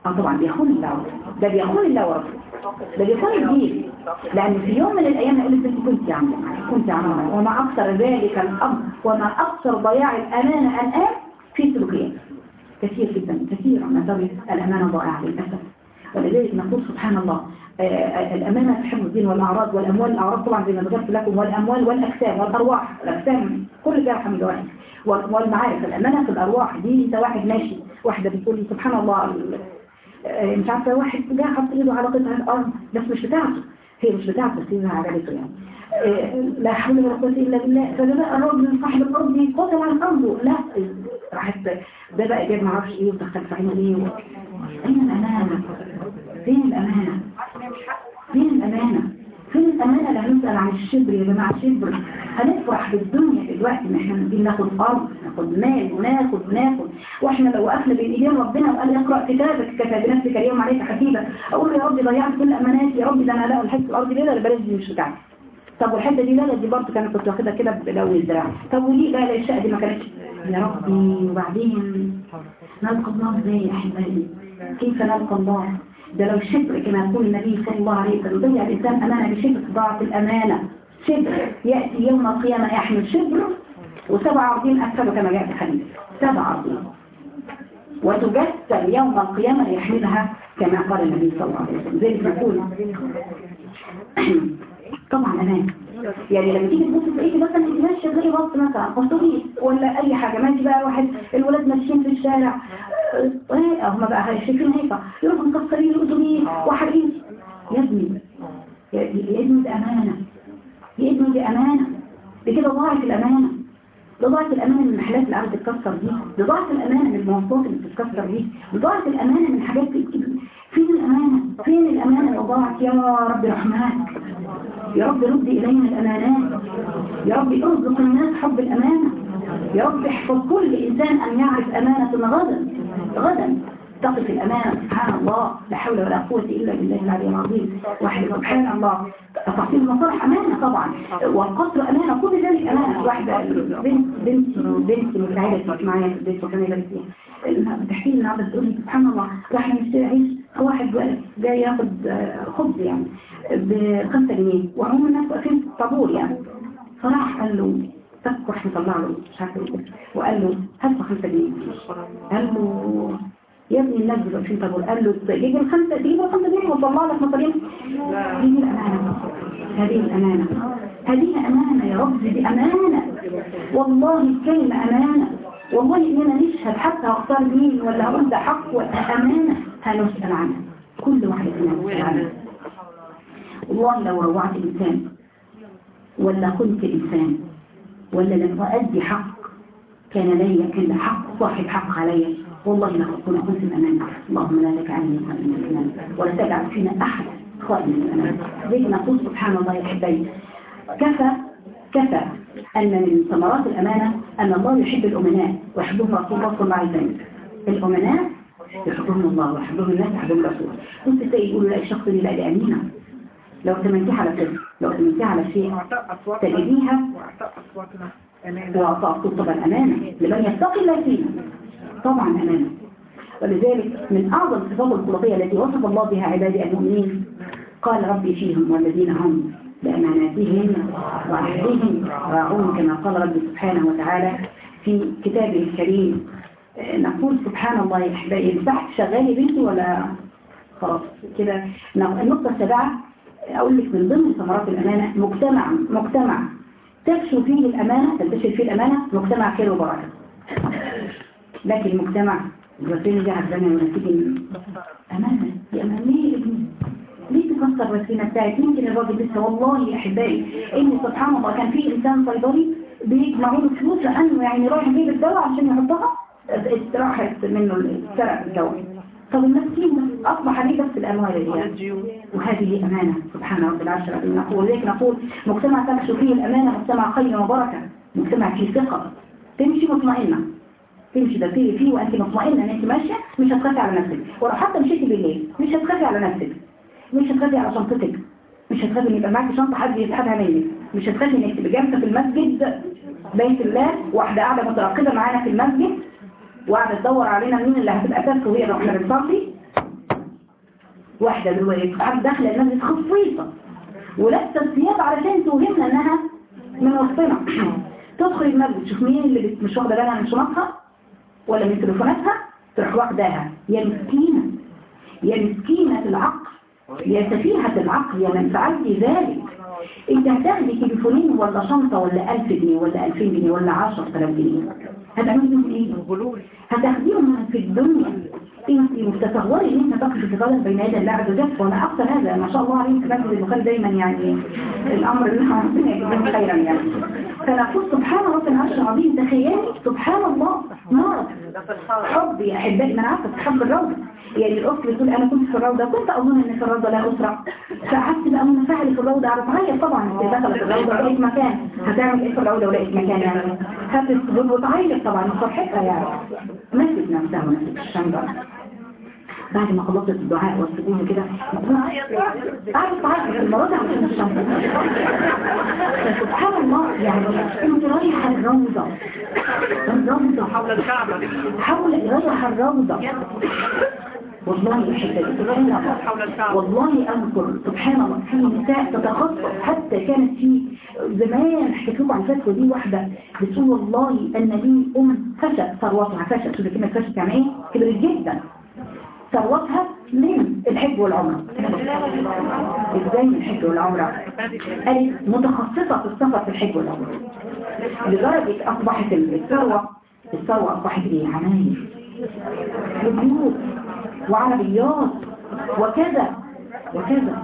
آه طبعا بيخون الله ده بيخون الله ده بيخون الدين. لأن في يوم من الأيام يقول لك أنت كنت عامله كنت عامله وما أكثر ذلك الأمر وما أكثر ضياع الامانه الآن في سلوكيات كثير جدا كثير ما ترى الامانه ضائعه للأسف. ولذلك نقول سبحان الله آه، آه، الأمانة في حفظ الدين والأعراض والأموال الأعراض طبعا زي ما ذكرت لكم والأموال والأجسام والأرواح الأجسام كل ده لله وال- والمعارف الأمانة في الأرواح دي أنت واحد ماشي واحدة بتقول لي سبحان الله ال- آه، مش عارفة واحد جه حط إيده على قطعة الأرض بس مش بتاعته هي مش بتاعته بس هي عجبته يعني. لا حول ولا قوة إلا بالله. فده بقى الراجل صاحب الأرض يقاتل عن أرضه لا راحت ده بقى جاب معرفش إيه ودخل في عينه إيه أين الأمانة؟ فين الأمانة؟ فين الأمانة؟ فين الأمانة اللي هنسأل عن الشبر يا جماعة الشبر هنفرح بالدنيا دلوقتي ان إحنا نجي ناخد أرض ناخد مال وناخد وناخد وإحنا لو وقفنا بين ايدين ربنا وقال اقرأ كتابك كفى بنفسك اليوم عليك حسيبة أقول يا رب ضيعت كل أماناتي يا رب ده أنا لا الحته الأرض ليه لا البلد دي مش بتاعتي طب والحته دي لا دي برضه كانت كنت واخدها كده بلون الدراع. طب وليه لا الشقة دي ما كانتش يا ربي؟ وبعدين نلقى الله إزاي احبائي كيف نلقى الله؟ ده لو شبر كما يقول النبي صلى الله عليه وسلم. ضيع الانسان أمانة بشبر ضاعت الأمانة. شبر يأتي يوم القيامة يحمل شبر. وسبع عظيم أكثر كما جاء في الحديث. سبع عظيم. وتجسم يوم القيامة يحملها كما قال النبي صلى الله عليه وسلم. ذلك نقول طبعا أمان. يعني لما تيجي تبص تلاقيكي مثلا انت ماشيه زي بص مثلا اتوبيس ولا أي حاجة. ماشي بقى واحد الولاد ماشيين في الشارع. آه هم بقى شايفين هيك يروحوا مكسرين الاتوبيس وحارقين. يا ابني يا ابني دي أمانة. يا ابني دي أمانة. دي كده ضاعت الأمانة. ضاعت الأمانة من محلات اللي قاعدة تتكسر دي ضاعت الأمانة من المواصلات اللي بتتكسر دي. ضاعت الأمانة من حاجات. فين الأمانة فين الأمانة ضاعت يا رب رحمك يا رب رد إلينا الأمانات. يا رب أرزق الناس حب الأمانة. يا رب احفظ كل إنسان أن يعرف أمانة غدا غدا. تقف الأمانة سبحان الله. لا حول ولا قوة إلا بالله العلي العظيم. واحد. سبحان الله. تحصيل المصالح أمانة طبعا. والقصر أمانة. كل ذلك أمانة. واحدة بنت بنت بنت مساعدة معايا البيت وكان بتحكي لي النهارده بتقول لي سبحان الله. راح نشتري عيش واحد جاي ياخد آه، خبز يعني. ب 5 جنيه. وهم الناس واقفين في الطابور يعني. فراح قال له تذكر راح مطلع مش عارفه إيه. وقال له هات 5 جنيه. قال له يا ابني الناس في طابور قال له تجيب الخمسة تجيب الخمسة جنيه وطلع لك مصاريف. هذه الأمانة. هذه الأمانة. هذه أمانة يا رب دي أمانة. والله الكلمة أمانة. والله إننا نشهد حتى أختار مين ولا ده حق أمانة هنسأل عنها كل واحد فينا عنها والله لو روعت إنسان ولا كنت إنسان ولا لم أؤدي حق كان لي كان حق صاحب حق علي. والله لا أكون كنت الأمان اللهم لا تجعلني من الأمان ولا تجعل فينا أحد خائن من الأمان زي ما نقول سبحان الله يا حبيبي كفى كفى أن من ثمرات الأمانة أن الله يحب الأمناء ويحبهم رسول الله صلى الله عليه وسلم. الأمناء يحبهم الله ويحبهم الناس يحبهم الرسول بص تلاقي يقولوا لا الشخص اللي لا دي أمينة لو تمنتي على شيء لو تمنتي على شيء تجديها وأعطاء أصواتنا. أمانة وأعطاء طبعا أمانة لمن يتقي الله فيه طبعا أمانة. ولذلك من أعظم الصفات الخلقية التي وصف الله بها عبادي المؤمنين قال ربي فيهم والذين هم بأماناتهم وعهدهم راعون كما قال ربي سبحانه وتعالى في كتابه الكريم. نقول سبحان الله يا أحبائي تحت شغالي بنتي ولا خلاص؟ كده نق- النقطة السابعة أقول لك من ضمن ثمرات الأمانة مجتمع مجتمع تفشو فيه الأمانة تنتشر فيه الأمانة مجتمع خير وبركة. لكن المجتمع الوسيلة دي عزانة ونتيجة أمانة دي أمانة. يا ابني؟ ليه تكسر الرسيمه بتاعت يمكن الراجل لسه والله يا احبائي ان سبحان الله كان في إنسان صيدلي بيجمعوا له فلوس لأنه يعني رايح يجيب الدواء عشان يحطها؟ راحت منه سرق الدواء. طب المسكين ده أصبح عليه بس الأموال دي؟ وهذه أمانة. سبحان رب العظيم. نقول ولذلك نقول مجتمع تمشي فيه الأمانة مجتمع خير وبركة. مجتمع فيه ثقة. تمشي مطمئنة. تمشي ده فيه وأنت مطمئنة إن أنت ماشية مش هتخافي على نفسك. ولو حتى مشيتي بالليل مش هتخافي على نفسك. مش هتخافي على شنطتك. مش هتخافي إن يبقى معاكي شنطة حد يسحبها منك. مش هتخافي انك تبقى جالسه في المسجد بيت الله واحدة قاعدة مترقبة معانا في المسجد وقاعدة تدور علينا مين اللي هتبقى تاسس وهي لو إحنا بنصلي واحدة دلوقتي حد داخله المسجد خصيصه ولابسه الثياب علشان توهمنا إنها من وسطنا. تدخل المسجد. تشوف مين اللي مش واخدة بالها من شنطها؟ ولا من تليفوناتها تروح واخداها. يا مسكينة يا مسكينة العقل يا سفيهة العقل يا من فعلت ذلك. انت هتاخدي تليفونين ولا شنطة ولا 1000 جنيه ولا 2000 جنيه ولا 10000 جنيه هتعملي إيه؟ هتاخديهم في الدنيا. انت متتصوري إن انت تقف في غدا بين يدي الله عز وجل وأنا أكثر هذا ما شاء الله عليك مسجد البخاري دايما يعني الأمر اللي إحنا ربنا يجزيهم خيرا يعني. فنقول سبحان رب العرش العظيم تخيلي سبحان الله نار حب يا احبائي ما أنا عارفة تحب الروضه يعني الأخت بتقول أنا كنت في الروضة كنت أظن إن في الروضة لا أسرة. فقعدت بقى منفعله في الروضة على تغير طبعا إذا دخلت الروضة ولقيت مكان. هتعمل إيه في الروضة ولقيت مكان يعني؟ هتسجد وتعيط طبعا من فرحتها يعني. مسك نفسها ونسيت الشنطه بعد ما خلصت الدعاء والسجود كده. قعدت تعيط في المرات عشان الشنطه فسبحان الله يعني انت رايحه الروضه الروضه حول الكعبة. حول رايحه الروضه والله سبحان حول الكعبة. والله أذكر سبحان الله في نساء تتخصص حتى كانت في زمان حكيت لكم عن فتوى دي واحدة بتقول والله أن لي أم فشت ثروتها فشت شوف كلمة فشت يعني إيه؟ كبرت جدا. ثروتها من الحج والعمرة. إزاي من الحج والعمرة؟ قالت متخصصة في السفر في الحج والعمرة. لدرجة أصبحت الثروة الثروة أصبحت إيه؟ عماير وبيوت وعربيات وكذا. وكذا.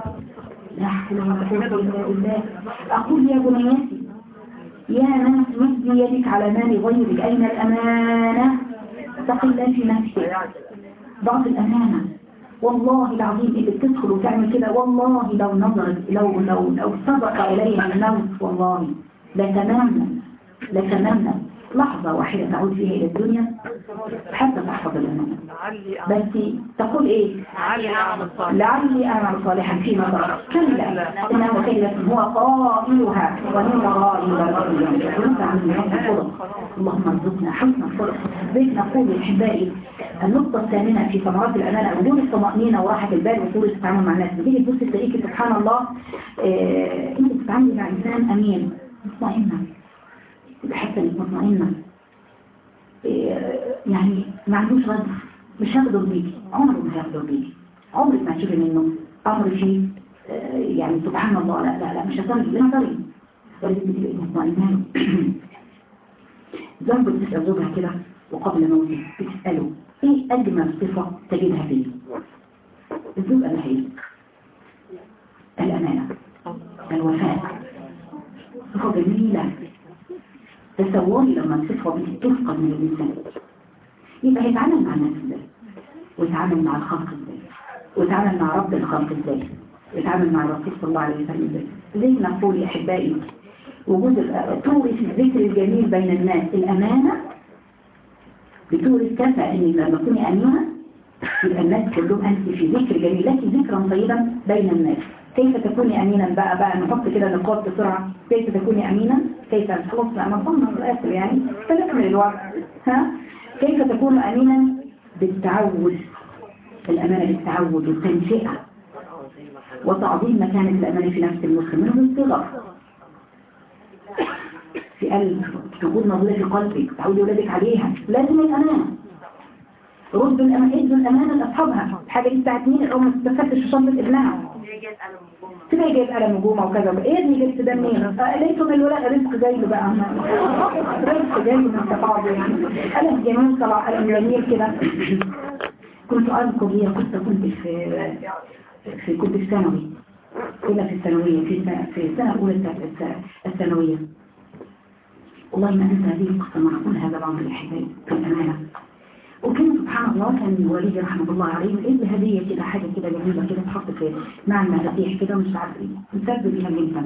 لا حول ولا قوة أقول يا بنياتي يا ناس مد يدك على مال غيرك. أين الأمانة؟ الله في نفسك ضعف الأمانة. والله العظيم اللي بتدخل وتعمل كده والله لو نظرت لو لو لو سبق إليها الموت والله لتمنى لتمنى. لحظة واحدة تعود فيها إلى الدنيا. حتى تحفظ الأمانة. بس تقول إيه؟ لعلي أعمل صالح لعلي أعمل صالحا فيما ترك كلا. إنه كلمة هو قائلها. الناس الخلق اللهم ارزقنا حسن الخلق. بيت نقول أحبائي النقطة الثامنة في ثمرات الأمانة وجود الطمأنينة وراحة البال وطول التعامل مع الناس. بتيجي تبص تلاقيكي سبحان الله آه، أنت بتتعاملي مع إنسان أمين. مطمئنة. انك مطمئنة. إيه، يعني ما عندوش غدر مش هيغدر بيكي. عمره ما هيغدر بيكي. عمرك ما هتشوفي منه أمر فيه. آه، يعني سبحان الله. لا لا لا مش هتغدر لا طريق ولكن بتبقي مطمئنة. زوجة بتسأل زوجها كده وقبل موته. بتسأله. إيه اجمل صفة تجدها فيه لها إيه الأمانة. الوفاء. صفة جميلة. تصوري لما الصفة دي تفقد من الإنسان. يبقى هيتعامل مع الناس إزاي؟ ويتعامل مع الخلق إزاي؟ ويتعامل مع رب الخلق إزاي؟ ويتعامل مع الرسول صلى الله عليه وسلم إزاي؟ زي ما نقول يا أحبائي وجود تورث الذكر الجميل بين الناس الأمانة بتورث كفى ان لما تكوني أمينة يبقى الناس كلهم أنت في ذكر جميل لك ذكرا طيبا بين الناس. كيف تكوني أمينا بقى بقى نحط كده نقاط بسرعة. كيف تكوني أمينا كيف؟ خلاص نظمنا في الآخر يعني. فنكمل الوقت. ها؟ كيف تكون أمينا بالتعود. الأمانة بالتعود والتنشئة. وتعظيم مكانة الأمانة في نفس المسلم منه الصغر في قلب تكون موجودة في قلبك تعودي ولادك عليها. لازم الأمانة ردوا الأمانة ادوا الأمانة لأصحابها. الحاجة دي بتاعت مين؟ الأم تفتش في شنطة ابنها. تبقى جايب قلم نجومة وكذا. إيه اللي جبت ده منين؟ آه، لقيته من الولاء رزق جاي بقى. رزق جاي من تقاضي يعني. جميل طلع جميل كده. كنت أذكر لي كنت كنت في في كنت في ثانوي. كنا في الثانوية في سنة في السنة والله ما أنسى هذه القصة معقول هذا بعض الأحباب في الأمانة. وكان سبحان الله كان والدي رحمة الله عليه لي هدية كده حاجة كده جميلة كده تحط في مع المفاتيح كده مش عارف إيه. مسبب بيها جدا.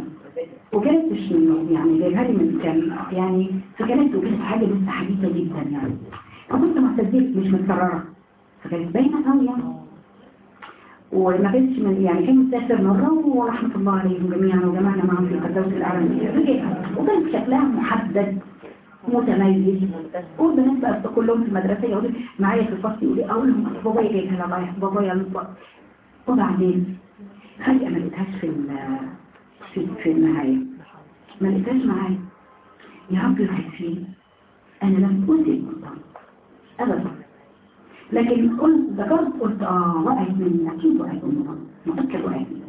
وكانت مش يعني جايبها لي من كان يعني فكانت وكانت حاجة لسه حديثة جدا يعني. فكنت معتزلت مش متكررة. فكانت باينة قوي يعني وما كانتش من يعني كان مسافر مرة ورحمة الله عليهم جميعا وجمعنا معهم في الفردوس الأعلى وكان شكلها محدد متميز. والبنات بقى كلهم في المدرسة يقولوا معايا في الفصل. يقولوا أقول لهم بابايا جايبها لها رايح بابايا المطبخ وبعدين فجأة ما لقيتهاش في في في النهاية ما لقيتهاش معايا. يا رب يحفين أنا لم المطبخ ابدا. لكن قلت ذكرت قلت آه وقعت من أكيد وقعت من المطبخ مؤكد وقعت من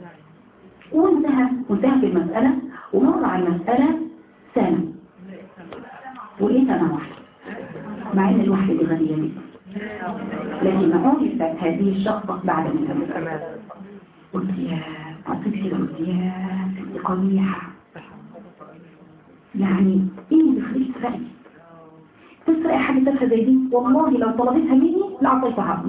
وانتهى وانتهت المسألة ومر على المسألة سنة. ولقيت أنا واحدة؟ مع إن الوحدة دي غنية جدا. لكن عرفت هذه الشخصة بعد تمام قلت يا كده قلت يا ست قبيحة. يعني إيه اللي بيخليك تسرقي تسرقي حاجة تافهة زي دي؟ والله لو طلبتها مني لأعطيتها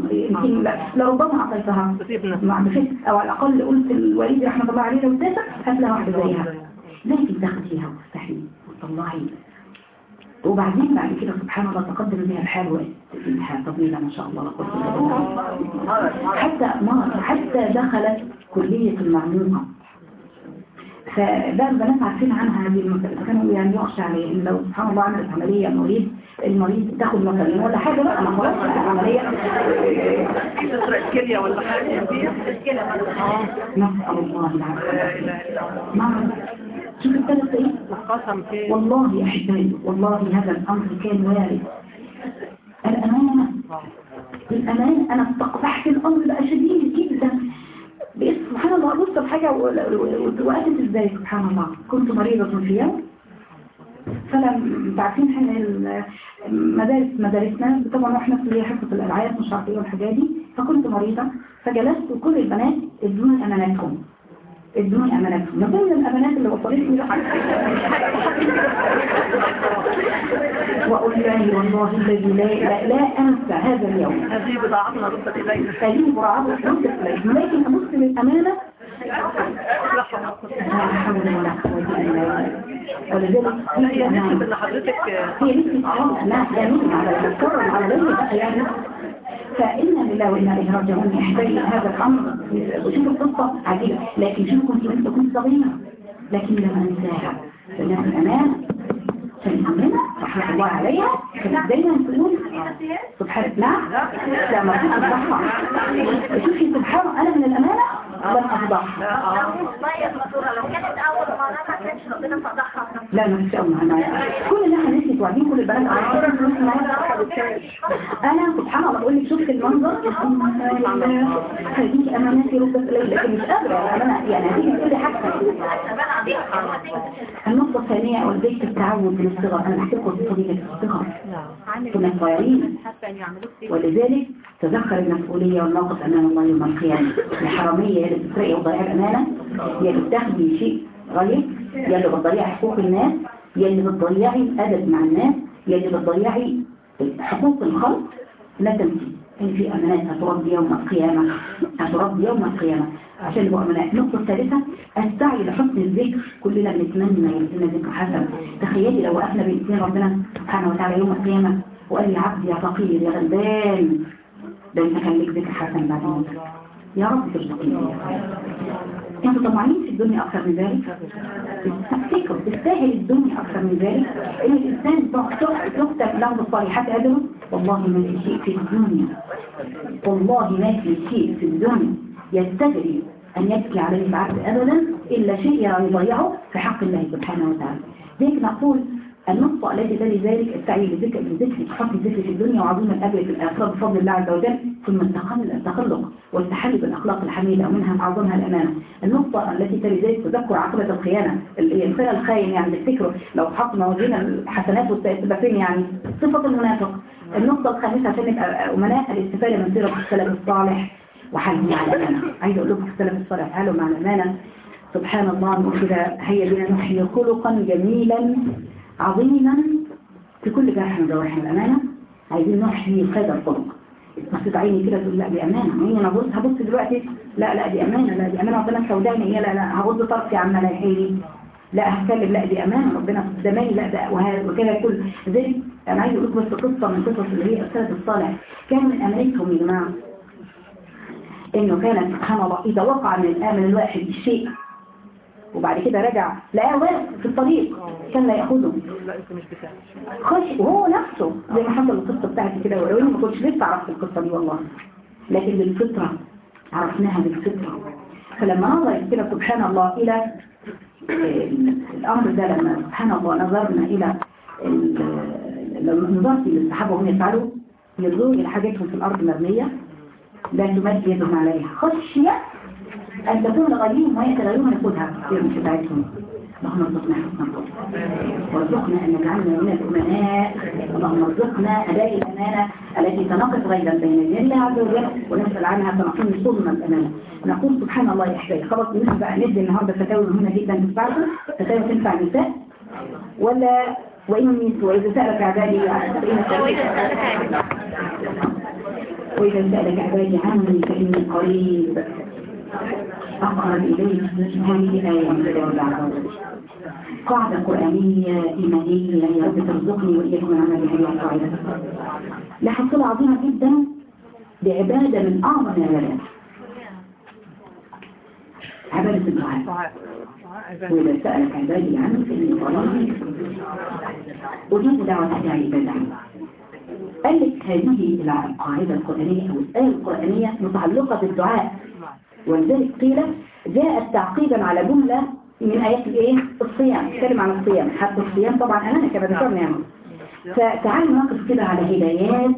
لربما أعطيتها. بفكر أو على الأقل قلت الوليد رحمه الله عليه لو تاسع هات لها واحدة زيها. لكن تاخديها وتستحي. وتطلعي وبعدين بعد كده سبحان الله تقدم بها الحال وقت فيها طويله ما شاء الله. لا بالله حتى ما حتى دخلت كلية المعلومة. فده البنات عارفين عنها هذه المسألة فكانوا يعني يخشى عليه إن لو سبحان الله عملت عملية مريض المريض تاخد مثلا ولا حاجة بقى أنا خلاص عملية. تسرق كلية ولا حاجة؟ دي نسأل الله. العافية شوف الثلاث إيه؟ فين والله يا احبائي والله هذا الأمر كان وارد. الأمانة الأمانة أنا استقبحت الأمر بقى شديد جدا. سبحان الله. ابص بحاجه وقفت إزاي؟ سبحان الله. كنت مريضة في يوم فلم تعرفين إحنا المدارس مدارسنا. طبعا إحنا في حصه الالعاب مش عارفة إيه والحاجات دي. فكنت مريضة. فجلست وكل البنات ادوني أماناتهم. ادوني اماناتهم من ضمن الأمانات اللي وصلت لي وأقول لي والله الذي لا, لا, أنسى هذا اليوم. هذه بضاعتنا ردت إلينا. هذه مراعاه ردت إليه. لكن ابص للأمانة. الا بالله ولذلك هي أمانة. إن حضرتك هي نسبة آه لا على الكرة على ذلك فإنا لله وإنا إليه راجعون. يحتاج هذا الأمر وشوف القصة عجيبة. لكن شوف كنت أنت كنت صغيرة. لكن لما أنساها فإنها الأمان. كان أمنا رحمة الله عليها. كانت دايما تقول سبحان لا لا ما كنت أفضحها شوفي سبحان الله أنا من الأمانة لم أفضحها لا ما فيش أول معنا كل اللي إحنا نسيت وبعدين كل البنات أنا سبحان الله بقول لك شفت المنظر. هذيك اماناتي ردت الي لكن مش قادرة. أنا يعني تقول لي حاجة. النقطه الثانية والبيت التعود الصغر القصة دي في الصغر كنا صغيرين. ولذلك تذكر المسؤولية والموقف أمام الله يوم القيامة. الحرامية اللي بتسرقي وتضيعي الامانه يا اللي بتاخدي شيء غير يا اللي بتضيعي حقوق الناس. يا اللي بتضيعي الأدب مع الناس. يا اللي بتضيعي حقوق الخلق. لا تنسي. إن في أمانات هترد يوم القيامة. هترد يوم القيامة. عشان يبقوا امناء النقطة الثالثة السعي لحسن الذكر. كلنا بنتمنى يلزمنا ذكر حسن. تخيلي لو وقفنا اثنين ربنا سبحانه وتعالى يوم القيامة وقال يا عبدي يا فقير يا غلبان. ده انت كان لك ذكر حسن بعد موتك يا رب ترزقني أنتوا طمعانين في الدنيا أكثر من ذلك؟ تفتكروا تستاهل الدنيا أكثر من ذلك؟ إن الإنسان تكتب له الصالحات اجره والله ما في شيء في الدنيا. والله ما في شيء في الدنيا. يستجري أن يبكي عليه العبد ابدا إلا شيء يضيعه في حق الله سبحانه وتعالى. ذلك نقول النقطة التي تلي ذلك السعي لذكر لذكر حسن الذكر في الدنيا وعظيم الأجر في الآخرة بفضل الله عز وجل ثم التقل- التخلق والتحلي بالأخلاق الحميدة ومنها أعظمها الأمانة. النقطة التي تلي ذلك تذكر عقبة الخيانة ال- الإنسان الخاين يعني تفتكروا لو حط موازين الحسنات والسيئات يعني صفة المنافق. النقطة الخامسة عشان أمناء الاستفادة من سيرة السلف الصالح. وحالهم مع الأمانة عايز أقول لكم السلف الصالح. مع الأمانة سبحان الله. نقول كده هيا بنا نحيي خلقا جميلا عظيما في كل جرح من جوارح الأمانة. عايزين نحيي هذا الخلق بصيت عيني كده تقول لا دي أمانة عيني أنا بص هبص دلوقتي. لا لا دي أمانة لا دي أمانة ربنا سوداني. هي لا لا هغض طرفي عما لا يحيلي لا هتكلم لا دي أمانة ربنا قدامي لا ده وكده كل زي. أنا عايز أقول بس قصة من قصص اللي هي السلف الصالح. كان من أمانتهم يا جماعة. إنه كان سبحان الله إذا وقع من الآمن الواحد الشيء وبعد كده رجع لقاه واقف في الطريق كان لا بتاعي خش وهو نفسه زي ما حصل القصة بتاعتي كده ولو اني ما كنتش لسه عرفت القصة دي والله. لكن بالفطرة عرفناها بالفطرة. فلما نظر كده سبحان الله إلى آه، الأمر ده لما سبحان الله نظرنا إلى ال- لما نظرت للصحابة وهم يفعلوا إلى حاجاتهم في الأرض مرمية لا تمد يدهم عليها. خشية أن تكون غيرهم ويأتي غيرهم يأخذها في مش بتاعتهم اللهم ارزقنا حسن القدر وارزقنا أن نجعلنا من الأمناء. اللهم ارزقنا أداء الأمانة التي تنقص غيرا بين يدي الله عز وجل ونسأل عنها فنقوم صلنا الأمانة. نقول سبحان الله يا أحبابي خلاص نحن بقى ندي النهاردة فتاوي مهمة جدا تنفعكم فتاوي تنفع النساء. ولا وإن وإذا سألك عبادي فإن وإذا سألك عبادي عني فإني قريب. أقرب إليك هذه آية من الله قاعدة قرآنية إيمانية يا رب ترزقني وإياكم عمل هذه القاعدة لحصيلة عظيمة جدا بعبادة من أعظم العبادات. عبادة الدعاء. دعاء دعاء عبادة وإذا سألك عبادي عني فإني قريب. أجيب دعوة الداعي إلى الدعوة قال لك هذه القاعدة القرآنية أو الآية القرآنية متعلقة بالدعاء. ولذلك قيل جاءت تعقيبا على جملة من آيات الإيه؟ الصيام. تتكلم عن الصيام. حتى الصيام طبعا أمانة كما ذكرنا يعني فتعالوا نقف كده على هدايات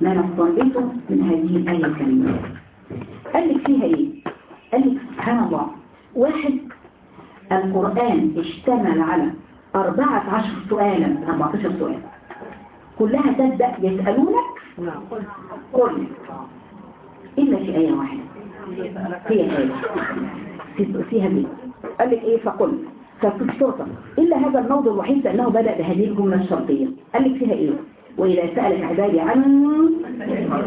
ما نستنبطه من هذه الآية الكريمة. قال لك فيها إيه؟ قال لك سبحان الله. واحد القرآن اشتمل على 14 سؤالا 14 سؤال. كلها تبدأ يسألونك؟ نعم. قل. إلا في آية واحدة هي آية في- فيها دي قال لك إيه؟ فقل. الشرطة إلا هذا الموضوع الوحيد لأنه بدأ بهذه الجملة الشرطية. قال لك فيها إيه؟ وإذا سألك عبادي عني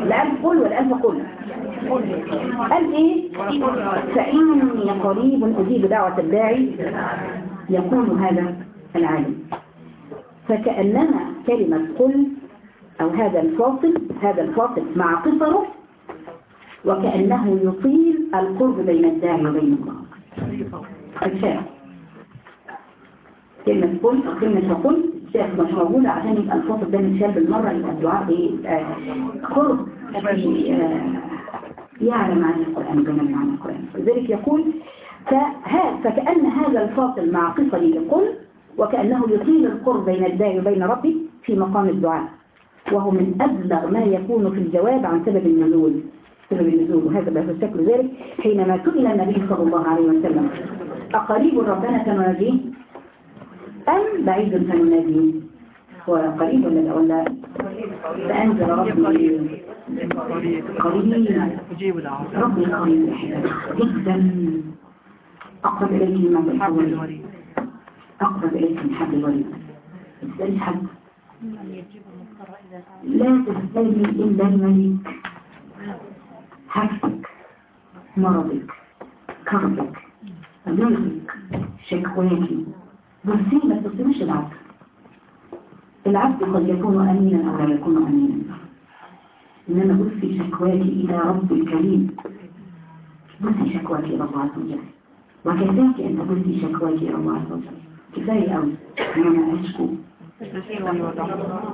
لألف قل ولا ألف قل. قال إيه؟ فإني قريب أجيب دعوة الداعي يكون هذا العالم. فكأنما كلمة قل أو هذا الفاصل هذا الفاصل مع قصره وكأنه يطيل القرب بين الداعي وبين الله الشاعر كلمة قل أو كلمة قل شاف مش موجودة عشان يبقى الفاصل ده متشال بالمرة يبقى الدعاء إيه؟ يبقى قرب. آه، يعلم عن القرآن جمال عن القرآن. لذلك يقول فكأن هذا الفاصل مع قصره لقل وكأنه يطيل القرب بين الداعي وبين ربه في مقام الدعاء. وهو من أبلغ ما يكون في الجواب عن سبب النزول. سبب النزول. وهذا شكل ذلك حينما سئل النبي صلى الله عليه وسلم. أقريب ربنا سنناديه أم بعيد سنناديه هو قريب ولا ولا؟ فأنزل ربي قريب ربي قريب جدا. أقرب إليه من حبل أقرب إليك من حبل الوريد تسألي حد؟ لا تسألي إلا الملك. حاجتك مرضك كربك ضيقك شكواكي بصي ما تبصيش العبد. العبد قد يكون أمينا أو لا يكون أمينا. إنما بصي شكواك إلى رب الكريم. بصي شكواك إلى الله عز وجل. وكفاك أن تبصي شكواك إلى الله عز وجل. أشكو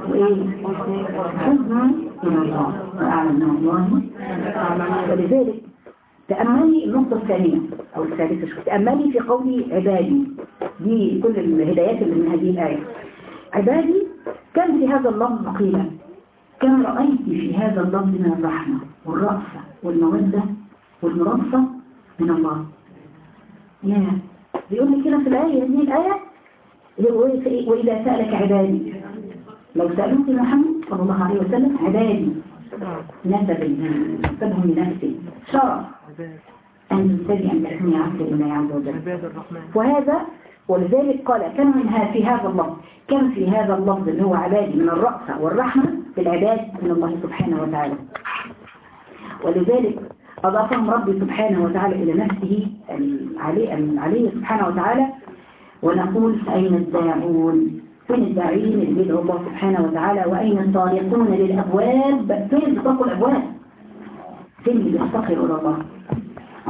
وإيه؟ حزنا إلى الله. وأعلم من الله. ولذلك تأملي النقطة الثانية أو الثالثة شوف تأملي في قولي عبادي. دي كل الهدايات اللي من هذه الآية. عبادي كان في هذا اللفظ قيل كم رأيت في هذا اللفظ من الرحمة والرأفة والمودة والمرافة من الله. يا بيقول لي كده في الآية هذه الآية إيه؟ وإذا سألك عبادي. لو سألوك محمد صلى الله عليه وسلم عبادي. نسبي نسبهم لنفسي شرف أن ينتبه أن تكون عبد الله عز وجل. وهذا ولذلك قال كم منها في هذا اللفظ كم في هذا اللفظ اللي هو عبادي من الرأفة والرحمة في العباد من الله سبحانه وتعالى. ولذلك أضافهم ربي سبحانه وتعالى إلى نفسه العلي, العلي سبحانه وتعالى ونقول أين الداعون؟ فين الداعين اللي بيدعوا الله سبحانه وتعالى؟ وأين الطارقون للأبواب؟ فين اللي بيطلقوا الأبواب؟ فين اللي بيفتقروا إلى الله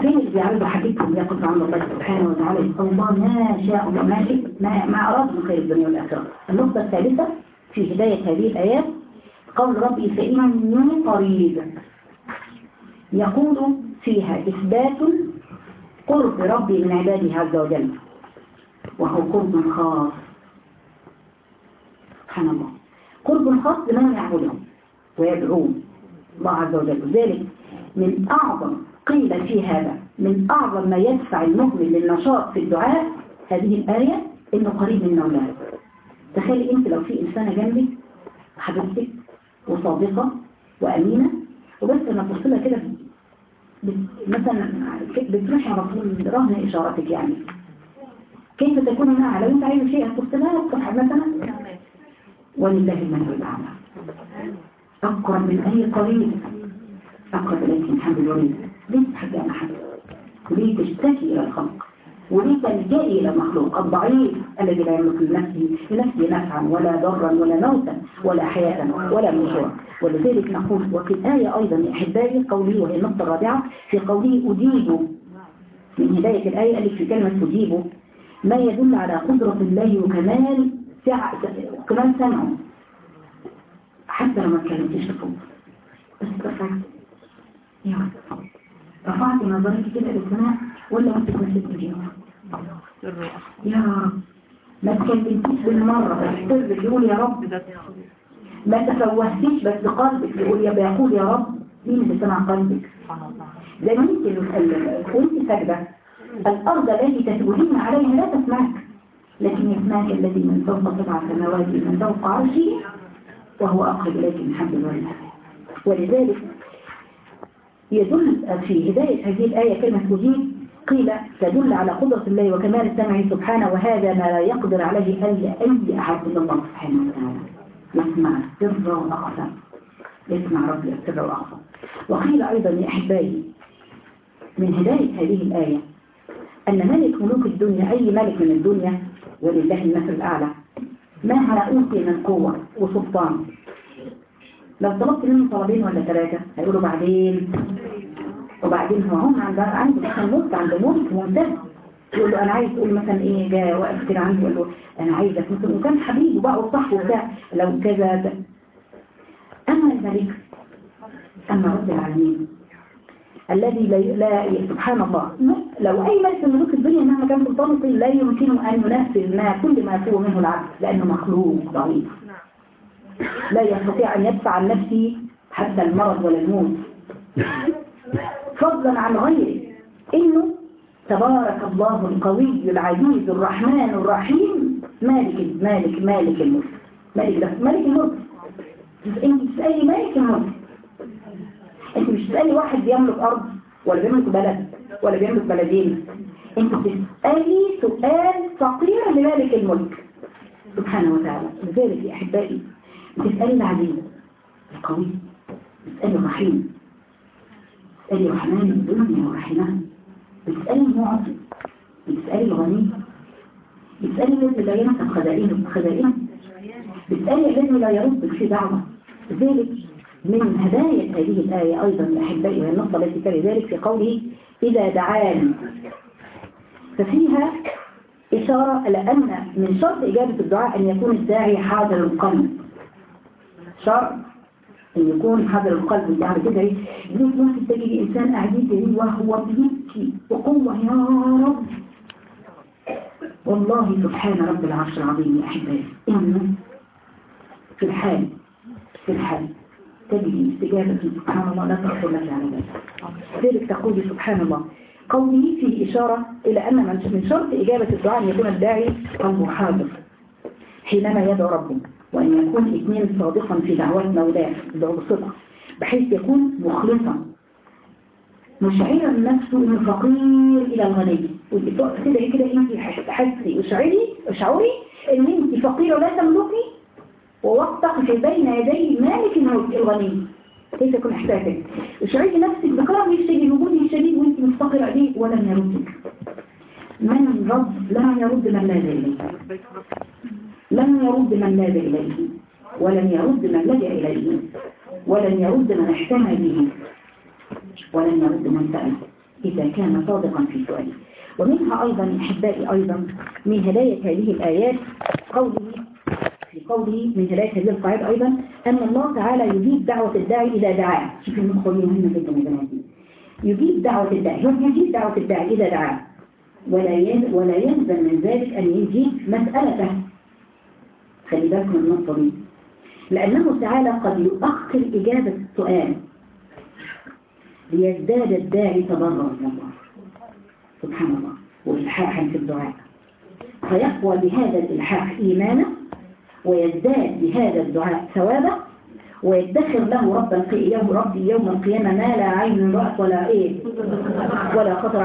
فين اللي بيعرضوا حاجتهم يقف عند الله سبحانه وتعالى؟ الله ما شاء الله ما شئ ما, ما أراد من خير الدنيا والآخرة. النقطة الثالثة في هداية هذه الآيات قول ربي فإني قريب. يقول فيها إثبات قرب ربي من عباده عز وجل. وهو قرب خاص. سبحان الله. قرب خاص بمن يعبدهم ويدعون الله عز وجل. ذلك من أعظم قيل في هذا من أعظم ما يدفع المؤمن للنشاط في الدعاء هذه الآية إنه قريب من مولاه تخيلي أنت لو في إنسانة جنبك حبيبتك وصادقة وأمينة وبس لما توصلها كده مثلا بتروحي على طول رهن إشارتك يعني. كيف تكون معها لو أنت عايز شيء؟ توصلها الصبح مثلا. ولله المثل الأعلى أقرب من أي قريب. أقرب إليك من حمد الوريد ليه تحب أنا حد وليه تشتكي إلى الخلق. وليه تلجئي إلى المخلوق الضعيف الذي لا يملك لنفسه لنفسه نفعا ولا ضرا ولا موتا ولا حياة ولا نشورا ولذلك نقول وفي الآية أيضا يا أحبائي قولي وهي النقطة الرابعة في قوله أجيب. من هداية الآية اللي في كلمة أجيب. ما يدل على قدرة الله وكمال سع... كمال سمعه. حتى لو ما اتكلمتيش لفوق بس رفعت يا رب رفعت نظرك كده للسماء ولا انت يا رب يا رب. ما تكلمتيش بالمرة بس يقول يا رب. ما تفوهتيش بس قلبك يقول يا بيقول يا رب. مين اللي سمع قلبك. زي ما انت وانت ساجده الأرض التي تسجدين عليها لا تسمعك. لكن يسمعك الذي من فوق سبع سماوات من فوق عرشه وهو أقرب إليك من حمد الله ولذلك يدل في هداية هذه الآية كلمة أجيب قيل تدل على قدرة الله وكمال سمعه سبحانه وهذا ما لا يقدر عليه أي أي أحد إلا الله سبحانه وتعالى. يسمع السر وأخفى يسمع ربي السر وأخفى وقيل أيضا يا أحبائي من هداية هذه الآية أن ملك ملوك الدنيا أي ملك من الدنيا ولله المثل الأعلى. مهما أوتي من قوة وسلطان؟ لو طلبت منه طلبين ولا ثلاثة هيقولوا بعدين. وبعدين هو هم عنده عنده مثلا ملك عنده ملك ممتاز. يقول له أنا عايز تقول مثلا إيه جاء واقف كده عندي يقول له أنا عايزك مثلا. وكان حبيبه بقى وصاحبه وبتاع. لو كذا. أما الملك أما رب العالمين الذي لا, سبحان الله. لو أي ملك من ملوك الدنيا مهما كان سلطانه لا يمكن أن ينفذ ما كل ما فيه منه العبد لأنه مخلوق ضعيف. لا يستطيع أن يدفع عن نفسه حتى المرض ولا الموت. فضلا عن غيره. إنه تبارك الله القوي العزيز الرحمن الرحيم. مالك مالك مالك الملك. مالك ده مالك الملك. بتسألي مالك الملك. انت مش بتسألي واحد بيملك أرض ولا بيملك بلد ولا بيملك بلدين. انت بتسألي سؤال فقير لمالك الملك. سبحانه وتعالى. لذلك يا أحبائي بتسألي العزيز القوي. بتسألي الرحيم. بتسألي رحمن الدنيا ورحمن بتسألي المعطي. بتسألي الغني. بتسألي الذي لا ينسى خزائنه. خزائنه. بتسألي الذي لا يردك في دعوة. ذلك من هداية هذه الآية أيضا لأحبائي النقطة التي تلي ذلك في قوله إذا دعاني ففيها إشارة إلى أن من شرط إجابة الدعاء أن يكون الداعي حاضر القلب. شرط أن يكون حاضر القلب. يعني كده إيه؟ ليه تجد إنسان قاعدين وهو بيبكي وقوة يا رب. والله سبحان رب العرش العظيم يا أحبائي. إنه في الحال في الحال. تجد استجابة سبحان الله لا تخطر لك على ذلك ذلك تقول سبحان الله. قوله فيه إشارة إلى أن من شرط إجابة الدعاء أن يكون الداعي قلبه حاضر. حينما يدعو ربه وأن يكون اثنين صادقا في دعوات مولاه يدعو بصدق بحيث يكون مخلصا. مشعرا نفسه إنه فقير إلى الغني كده كده انت تحسي أشعري أشعري إن أنت فقيره لا تملكي. ووقتك في بين يدي المالك الغني. كيف يكون إحساسك؟ اشعري نفسك بكرامه الشديد وجوده الشديد وأنت مفتقرة إليه ولم يردك. من رد لم يرد من لاذ اليه لم يرد من لاذ اليه ولم يرد من لجأ إليه. ولن يرد من احتمى به. ولن يرد من سأل. إذا كان صادقا في سؤاله ومنها أيضا أحبائي أيضا من هداية هذه الآيات قوله في قوله من هداية هذه القاعدة أيضا أن الله تعالى يجيب دعوة الداعي إذا دعاه. شوف دي مهمة جدا يا بناتي يجيب دعوة الداعي. يجيب دعوة الداعي إذا دعاه. ولا ولا يلزم من ذلك أن يجيب مسألته. خلي بالك من النقطة دي. لأنه تعالى قد يؤخر إجابة السؤال. ليزداد الداعي تضرعا الله. سبحان الله. وإلحاحا في الدعاء. فيقوى بهذا الإلحاح إيمانا ويزداد بهذا الدعاء ثوابا ويدخر له في يوم ربي يوم القيامة ما لا عين رأت ولا إيه ولا خطر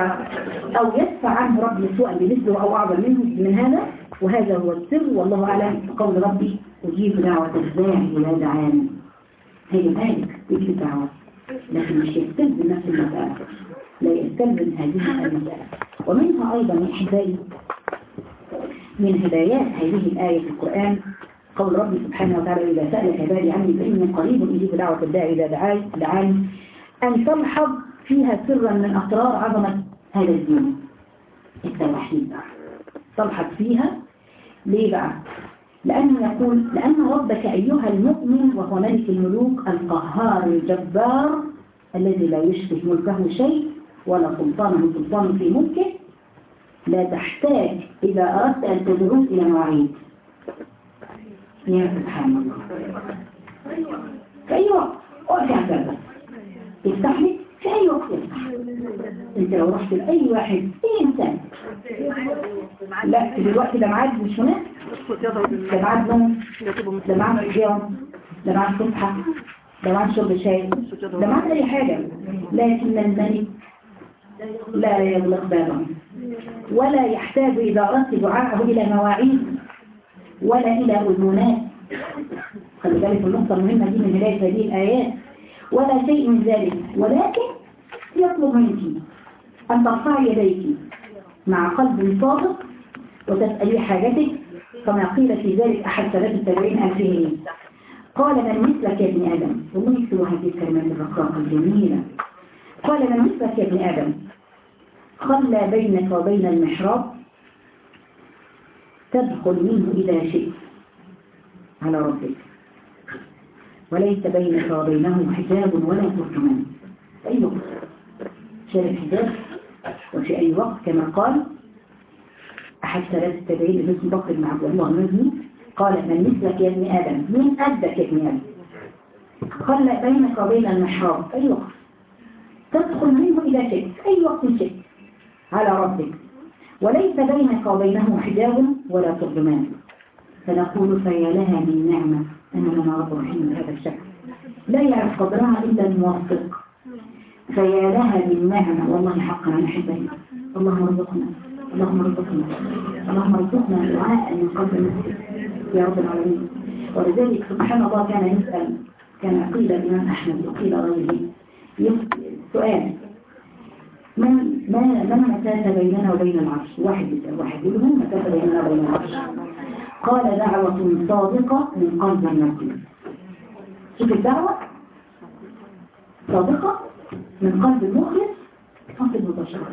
أو يدفع عنه ربي سوءا بمثله أو أعظم منه من هذا. وهذا هو السر والله أعلم. قول ربي أجيب دعوة الداعي إذا دعاني. هي ذلك تجيب الدعوة. لكن مش يستلزم نفس المسألة. لا يستلزم هذه المسألة. ومنها أيضا أحبائي من هدايات هذه الآية في القرآن. قول ربي سبحانه وتعالى إذا سألك عبادي عني فإني قريب أجيب دعوة الداعي إذا دعاني. أن تلحظ فيها سرا من أسرار عظمة هذا الدين. التوحيد تلحظ فيها. ليه بقى؟ لأنه يقول لأن ربك أيها المؤمن وهو ملك الملوك القهار الجبار الذي لا يشبه ملكه شيء ولا سلطانه سلطان في ملكه لا تحتاج إذا أردت أن تدرس إلى مواعيد يا سبحان الله. في أي وقت عن ذلك افتح لي. في أي وقت؟ يفتح أنت لو رحت لأي واحد أي إنسان. لا دلوقتي ده معاد مش هناك. ده معاد نوم. ده معاد صيام. ده معاد فسحة ده معاد شرب شاي. ده معاد أي حاجة. لكن الملك لا يغلق بابه. ولا يحتاج إذا أردت دعاءه إلى مواعيد ولا إلى أذنات. خلي بالك النقطة المهمة دي من بداية هذه الآيات. ولا شيء من ذلك ولكن يطلب منك أن ترفعي يديك مع قلب صادق وتسألي حاجتك كما قيل في ذلك أحد ثلاث التابعين ألفين قال من مثلك يا ابن آدم؟ يكتبوا هذه الكلمات الرقراقة الجميلة. قال من مثلك يا ابن آدم؟ خلى بينك وبين المحراب تدخل منه إذا شئت على ربك. وليس بينك وبينه حجاب ولا ترجمان. أي وقت؟ شارك حجاب. وفي أي وقت؟ كما قال أحد ثلاثة التابعين باسم بكر بن عبد الله المزني قال من مثلك يا ابن آدم؟ من أدك يا ابن آدم؟ خلى بينك وبين المحراب. أي وقت؟ تدخل منه إلى شئت. أي وقت شئت. على ربك. وليس بينك وبينه حجاب ولا ترجمان. فنقول فيا لها من نعمة أن لنا رب رحيم بهذا الشكل. لا يعرف قدرها إلا الموفق فيا لها من نعمة والله حقا أنا أحبها. اللهم ارزقنا اللهم ارزقنا اللهم ارزقنا دعاء من قبل يا رب العالمين. ولذلك سبحان الله كان يسأل كان قيل الإمام أحمد وقيل غيره. سؤال. من ما ما المسافة بيننا وبين العرش؟ واحد يسأل واحد. يقول ما المسافة بيننا وبين العرش. قال دعوة صادقة من قلب النبي. شوف الدعوة. صادقة من قلب المخلص تصل مباشرة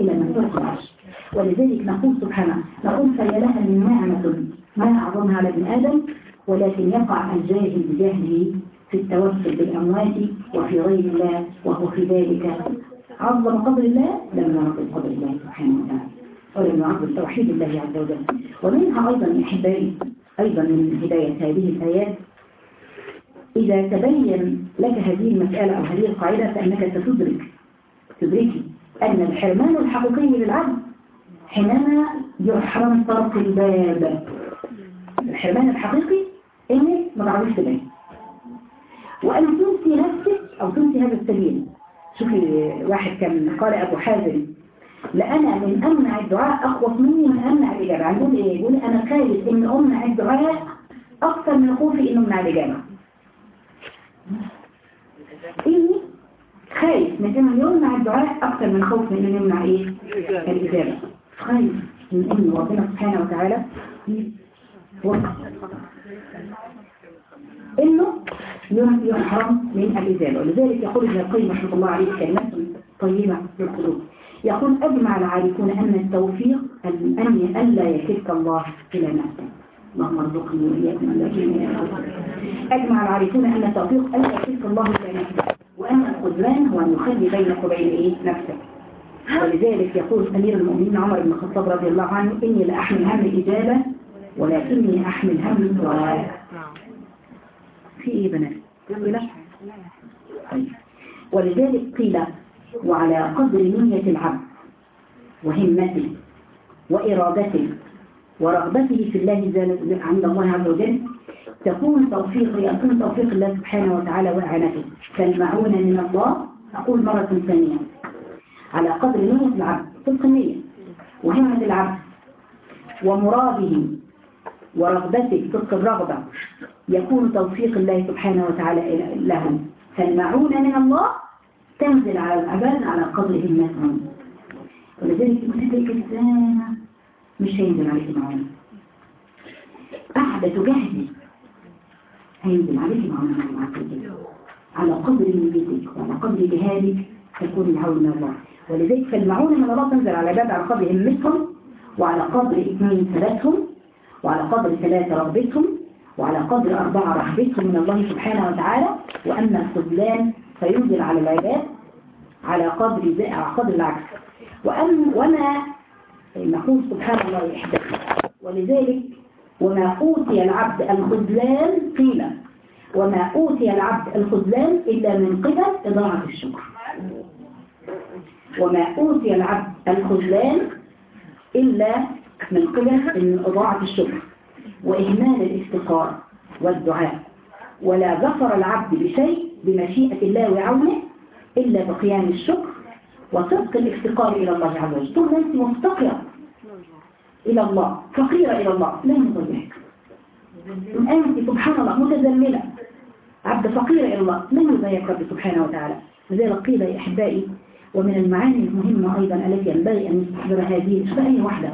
إلى فوق العرش. ولذلك نقول سبحانه نقول فيا لها من نعمة ما أعظمها على ابن آدم ولكن يقع الجاهل بجهله في التوسل بالأموات وفي غير الله وهو في ذلك عظم قدر الله لم يعظم قدر الله سبحانه وتعالى ولم يعظم توحيد الله عز وجل. ومنها أيضا يا أحبائي أيضا من هداية هذه الآيات. إذا تبين لك هذه المسألة أو هذه القاعدة فإنك ستدرك تدركي أن الحرمان الحقيقي للعبد حينما يحرم طرق الباب. الحرمان الحقيقي إنك ما تعرفش تبين. وأن تنسي نفسك أو تنسي هذا السبيل. شوفي واحد كان قال أبو حازم. لأنا من أمنع الدعاء أخوف مني من أمنع الإجابة. عندهم إيه؟ يقول أنا خايف إن أمنع الدعاء أكثر من خوفي إن أمنع الإجابة. إني خايف. من إنه يمنع الدعاء أكثر من خوف من إنه يمنع إيه؟ الإجابة. خايف من إن ربنا سبحانه وتعالى وقف إنه يحرم من الإزالة. ولذلك يقول ابن القيم رحمة الله عليه كلمات طيبة للقلوب يقول أجمع العارفون أن التوفيق أن ألا يكلك الله إلى نفسه. اللهم ارزقني وإياكم الذين أجمع العارفون أن التوفيق ألا يكلك الله إلى نفسه. وأن الخذلان هو أن يخلي بينك وبين إيه؟ نفسك ولذلك يقول أمير المؤمنين عمر بن الخطاب رضي الله عنه إني لأحمل هم الإجابة ولكني أحمل هم الدعاء في إيه بنات؟ ولذلك قيل وعلى قدر نية العبد وهمته وإرادته ورغبته في الله عند الله عز وجل تكون توفيق يكون توفيق الله سبحانه وتعالى وإعانته. كالمعونة من الله أقول مرة ثانية. على قدر نية العبد صدق النية. وهمة العبد ومراده ورغبته صدق الرغبة. يكون توفيق الله سبحانه وتعالى له فالمعونة من الله تنزل على العباد على قدر همتهم ولذلك كتب الكتابة مش هينزل عليك معونة. أحدث جهدي هينزل عليك معونة على قدر نيتك وعلى قدر جهادك تكون العون من الله. ولذلك فالمعونة من الله تنزل على العباد على قدر همتهم وعلى قدر اثنين ثلاثهم وعلى قدر ثلاثة رغبتهم وعلى قدر أربعة رحبتهم من الله سبحانه وتعالى وأما الخذلان فينزل على العباد على قدر على قدر العكس. وأن وما نقول سبحان الله يحدث. ولذلك وما أوتي العبد الخذلان قيل. وما أوتي العبد الخذلان إلا من قبل إضاعة الشكر. وما أوتي العبد الخذلان إلا من قبل إضاعة الشكر. وإهمال الافتقار والدعاء. ولا ظفر العبد بشيء بمشيئة الله وعونه إلا بقيام الشكر وصدق الافتقار إلى الله عز وجل. طول أنت مفتقرة إلى الله فقيرة إلى الله. لا يضيعك أنت سبحان الله متزملة عبد فقيرة إلى الله. لن يضيعك رب سبحانه وتعالى؟ لذلك قيل يا أحبائي ومن المعاني المهمة أيضا التي ينبغي أن يستحضر هذه مش أي واحدة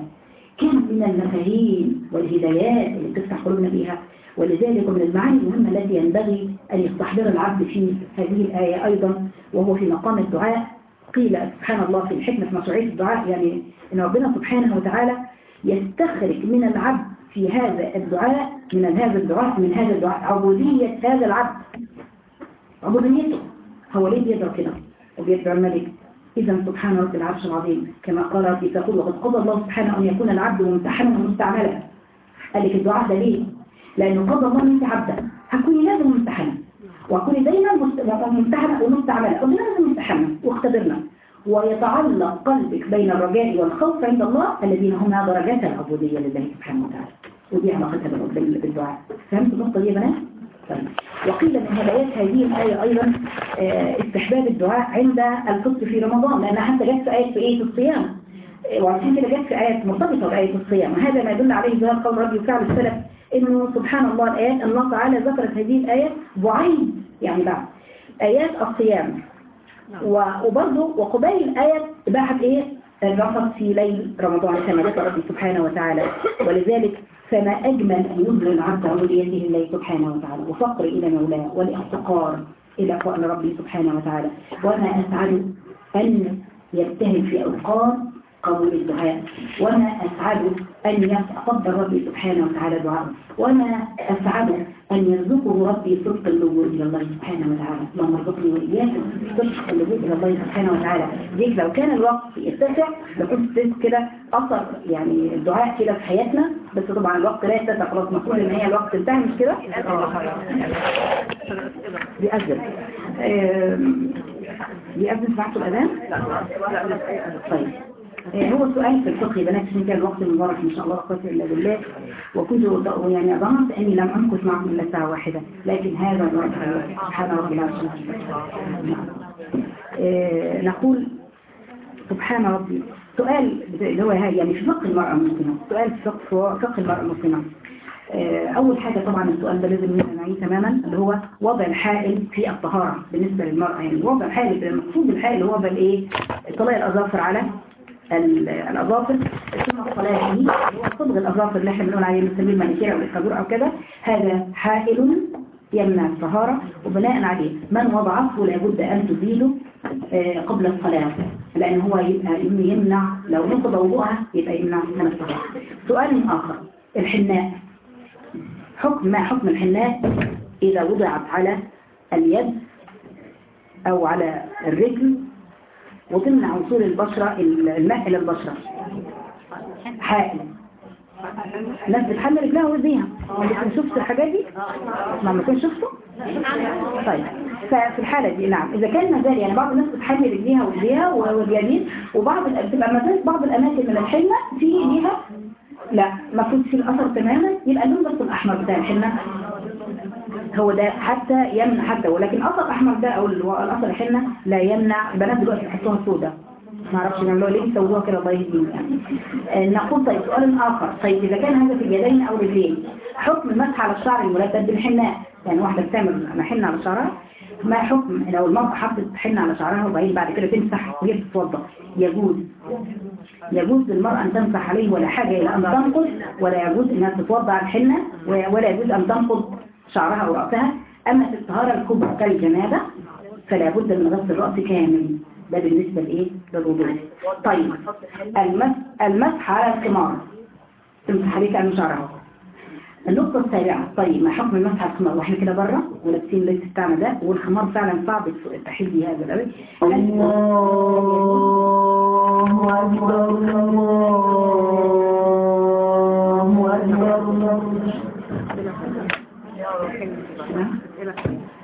كم من المفاهيم والهدايات اللي تفتح قلوبنا بها ولذلك من المعاني المهمة التي ينبغي أن يستحضر العبد في هذه الآية أيضا وهو في مقام الدعاء. قيل سبحان الله في الحكمة مشروعية الدعاء يعني أن ربنا سبحانه وتعالى يستخرج من العبد في هذا الدعاء من هذا الدعاء من هذا الدعاء. عبودية هذا العبد. عبوديته. هو ليه بيدعو كده؟ وبيدعو الملك. إذا سبحان رب العرش العظيم. كما قال ربي تقول وقد قضى الله سبحانه أن يكون العبد ممتحنا ومستعملا. قال لك الدعاء ده ليه؟ لأنه قضى الله أنت عبدا. هكوني لازم ممتحنا. وهكوني دايما ممتحنة ومستعملة ودايما لازم ممتحنة واختبرنا. ويتعلق قلبك بين الرجاء والخوف عند الله الذين هم درجات العبودية لله سبحانه وتعالى. ودي علاقتها بالدعاء. فهمت النقطة دي يا بنات؟ طيب وقيل من هدايات هذه الآية أيضا استحباب الدعاء عند الفطر في رمضان لأنها حتى جت في آية في في الصيام وعشان كده جت في آيات مرتبطة بآية الصيام. وهذا ما يدل عليه ظهر قول ربي وفعل السلف إنه سبحان الله الآيات الله تعالى ذكرت هذه الآيات بعيد يعني بعد. آيات الصيام. وبرضه وقبيل الآية إباحة إيه؟ الرفض في ليل رمضان كما ذكر ربي سبحانه وتعالى. ولذلك فما أجمل أن يظهر العبد عبوديته لله سبحانه وتعالى. وفقر إلى مولاه والافتقار إلى قول ربي سبحانه وتعالى. وما أسعد أن يبتهل في أوقات قبول الدعاء. وما أسعد أن يتقبل ربي سبحانه وتعالى دعاءه. وما أسعد أن يرزقه ربي صدق اللجوء إلى الله سبحانه وتعالى. اللهم ارزقني وإياكم صدق اللجوء إلى الله سبحانه وتعالى. ديك لو كان الوقت يتسع لكنت كده أثر يعني الدعاء كده في حياتنا. بس طبعا الوقت لا يتسع خلاص مفروض إن هي الوقت انتهى مش كده؟ بيأذن. بيأذن ساعته الأذان؟ طيب. هو سؤال في الفقه بنات عشان كان الوقت المبارك إن شاء الله لا الا بالله. وكنت يعني ظننت أني لم امكث معكم إلا ساعه واحدة. لكن هذا سبحان ربي العظيم آه، نقول سبحان ربي. سؤال اللي هو يعني في فقه المرأة المسلمة. سؤال في فقه, فقه المرأة المسلمة. آه، أول حاجة طبعا السؤال ده لازم نعيه تماما اللي هو وضع الحائل في الطهارة بالنسبة للمرأة. يعني وضع الحائل المقصود بالحائل هو الايه طلاء الأظافر على ال- الأظافر ثم الصلاة فيه هو صبغ الأظافر اللي إحنا بنقول عليه بنسميه المانيكير أو الإسكابور أو كده. هذا حائل يمنع الطهارة وبناء عليه. من وضعته لابد أن تزيله آه، قبل الصلاة لأن هو يبقى يمنع لو نقض وضوءها يبقى يمنع من الصلاة سؤال آخر الحناء. حكم ما حكم الحناء إذا وضعت على اليد أو على الرجل وتمنع وصول البشرة الماء إلى البشرة. حائل. الناس بتحمل رجلها ما كنت شفت الحاجات دي؟ ما ما كنت شفته طيب. ففي الحالة دي نعم. إذا كان مازال يعني بعض الناس بتحمل رجليها ويديها واليدين وبعض بتبقى مازال بعض الأماكن من الحنة في ليها لا كنت في الأثر تماما. يبقى اللون بس الأحمر بتاع الحنة هو ده حتى يمنع حتى ولكن الاثر الاحمر ده أو ال- الأثر الحنه لا يمنع البنات دلوقتي بيحطوها سوداء ما أعرفش يعملوها ليه يسووها كده يهديهم يعني آه، نقول طيب سؤال آخر. طيب إذا كان هذا في اليدين أو الرجلين حكم المسح على الشعر المرتب بالحناء يعني واحدة بتعمل حنة على شعرها ما حكم؟ لو المرأة حطت حنة على شعرها وبعدين بعد كده تمسح وهي بتتوضأ يجوز. يجوز للمرأة أن تمسح عليه ولا حاجة إلى أن تنقض ولا يجوز أنها تتوضع الحنة ولا يجوز أن تنقض. شعرها أو رأسها أما في الطهارة الكبرى كالجنابة فلا بد من غسل الرأس كامل. ده بالنسبة لإيه؟ للوضوء. طيب المسح, المسح على الخمار تمسح عليه كأنه شعرها. النقطة السابعة. طيب ما حكم المسح على الخمار وإحنا كده بره ولابسين اللبس بتاعنا ده والخمار فعلا صعب التحيل بيه هذا الأوي الله أكبر الله أكبر.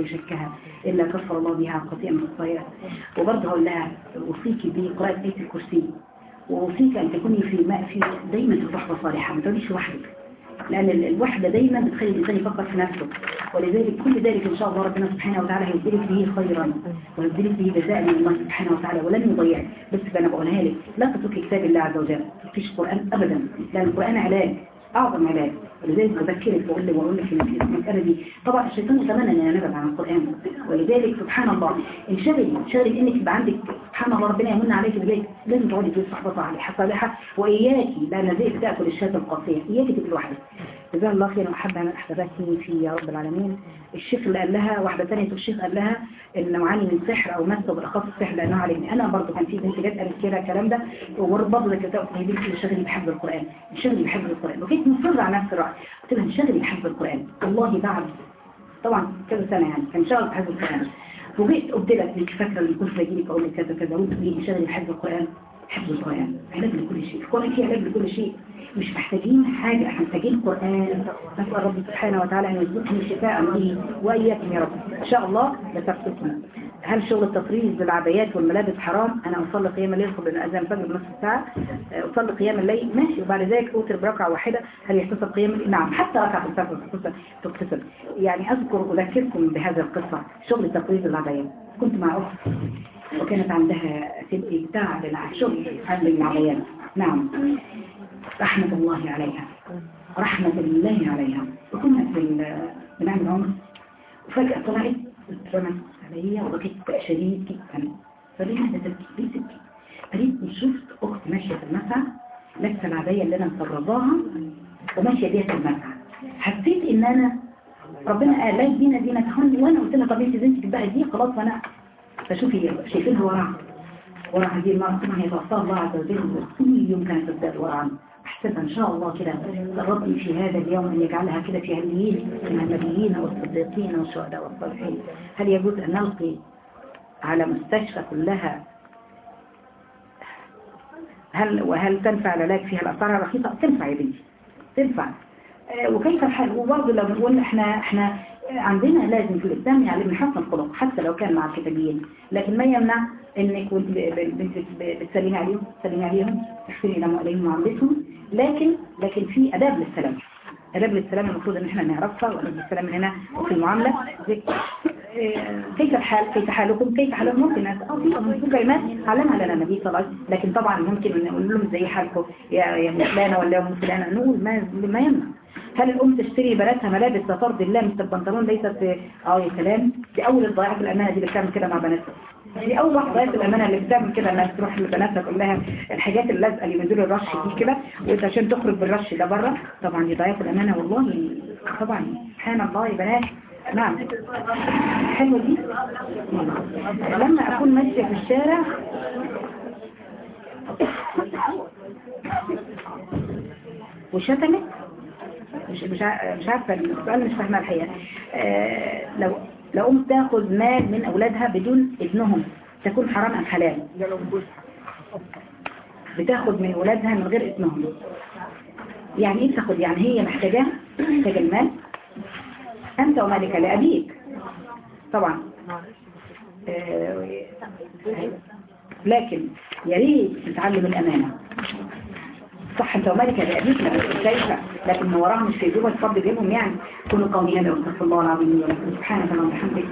الشوكة يشكها إلا كفر الله بها قطيع من الخطايا وبرضه أقول لها أوصيك بقراءة آية الكرسي. وأوصيك أن تكوني في ماء في دايما في صحبة صالحة ما تقوليش لوحدك. لأن الوحدة دايما بتخلي الإنسان يفكر في نفسه. ولذلك كل ذلك إن شاء الله ربنا سبحانه وتعالى هيبدلك به خيرا. ويبدلك به جزاء من الله سبحانه وتعالى ولن يضيعك بس أنا بقولها لك لا تتركي كتاب الله عز وجل. ما تتركيش القرآن أبدا. لأن القرآن علاج أعظم علاج ولذلك بذكرك وأقول لك وأقول لك في المسألة دي طبعا الشيطان يتمنى أن ينبت عن القرآن. ولذلك سبحان الله انشغلي انشغلي إنك يبقى عندك سبحان الله ربنا يمن عليك بذلك لازم تقعدي صحبة صالحة صالحة. وإياكي لأن زيك تأكل الشاة القاسية. إياكي تبقي لوحدك جزاها الله خيرا وأحب أن أحببتني في يا رب العالمين. الشيخ اللي قال لها واحدة ثانية الشيخ قال لها إن معاني من سحر أو مس بالأخص السحر لأنه علمني أنا برضه كان في بنت جت قالت كده الكلام ده وبرضه ذكرت هي بنتي انشغلي بحفظ القرآن انشغلي بحفظ القرآن. وكنت مصرة على نفس الرأي. قلت لها انشغلي بحفظ القرآن. والله بعد طبعا كذا سنة يعني كان شغل بحفظ القرآن. وجيت قلت لك انت فاكرة اللي كنت باجي لك أقول لك كذا كذا وانت ليه انشغلي بحفظ القرآن حفظ القرآن. علاج لكل شيء. القرآن فيه علاج لكل شيء. مش محتاجين حاجة محتاجين قرآن. نسأل رب سبحانه وتعالى أن يرزقني شفاء لي وإياكم يا رب. إن شاء الله لتبسطنا هل شغل التطريز بالعبايات والملابس حرام؟ أنا أصلي قيام الليل قبل أذان الفجر بنصف ساعة. أصلي قيام الليل ماشي. وبعد ذلك أوتر بركعة واحدة. هل يحتسب قيام الليل؟ نعم. حتى ركعة الفجر تحتسب. يعني أذكر أذكركم بهذا القصة. شغل تطريز العبايات كنت مع أخت وكانت عندها تبقي بتاع شغل حل العبايات. نعم. رحمة الله عليها رحمة الله عليها. وكنا في بنعمل عمر وفجأة طلعت اترمت عليا وبكت شديد جدا. فليه تبكي ليه تبكي؟ قالت شفت أخت ماشية في المسعى لابسة العباية اللي أنا مطرزاها وماشية بيها في المسعى. حسيت إن أنا ربنا قال لا يدينا زينتهن وأنا قلت لها طب أنت زينتك بقى دي؟ خلاص وأنا فشوفي شايفينها وراها. ورا هذه المرأة طبعا يتوفى الله عز وجل كل يوم كانت تزداد ورعا أحسن إن شاء الله كده. ربي في هذا اليوم أن يجعلها كده في عليين من النبيين والصديقين والشهداء والصالحين. هل يجوز أن نلقي على مستشفى كلها؟ هل وهل تنفع العلاج فيها؟ الأسعار الرخيصة تنفع يا بنتي. تنفع. آه وكيف الحال؟ وبرضه لو بنقول إحنا إحنا عندنا لازم في الإسلام من حسن الخلق حتى لو كان مع الكتابيين. لكن ما يمنع انك وانت بتسلمي عليهم؟ تسلمي عليهم؟ تحسني لهم عليهم معاملتهم لكن لكن في آداب للسلام. آداب للسلام المفروض إن إحنا نعرفها وآداب للسلام هنا وفي المعاملة. كيف الحال كيف حالكم؟ كيف حالهم ممكن آه في كلمات علمها لنا النبي صلى الله عليه وسلم. لكن طبعا ممكن نقول لهم زي حالكم. يا فلانه ولا أم فلانه نقول ما ما يمنع. هل الأم تشتري بناتها ملابس لفرض الله مثل البنطلون ليست آه يا سلام. دي أول الضياع في الأمانة. دي بتعمل كده مع بناتها. دي أول واحدة ضياع في الأمانة اللي بتعمل كده إنها تروح لبناتها تقول لها الحاجات اللازقة اللي بينزلوا الرش دي كده وإنت عشان تخرج بالرش ده بره طبعا في الأمانة والله. طبعا سبحان الله يا بنات. نعم. حلوة دي؟ لما أكون ماشية في الشارع. وشتمت؟ مش مش مش عارفة السؤال مش فاهمة الحقيقة. آه لو لو ام تأخذ مال من أولادها بدون اذنهم تكون حرام أم حلال؟ بتأخذ من أولادها من غير اذنهم يعني إيه تاخذ يعني هي محتاجاه محتاجة المال؟ أنت ومالك لأبيك. طبعا. آه لكن يا ريت تتعلم الأمانة. صح انت ومالك لأبيك كيف لكن وراها مش في جوبة الفضل جيبهم يعني. كونوا قولي هذا واستغفر الله العظيم ولكم سبحانك اللهم وبحمدك.